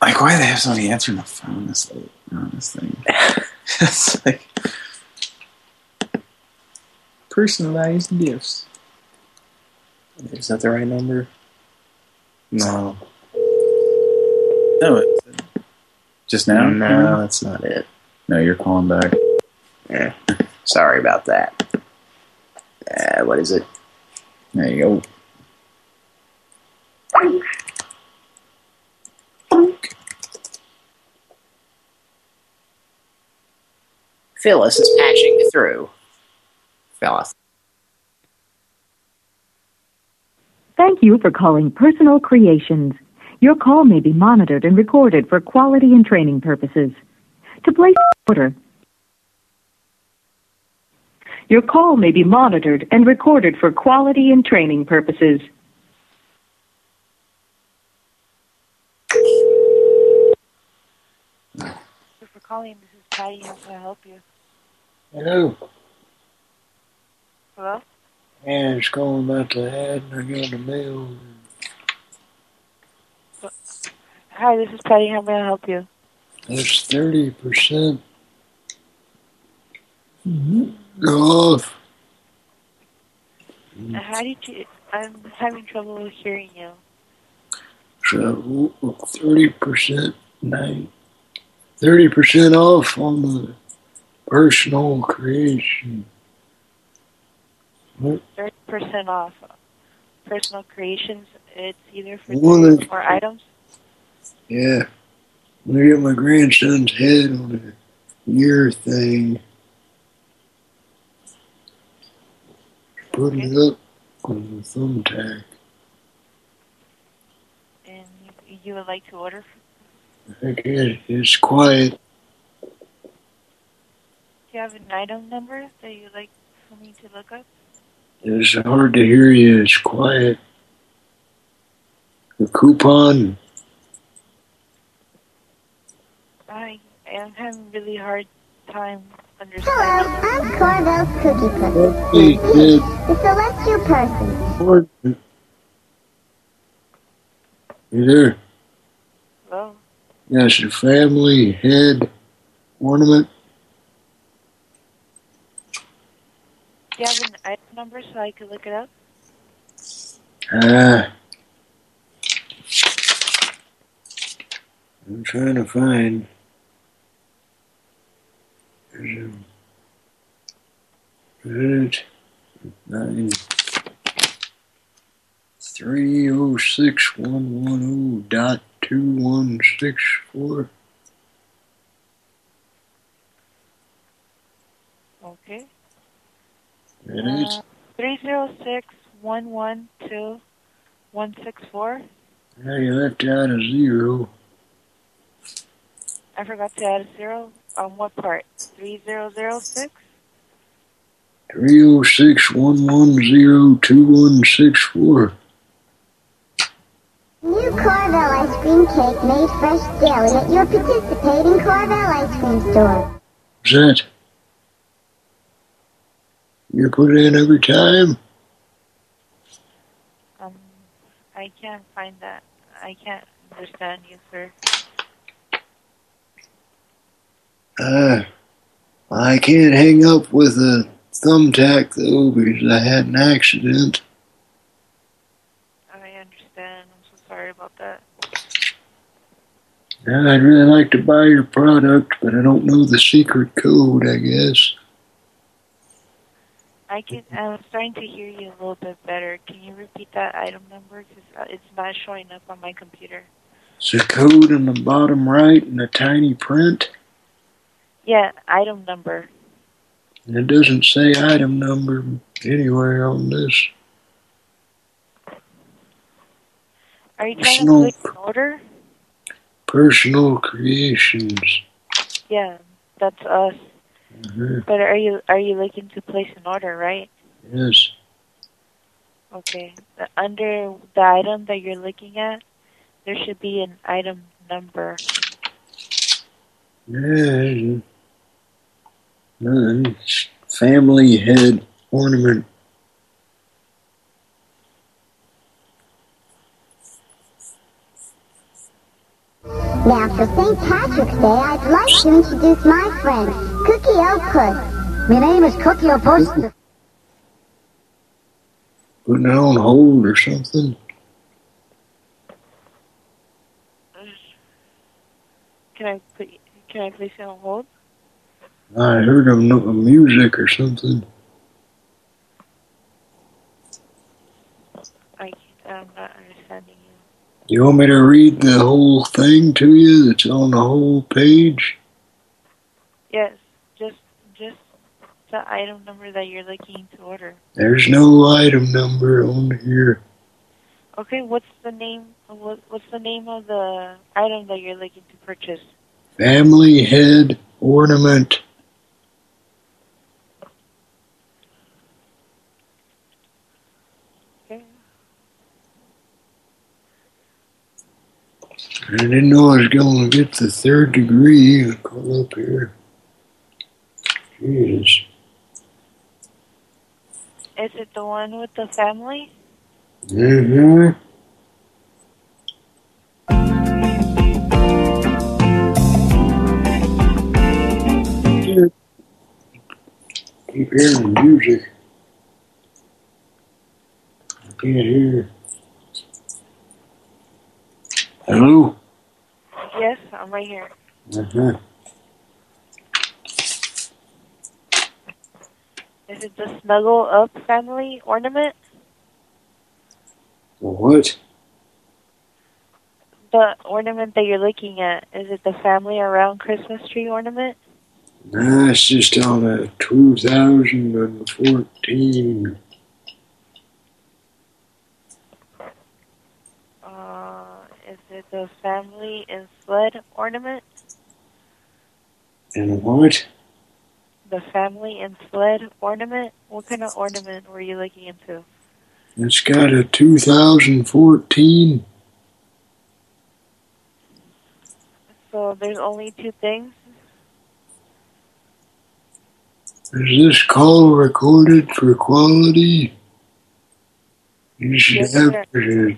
Like, why do they have somebody answering the phone this late on this thing? it's like personalized gifts. Is that the right number? No. No, it's just now. No, that's not it. No, you're calling back. Yeah. Sorry about that. Uh, what is it? There you go. Phyllis is patching through. Phyllis. Thank you for calling Personal Creations. Your call may be monitored and recorded for quality and training purposes. To place order, your call may be monitored and recorded for quality and training purposes. Thank you for calling. This is Patty. How can I help you? Hello. Hello? Yeah, it's calling about the ad and I got the mail. Hi, this is Patty. How may I help you? That's 30% off. Uh, How did you... I'm having trouble hearing you. So 30% nine, 30% off on the personal creation. 30% off. Personal creations, it's either for One or items. Yeah. I'm gonna get my grandson's head on a year thing. Put it up on the thumbtack. And you, you would like to order? Okay, it's quiet. Do you have an item number that you'd like for me to look up? It's hard to hear you. It's quiet. The coupon. I am having really hard time understanding. I'm Carvel's Cookie Pussy. Hey, kid. The celestial person. Lord. You there? Hello? That's your family head ornament. Do you have an item number so I could look it up? Ah. I'm trying to find. Minute nine three oh six one one oh dot two one six four. Okay. It's Uh, 306-112-164. now you left out a zero. I forgot to add a zero. On what part? 3006? Three oh six one one zero two one six four. New Carvel ice cream cake made fresh daily at your participating Carvel ice cream store. What's that? You put it in every time? Um, I can't find that. I can't understand you, sir. Uh, I can't hang up with a thumbtack though because I had an accident. I understand. I'm so sorry about that. Yeah, I'd really like to buy your product, but I don't know the secret code, I guess. I can. I'm starting to hear you a little bit better. Can you repeat that item number? Because uh, it's not showing up on my computer. It's a code in the bottom right in a tiny print, Yeah, item number. And it doesn't say item number anywhere on this. Are you trying Personal- to place an order? Personal creations. Yeah, that's us. Mhm. But are you are you looking to place an order, right? Yes. Okay. Under the item that you're looking at, there should be an item number. Yeah. None. Family head ornament. Now, for St. Patrick's Day, I'd like to introduce my friend, Cookie O'Puss. My name is Cookie O'Puss. Putting it on hold or something. Can I put can I place it on hold? I heard of no- music or something. I I'm not understanding you. You want me to read the whole thing to you that's on the whole page? Yes, just just the item number that you're looking to order. There's no item number on here. Okay, what's the name? What, what's the name of the item that you're looking to purchase? Family head ornament. I didn't know I was going to get the third degree. Call up here. Jesus. Is it the one with the family? Mm-hmm. Keep hearing the music. I can't hear. Hello? Yes, I'm right here. Uh-huh. Is it the Snuggle Up family ornament? What? The ornament that you're looking at, is it the family around Christmas tree ornament? Nah, it's just on a 2014. Uh, is it the family and sled ornament? And what? The family and sled ornament? What kind of ornament were you looking into? It's got a 2014. So there's only two things? Is this call recorded for quality? You should Yes, have sir.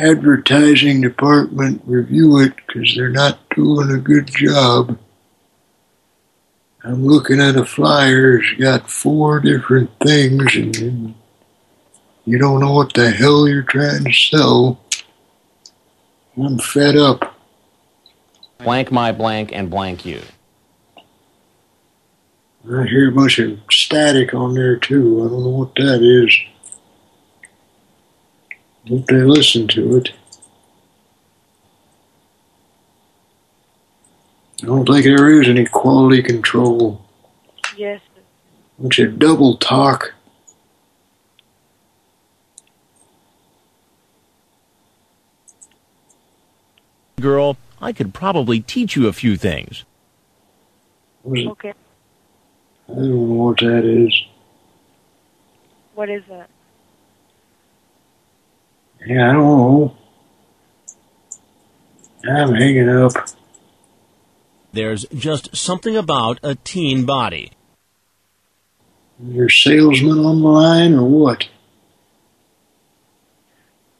Advertising department review it because they're not doing a good job. I'm looking at a flyer. It's got four different things and you don't know what the hell you're trying to sell. I'm fed up. Blank my blank and blank you. I hear a bunch of static on there too. I don't know what that is. Hope they listen to it. I don't think there is any quality control. Yes. Bunch of double talk. Girl, I could probably teach you a few things. Okay. I don't know what that is. What is that? Yeah, I don't know. I'm hanging up. There's just something about a teen body. Your salesman on the line or what?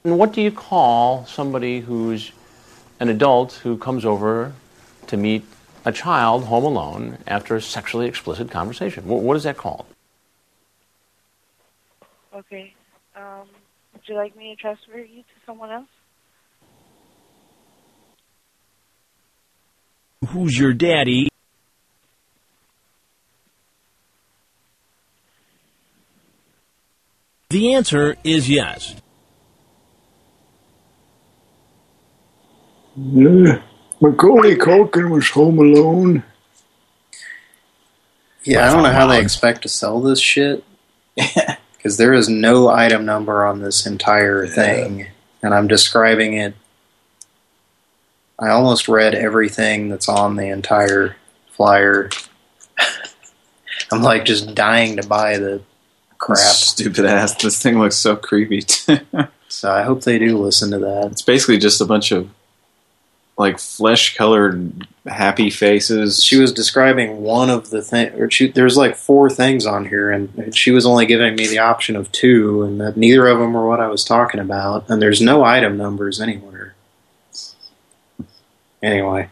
And what do you call somebody who's an adult who comes over to meet a child home alone after a sexually explicit conversation? What, what is that called? Okay. Um, would you like me to transfer you to someone else? Who's your daddy? The answer is yes. Yeah. Macaulay Culkin was home alone. Yeah, I don't know how they expect to sell this shit. Because there is no item number on this entire thing. And I'm describing it. I almost read everything that's on the entire flyer. I'm like just dying to buy the crap. Stupid ass. This thing looks so creepy. so I hope they do listen to that. It's basically just a bunch of like flesh-colored happy faces. She was describing one of the thing, or she, there's like four things on here, and she was only giving me the option of two, and that neither of them were what I was talking about, and there's no item numbers anywhere. Anyway.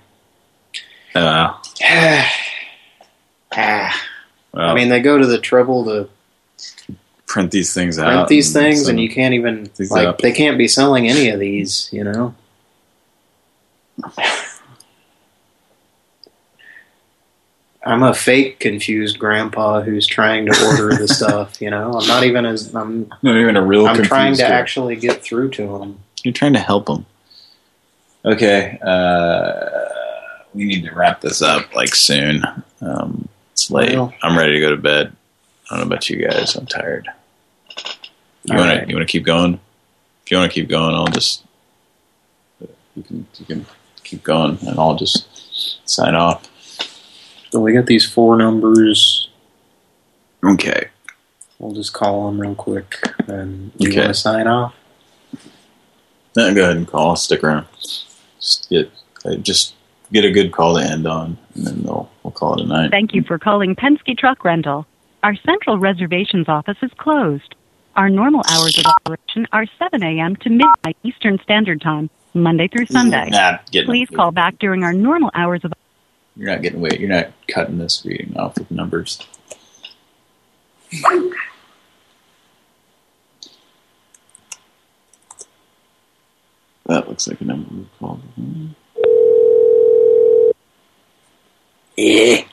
Uh, Ah. I mean, they go to the trouble to print these things out. print these and things, send and you can't even like up. they can't be selling any of these, you know. I'm a fake confused grandpa who's trying to order the stuff, you know. I'm not even as I'm Not even a real I'm trying to guy. actually get through to him. You're trying to help him. Okay, uh, we need to wrap this up like soon. Um, it's late. Well. I'm ready to go to bed. I don't know about you guys. I'm tired. You want right. to you want to keep going? If you want to keep going, I'll just you can you can keep going, and I'll just sign off. So we got these four numbers. Okay. We'll just call them real quick, and you Okay. want to sign off? No, go ahead and call. I'll stick around. Just get uh, just get a good call to end on, and then they'll we'll call it a night. Thank you for calling Penske Truck Rental. Our central reservations office is closed. Our normal hours of operation are 7 a.m. to midnight Eastern Standard Time, Monday through Sunday. Nah, Please call back during our normal hours of You're not getting weight. You're not cutting this reading off with numbers. That looks like a number we called. Yeah.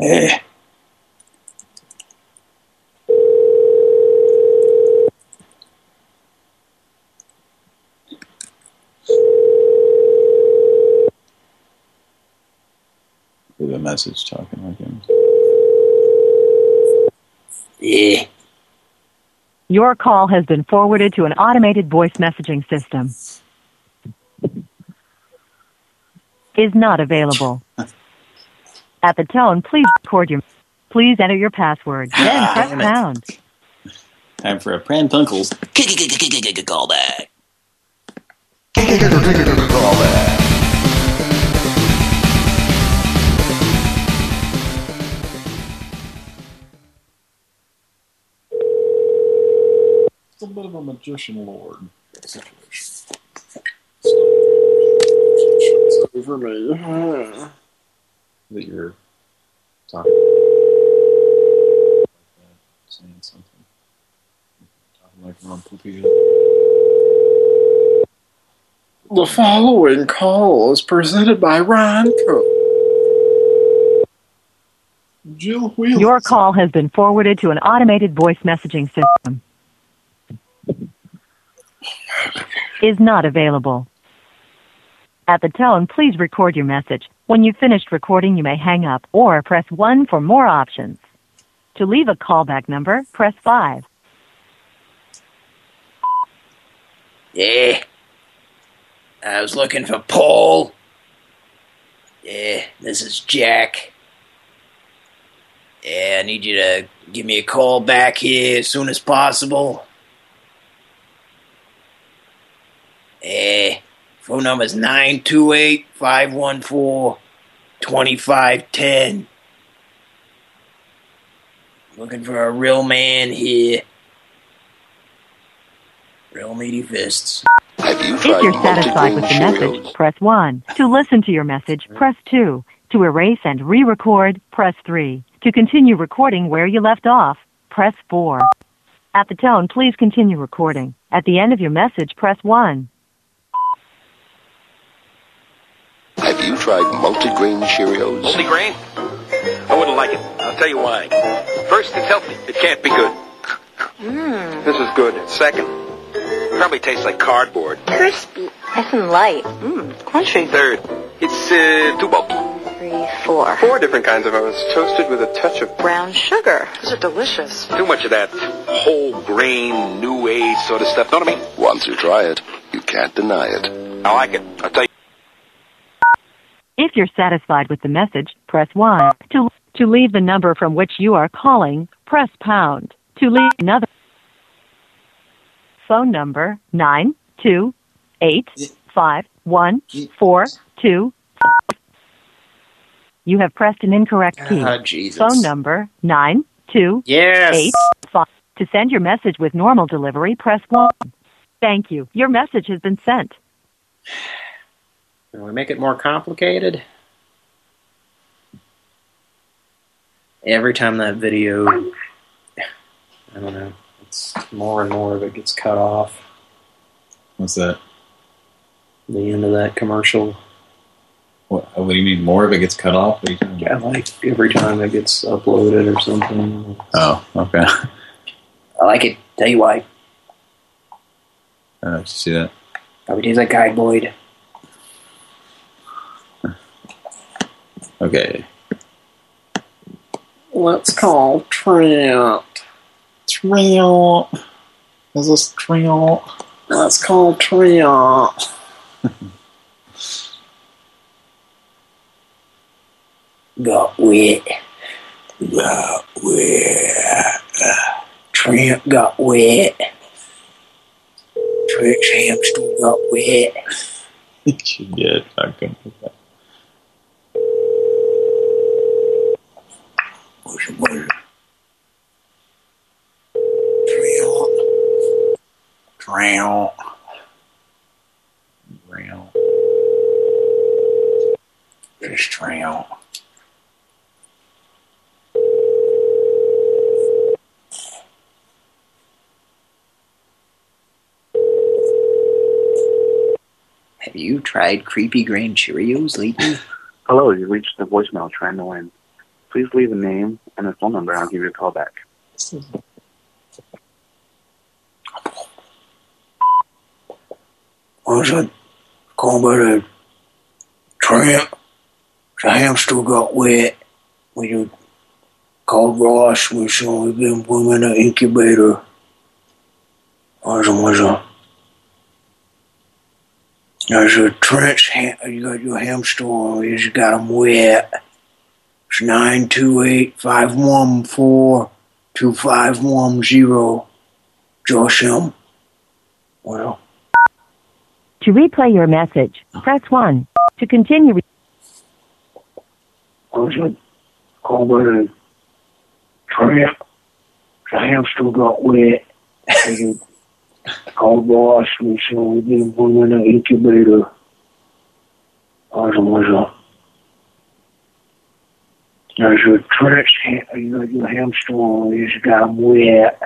Eh. Leave a message talking like him. Yeah. Your call has been forwarded to an automated voice messaging system. Is not available. At the tone, please record your. Please enter your password. Ah, then press pound. Time for a Pran Funkels. Call back. A bit of a magician lord situation. For me. That you're talking saying something. Talking like Ron Popeil. The following call is presented by Ronco. Jill Wheeler. Your call has been forwarded to an automated voice messaging system. Is not available. At the tone, please record your message. When you've finished recording, you may hang up or press 1 for more options. To leave a callback number, press 5. Yeah. I was looking for Paul. Yeah, this is Jack. Yeah, I need you to give me a call back here as soon as possible. Yeah, phone number's 928-514-2510. Looking for a real man here. Real meaty fists. You If you're satisfied with the message, press 1. To listen to your message, press 2. To erase and re-record, press 3. To continue recording where you left off, press 4. At the tone, please continue recording. At the end of your message, press 1. Have you tried multigrain Cheerios? Multigrain? I wouldn't like it. I'll tell you why. First, it's healthy. It can't be good. Mmm. This is good. Second, probably tastes like cardboard. Crispy. Nice and light. Mmm. Crunchy. Third, it's uh, too bulky. Three, four. Four different kinds of oats, toasted with a touch of Brown sugar. Those are delicious. too much of that whole grain, new age sort of stuff. Know what I mean? Once you try it, you can't deny it. I like it. I'll tell you. If you're satisfied with the message, press 1. To, to leave the number from which you are calling, press pound. To leave another phone number, 9285142. You have pressed an incorrect key. Ah, Jesus. Phone number, 92851. Yes. To send your message with normal delivery, press 1. Thank you. Your message has been sent. Can we make it more complicated? Every time that video, I don't know, it's more and more of it gets cut off. What's that? The end of that commercial. What, what do you mean? More of it gets cut off? What are you talking Yeah, like every time it gets uploaded or something. Oh, okay. I like it. Tell you why. Uh, did you see that? Probably tastes like Guy Boyd. Okay. Let's call Trent. Trent. Is this Trent? Let's call Trent. Got wet. Got wet. Trent got wet. Trent's hamster got wet. she did. I couldn't put that. Trent. Trent. Trent. Just Trent. Have you tried Creepy Grain Cheerios lately? Hello, you reached the voicemail trying to win. Please leave a name and a phone number. and I'll give you a call back. Was it called by the tramp? The hamster got wet. We called Ross. We saw we been put him in an incubator. Was it, was it? There's a Trent's ham, you got your hamster you just got him wet. It's nine two eight five one four two five one zero. Josh him. Well, To replay your message, press 1. To continue, re- was it called by the tramp? The hamster got wet. We called Ross. We saw we put him in an incubator. Was it, was it? There's a Trent's ham, you got your hamster on, you just got him wet.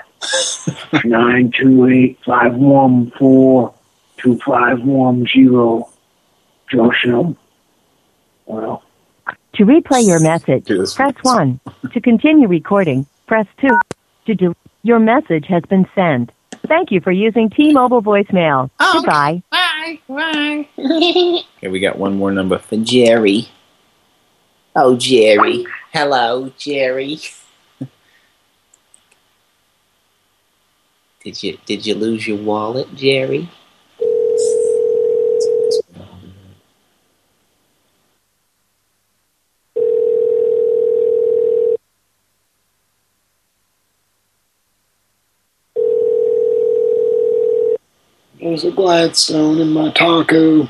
Nine two eight five one four two five one zero. Josh him. Well, to replay your message, press 1. To continue recording, press 2. To do, your message has been sent. Thank you for using T-Mobile voicemail. Oh. Goodbye. Bye. Bye. Okay, we got one more number. For Jerry. Oh, Jerry. Hello, Jerry. did you did you lose your wallet, Jerry? There's a Gladstone in my taco.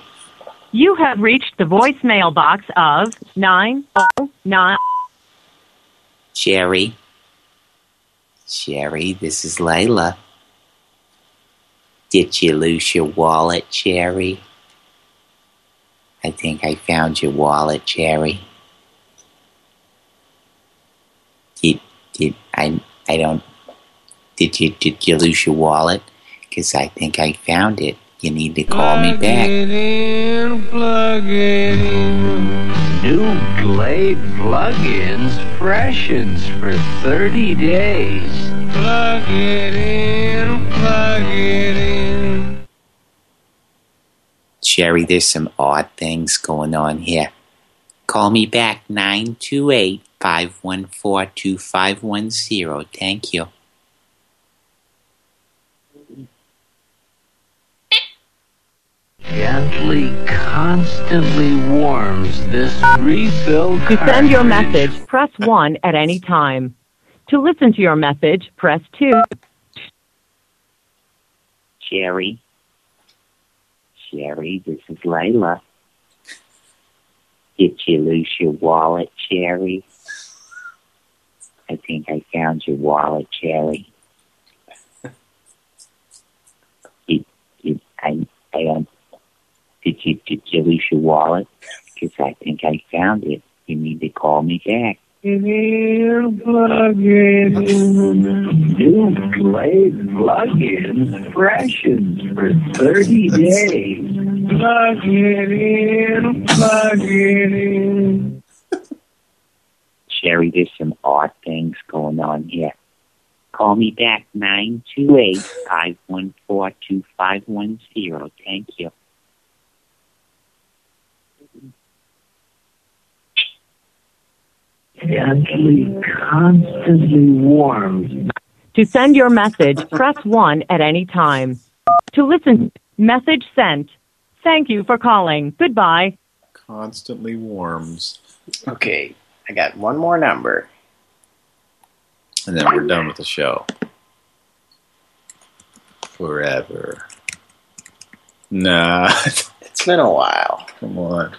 You have reached the voicemail box of 909. Jerry. Jerry, this is Layla. Did you lose your wallet, Jerry? I think I found your wallet, Jerry. Did, did I, I don't, did you, did you lose your wallet? Because I think I found it. You need to call me back. in, plug it in. New Glade plugins freshens for 30 days. Plug it in, plug it in. Sherry, there's some odd things going on here. Call me back, 928-514-2510. Thank you. Gently, constantly warms this refill To send your message, press 1 at any time. To listen to your message, press 2. Sherry. Sherry, this is Layla. Did you lose your wallet, Sherry? I think I found your wallet, Sherry. Did, did, I, I don't, did you, did you lose your wallet? Because I think I found it. You need to call me back. In, plug it in. New Glade plugins freshens for 30 days. Plug it in, plug it in. Sherry, there's some odd things going on here. Call me back, 928-514-2510. Thank you. Gently, constantly warms. To send your message, press 1 at any time. To listen, message sent. Thank you for calling. Goodbye. Constantly warms. Okay, I got one more number. And then we're done with the show. Forever. Nah. It's been a while. Come on.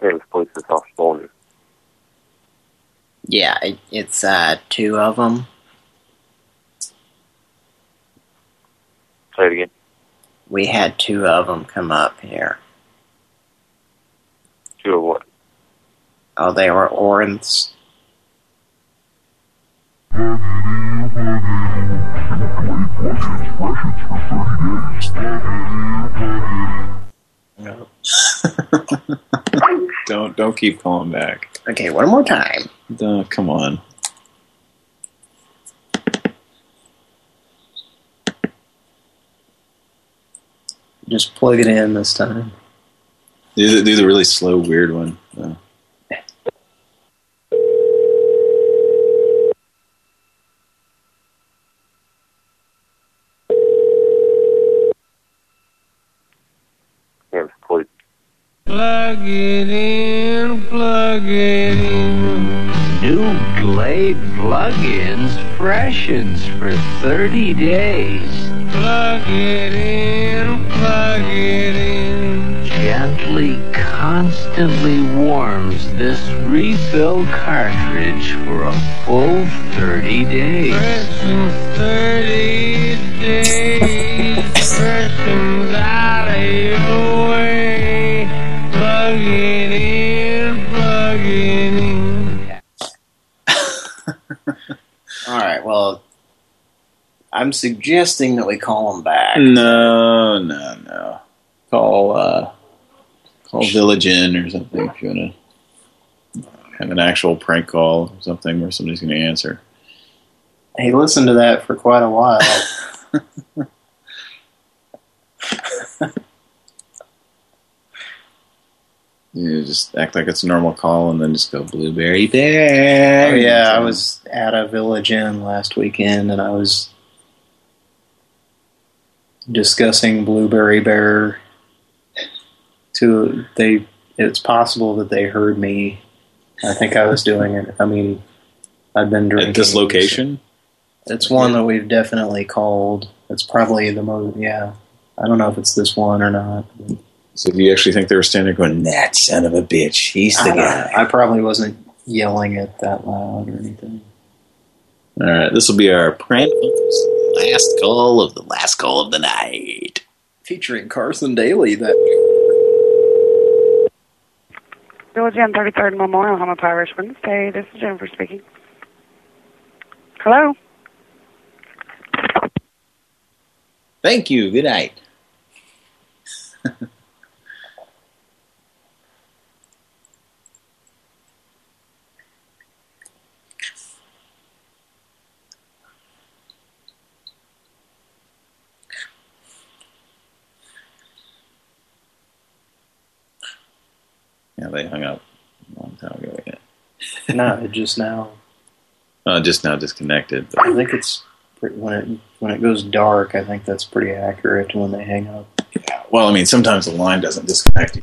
Kansas Police is off Boulder. Yeah, it, it's uh, two of them. Say it again. We had two of them come up here. Two of what? Oh, they were Orens. No. Don't don't keep calling back. Okay, one more time. Come on. Just plug it in this time. Do the, do the really slow, weird one Kansas Police. Plug it in, plug it in. New Glade plugins freshens for 30 days. Plug it in, plug it in. Gently, constantly warms this refill cartridge for a full 30 days. Freshens 30 days. Freshens out of way. Plug it in, plug it in. All right, well, I'm suggesting that we call them back. no, no, no. Call uh, call Village Inn or something if you want to have an actual prank call or something where somebody's going to answer. He listened to that for quite a while. You know, just act like it's a normal call and then just go blueberry bear. Oh yeah, I was at a Village Inn last weekend, and I was discussing Blueberry Bear. To they, it's possible that they heard me. I think I was doing it. I mean, I've been drinking At this location? It's one that we've definitely called. It's probably the most. Yeah, I don't know if it's this one or not. So do you actually think they were standing there going, that son of a bitch, he's the I, guy. I probably wasn't yelling it that loud or anything. All right, this will be our prank last call of the last call of the night. Featuring Carson Daly. That Village Inn 33rd Memorial Home of Irish Wednesday. This is Jennifer speaking. Hello? Thank you. Good night. Yeah, they hung up a long time ago. Yeah. no, it just now. Uh, just now disconnected. I think it's pretty, when it when it goes dark. I think that's pretty accurate when they hang up. Yeah. Well, I mean, sometimes the line doesn't disconnect.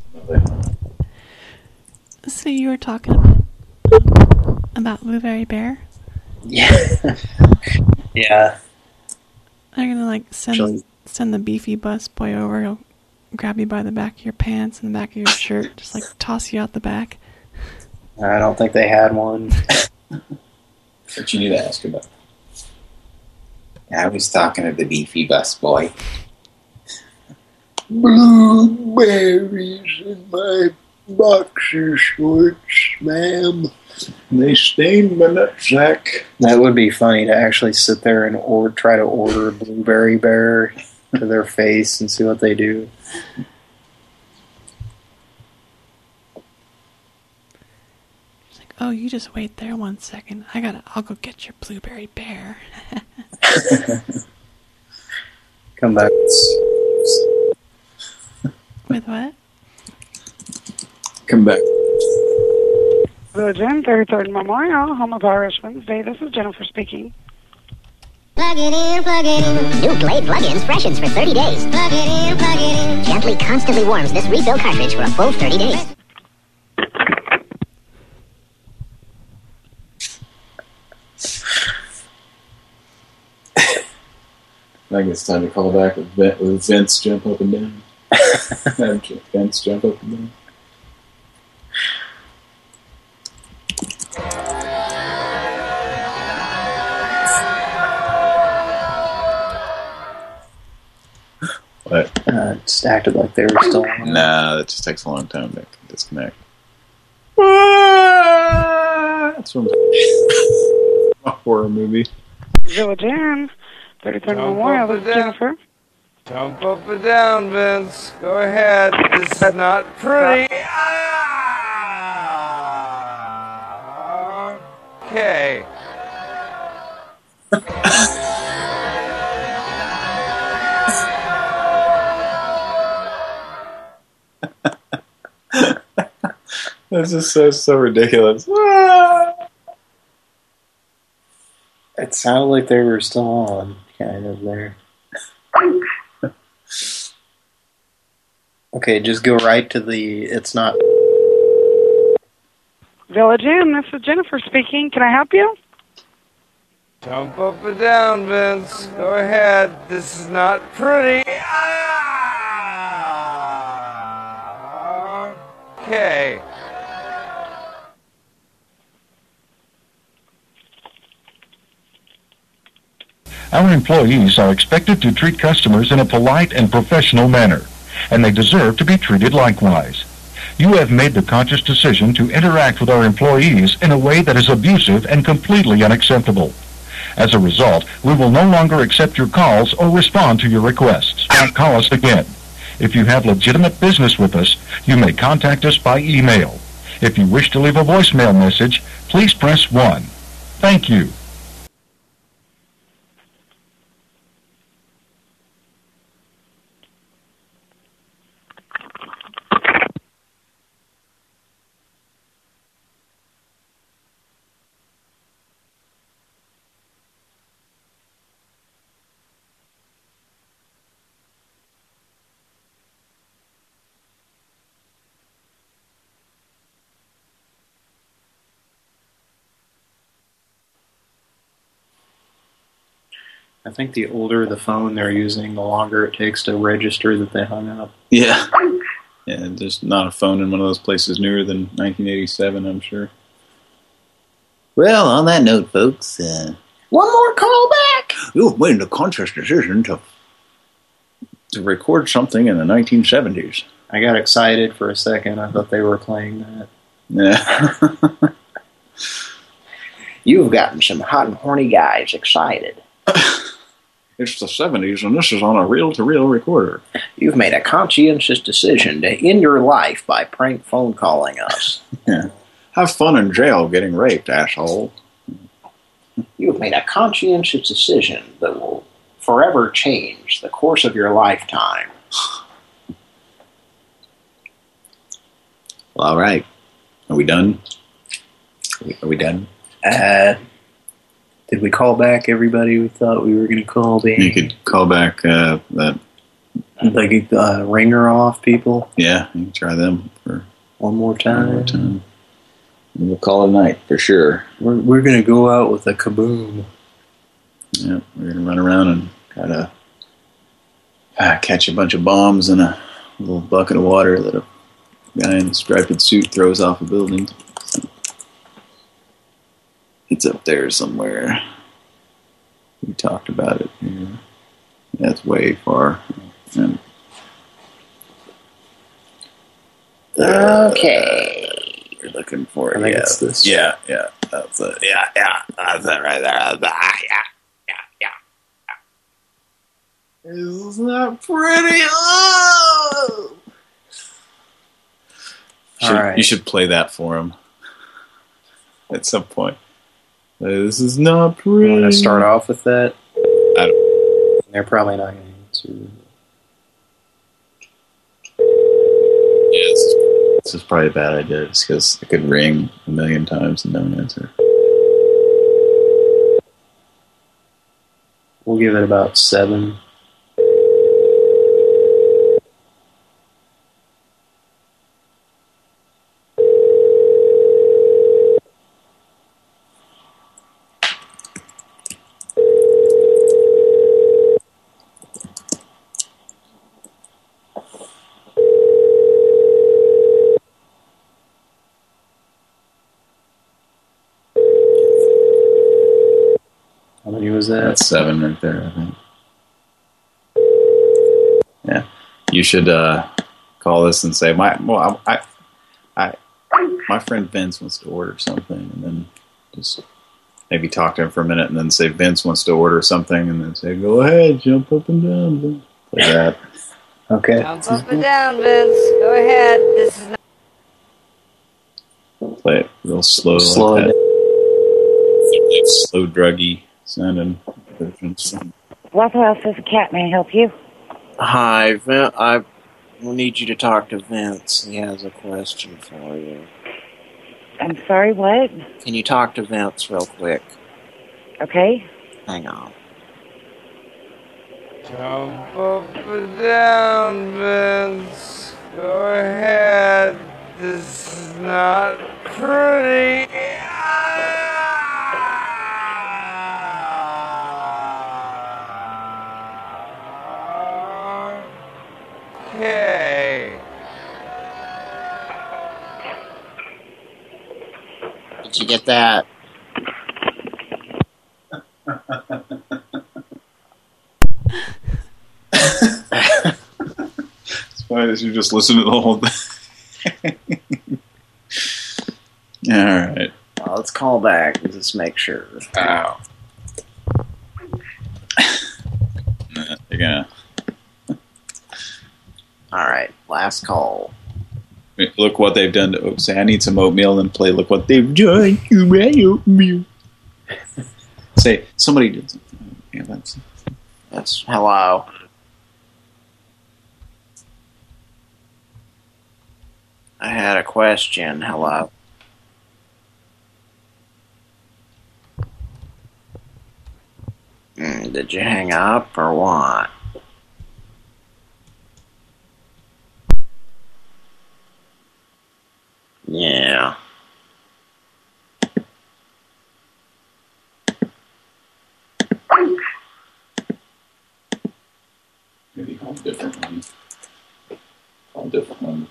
So you were talking about, about Blueberry Bear? Yeah. yeah. They're gonna like send Actually- send the beefy bus boy over. He'll grab you by the back of your pants and the back of your shirt, just like toss you out the back. I don't think they had one. What you need to ask about. I was talking to the beefy bus boy. Blueberries in my boxer shorts, ma'am. They stained my nutsack. That would be funny to actually sit there and or try to order a blueberry bear to their face and see what they do. Like, Oh, you just wait there one second. I gotta. I'll go get your Blueberry Bear. Come back. With what? Come back. Village Inn 33rd Memorial Home of Irish Wednesday. This is Jennifer speaking. Plug it in, plug it in. New Glade plug-ins freshens for 30 days. Plug it in, plug it in. Gently, constantly warms this refill cartridge for a full 30 days. I think it's time to call back with, with Vince jump up and down. Have Vince jump up and down. What? Uh, just acted like they were still on. Nah, that just takes a long time to disconnect. That's from a horror movie. Village Inn 33rd Jump Memorial. up This and is down. Jennifer. Jump up and down, Vince. Go ahead. This is not pretty. Okay. This is so so ridiculous. It sounded like they were still on, kind of there. Okay, just go right to the. It's not. Village Inn. This is Jennifer speaking. Can I help you? Jump up and down, Vince. Go ahead. This is not pretty. Ah! Okay. Our employees are expected to treat customers in a polite and professional manner, and they deserve to be treated likewise. You have made the conscious decision to interact with our employees in a way that is abusive and completely unacceptable. As a result, we will no longer accept your calls or respond to your requests. Don't call us again. If you have legitimate business with us, you may contact us by email. If you wish to leave a voicemail message, please press 1. Thank you. Think the older the phone they're using, the longer it takes to register that they hung up. Yeah. Yeah, there's not a phone in one of those places newer than 1987, I'm sure. Well, on that note, folks, uh, One more call back. You've made a conscious decision to to record something in the 1970s. I got excited for a second. I thought they were playing that. Yeah. You've gotten some hot and horny guys excited. it's the 70s, and this is on a reel-to-reel recorder. You've made a conscientious decision to end your life by prank phone calling us. Yeah. Have fun in jail getting raped, asshole. You've made a conscientious decision that will forever change the course of your lifetime. Well, all right. Are we done? Are we, are we done? Uh, did we call back everybody we thought we were going to call back? You could call back uh, that. Like uh, ringer off people Yeah, you can try them for one more time. one more time. We'll call it a night for sure. We're we're going to go out with a kaboom. Yeah, we're gonna run around and try to uh, catch a bunch of bombs in a little bucket of water that a guy in a striped suit throws off a building. It's up there somewhere. We talked about it. Yeah. That's way far. And Okay. we're looking for it. I think yeah. it's this. Yeah, yeah. That's it. Yeah, yeah. That's it right there. That's it. Ah, yeah. It's not pretty. Oh! Should, right. you should play that for him at some point. This is not pretty. Want to start off with that? I don't, They're probably not going to answer. yeah, this, is, this is probably a bad idea just because it could ring a million times and no one answer. We'll give it about seven. How many was that? That's seven right there, I think. Yeah, you should uh, call this and say my well, I, I, I, my friend Vince wants to order something, and then just maybe talk to him for a minute, and then say Vince wants to order something, and then say go ahead, jump up and down, Vince. like that. Okay. Jump up and down, Vince. Go ahead. This is not Play it real slow, Slow like that. Like slow druggy sounding. Waffle House this is Cat. May I help you? Hi, Vin I will need you to talk to Vince. He has a question for you. I'm sorry, what? Can you talk to Vince real quick? Okay. Hang on. Jump up and down, Vince. Go ahead. This is not pretty. Did you get that? It's funny that you just listen to the whole thing. All right. Well, let's call back and just make sure. Ow. You're gonna All right, last call. Look what they've done to say I need some oatmeal and play look what they've done to my oatmeal. say somebody did something. Yeah, that's That's hello. I had a question. Hello. Mm, did you hang up or what? Yeah. Maybe call a different one. Call a different one.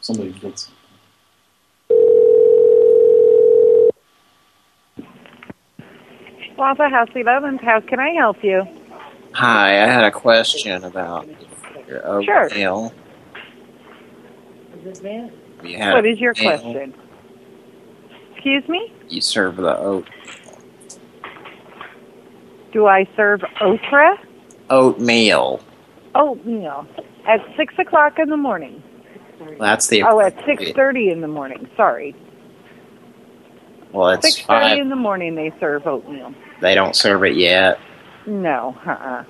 Somebody did something. Plaza House 11, how can I help you? Hi, I had a question about your oatmeal. You had What is your oatmeal. question? Excuse me? You serve the oat Do I serve Otra? oatmeal. Oatmeal. At 6 o'clock in the morning. That's the Oh, at 6.30 in the morning. Sorry. well, it's 6.30 five. in the morning they serve oatmeal. They don't serve it yet. No, uh-uh.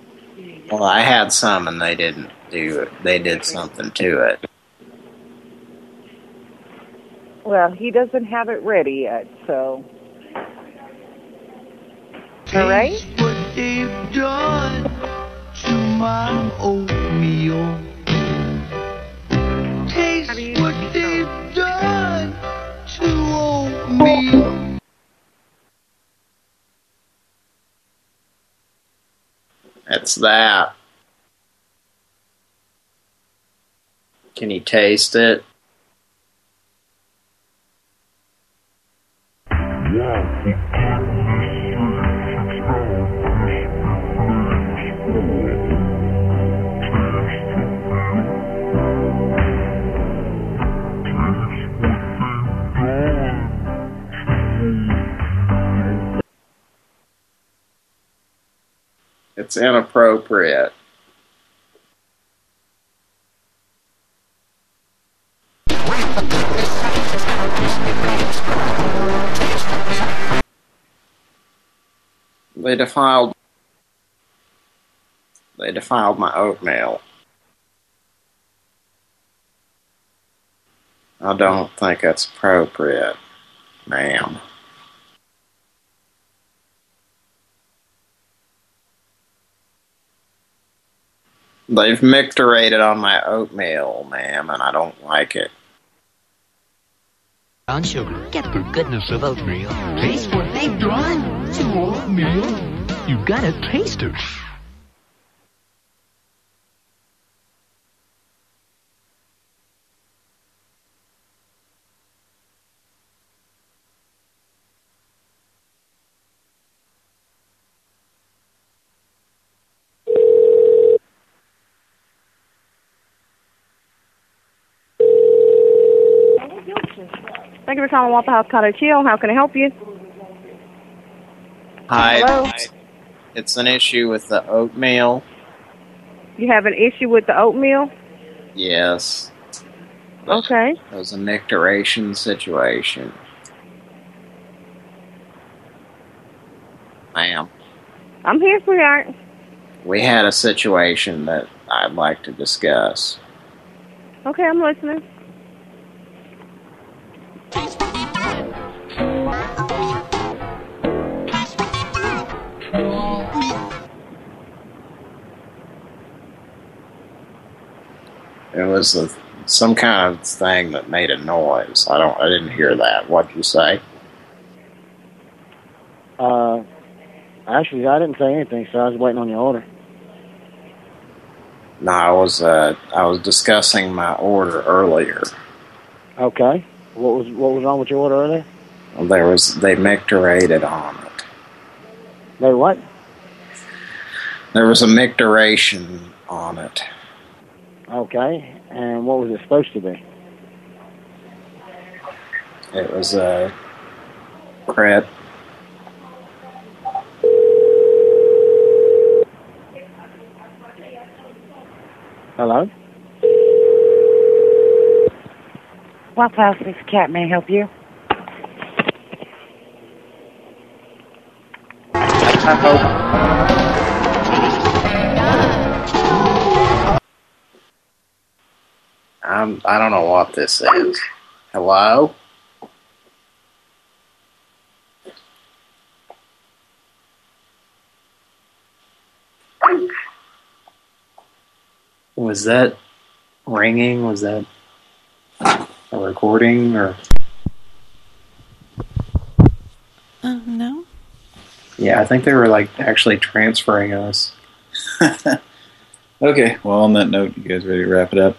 Well, I had some and they didn't do it. They did something to it. Well, he doesn't have it ready yet, so... All right? What they've done to my oatmeal. Taste what they've done to oatmeal. It's that. Can you taste it? It's inappropriate. They defiled. They defiled my oatmeal. I don't think it's appropriate, ma'am. They've micturated on my oatmeal, ma'am, and I don't like it. Brown sugar. Get the goodness of oatmeal. Taste what they've done to oatmeal. You gotta taste it. Thank you for calling Waffle House Cottage Hill. How can I help you? Hi. Hello? It's an issue with the oatmeal. You have an issue with the oatmeal? Yes. Okay. It was a micturation situation. Ma'am, I'm here, sweetheart. we had a situation that I'd like to discuss. Okay, I'm listening. It was a, some kind of thing that made a noise. I don't. I didn't hear that. What'd you say? Uh, actually, I didn't say anything, so I was waiting on your order. No, I was. Uh, I was discussing my order earlier. Okay. What was what was wrong with your order earlier? There was they micturated on it. They what? There was a micturation on it. Okay. And what was it supposed to be? It was uh, a cred. Hello? Waffle House, this is Cat. May I help you? I'm. I don't know what this is. Hello. Was that ringing? Was that a recording or? Uh, no. Yeah, I think they were like actually transferring us. Okay, well, on that note, you guys ready to wrap it up?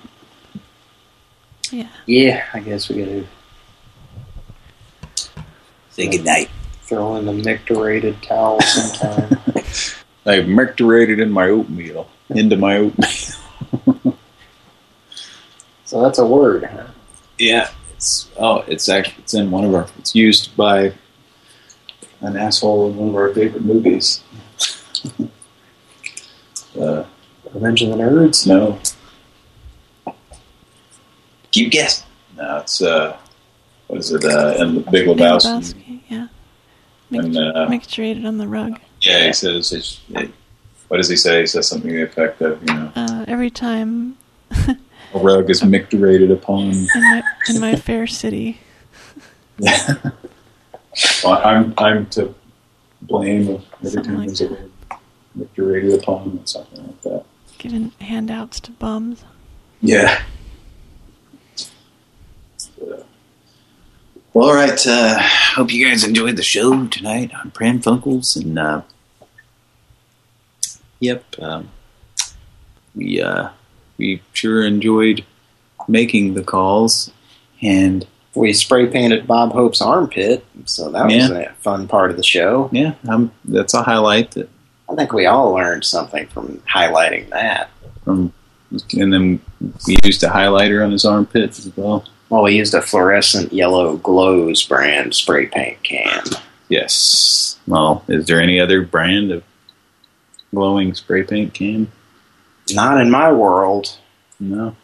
Yeah. Yeah, I guess we gotta. Say goodnight. Throw in the micturated towel sometime. I've micturated in my oatmeal. Into my oatmeal. so that's a word, huh? Yeah. It's oh, it's actually it's in one of our. It's used by an asshole in one of our favorite movies. uh, Revenge of the Nerds. No. You guess. No, it's uh, what is it? Uh, in the Big Lebowski. Lebowski, yeah. And uh, Micturated on the rug. yeah, he says. It's, what does he say? He says something to the effect of, you know, Uh, every time a rug is micturated upon. in my in my fair city, Well, I'm I'm to blame every time there's a rug micturated upon or something like that. giving handouts to bums. Yeah. Well, all right. Uh, hope you guys enjoyed the show tonight on Pran Funkels, and uh, yep, um, we uh, we sure enjoyed making the calls, and we spray painted Bob Hope's armpit, so that was a fun part of the show. Yeah, um, that's a highlight that I think we all learned something from highlighting that. from, and then we used a highlighter on his armpit as well. Well, we used a fluorescent yellow glows brand spray paint can. Yes. Well, is there any other brand of glowing spray paint can? Not in my world. No.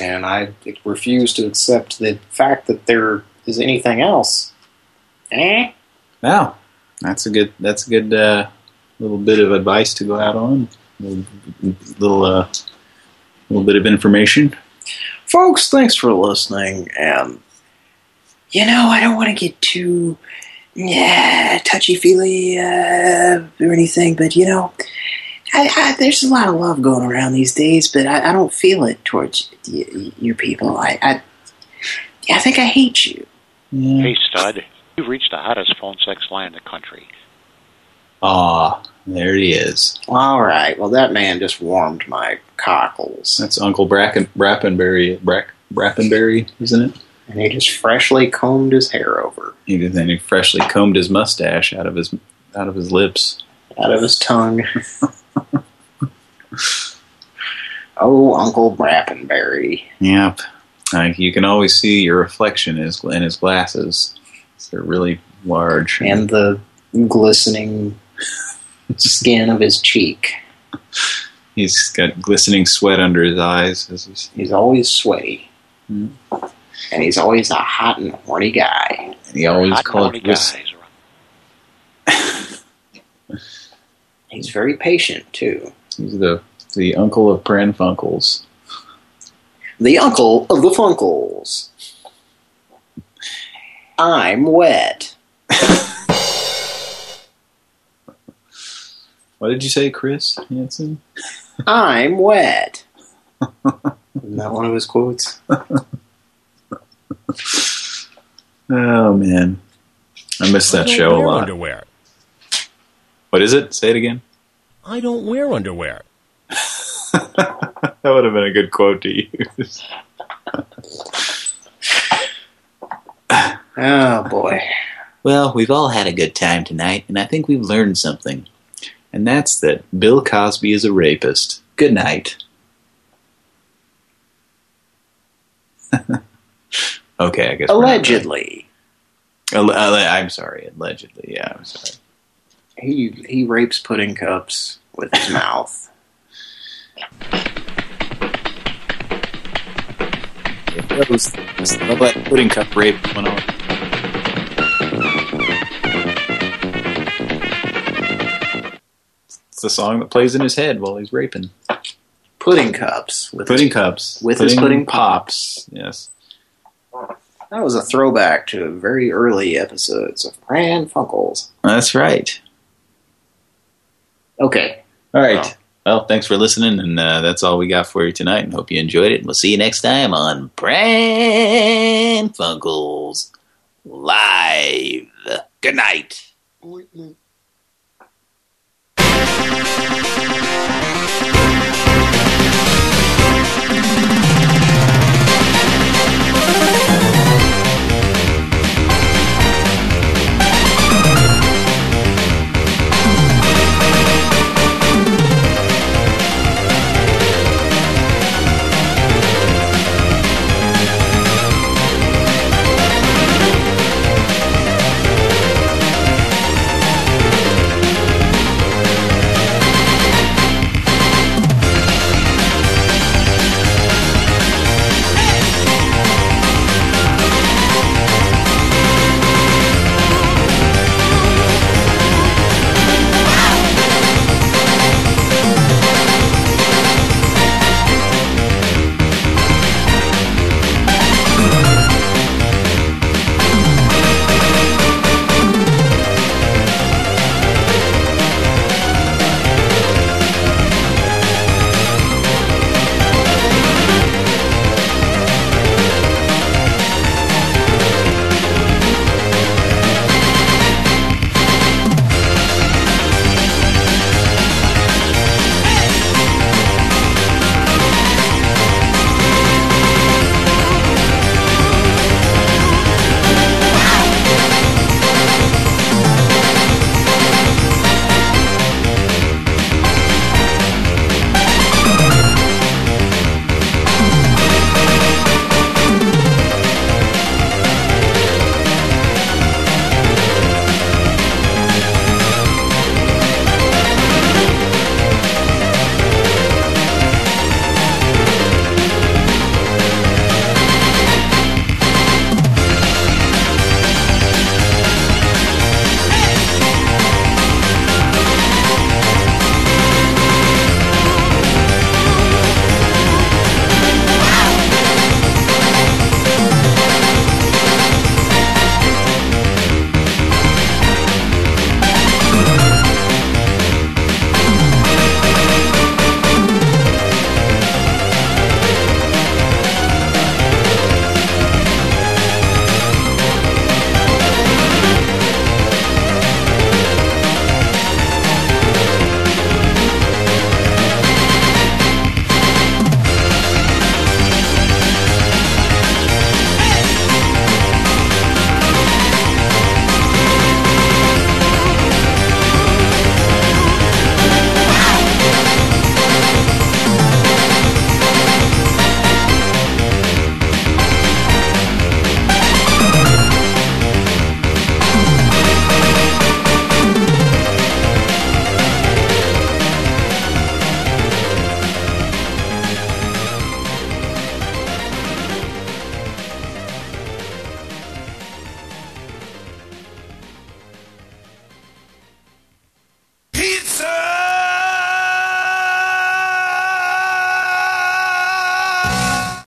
And I refuse to accept the fact that there is anything else. Eh? Wow, that's a good. That's a good uh, little bit of advice to go out on. Little, little, uh, little bit of information. Folks, thanks for listening. And, you know, I don't want to get too yeah, touchy-feely uh, or anything, but, you know, I, I, there's a lot of love going around these days, but I, I don't feel it towards y- you people. I, I, I think I hate you. Hey, stud. You've reached the hottest phone sex line in the country. Ah, there he is. All right. Well, that man just warmed my cockles. That's Uncle Bracken, Brappenberry, Brack, Brappenberry, isn't it? And he just freshly combed his hair over. He did, then he freshly combed his mustache out of his out of his lips, out of his tongue. oh, Uncle Brappenberry. Yep. Like you can always see your reflection in his, in his glasses. They're really large. And the glistening skin of his cheek. He's got glistening sweat under his eyes. He's, He's always sweaty. And he's always a hot and horny guy. and he always Hot called this. He's very patient, too. He's the the uncle of Pran Funkels. The uncle of the Funkels. I'm wet. What did you say, Chris Hansen? I'm wet. Isn't that one of his quotes? Oh man, I miss that I show a lot. Underwear. What is it? Say it again. I don't wear underwear. That would have been a good quote to use. Oh boy. Well, we've all had a good time tonight, and I think we've learned something. And that's that Bill Cosby is a rapist. Good night. okay, I guess. Allegedly. Alle- alle- I'm sorry, allegedly. Yeah, I'm sorry. He he rapes pudding cups with his mouth. That was, was that pudding cup rape went on. The song that plays in his head while he's raping. Pudding cups with Pudding his, cups. with his pudding pops. Yes. That was a throwback to very early episodes of Pran Funkels. That's right. Okay. All right. Well, thanks for listening, and uh, that's all we got for you tonight. And hope you enjoyed it. And we'll see you next time on Pran Funkels Live. Good night. Ointment.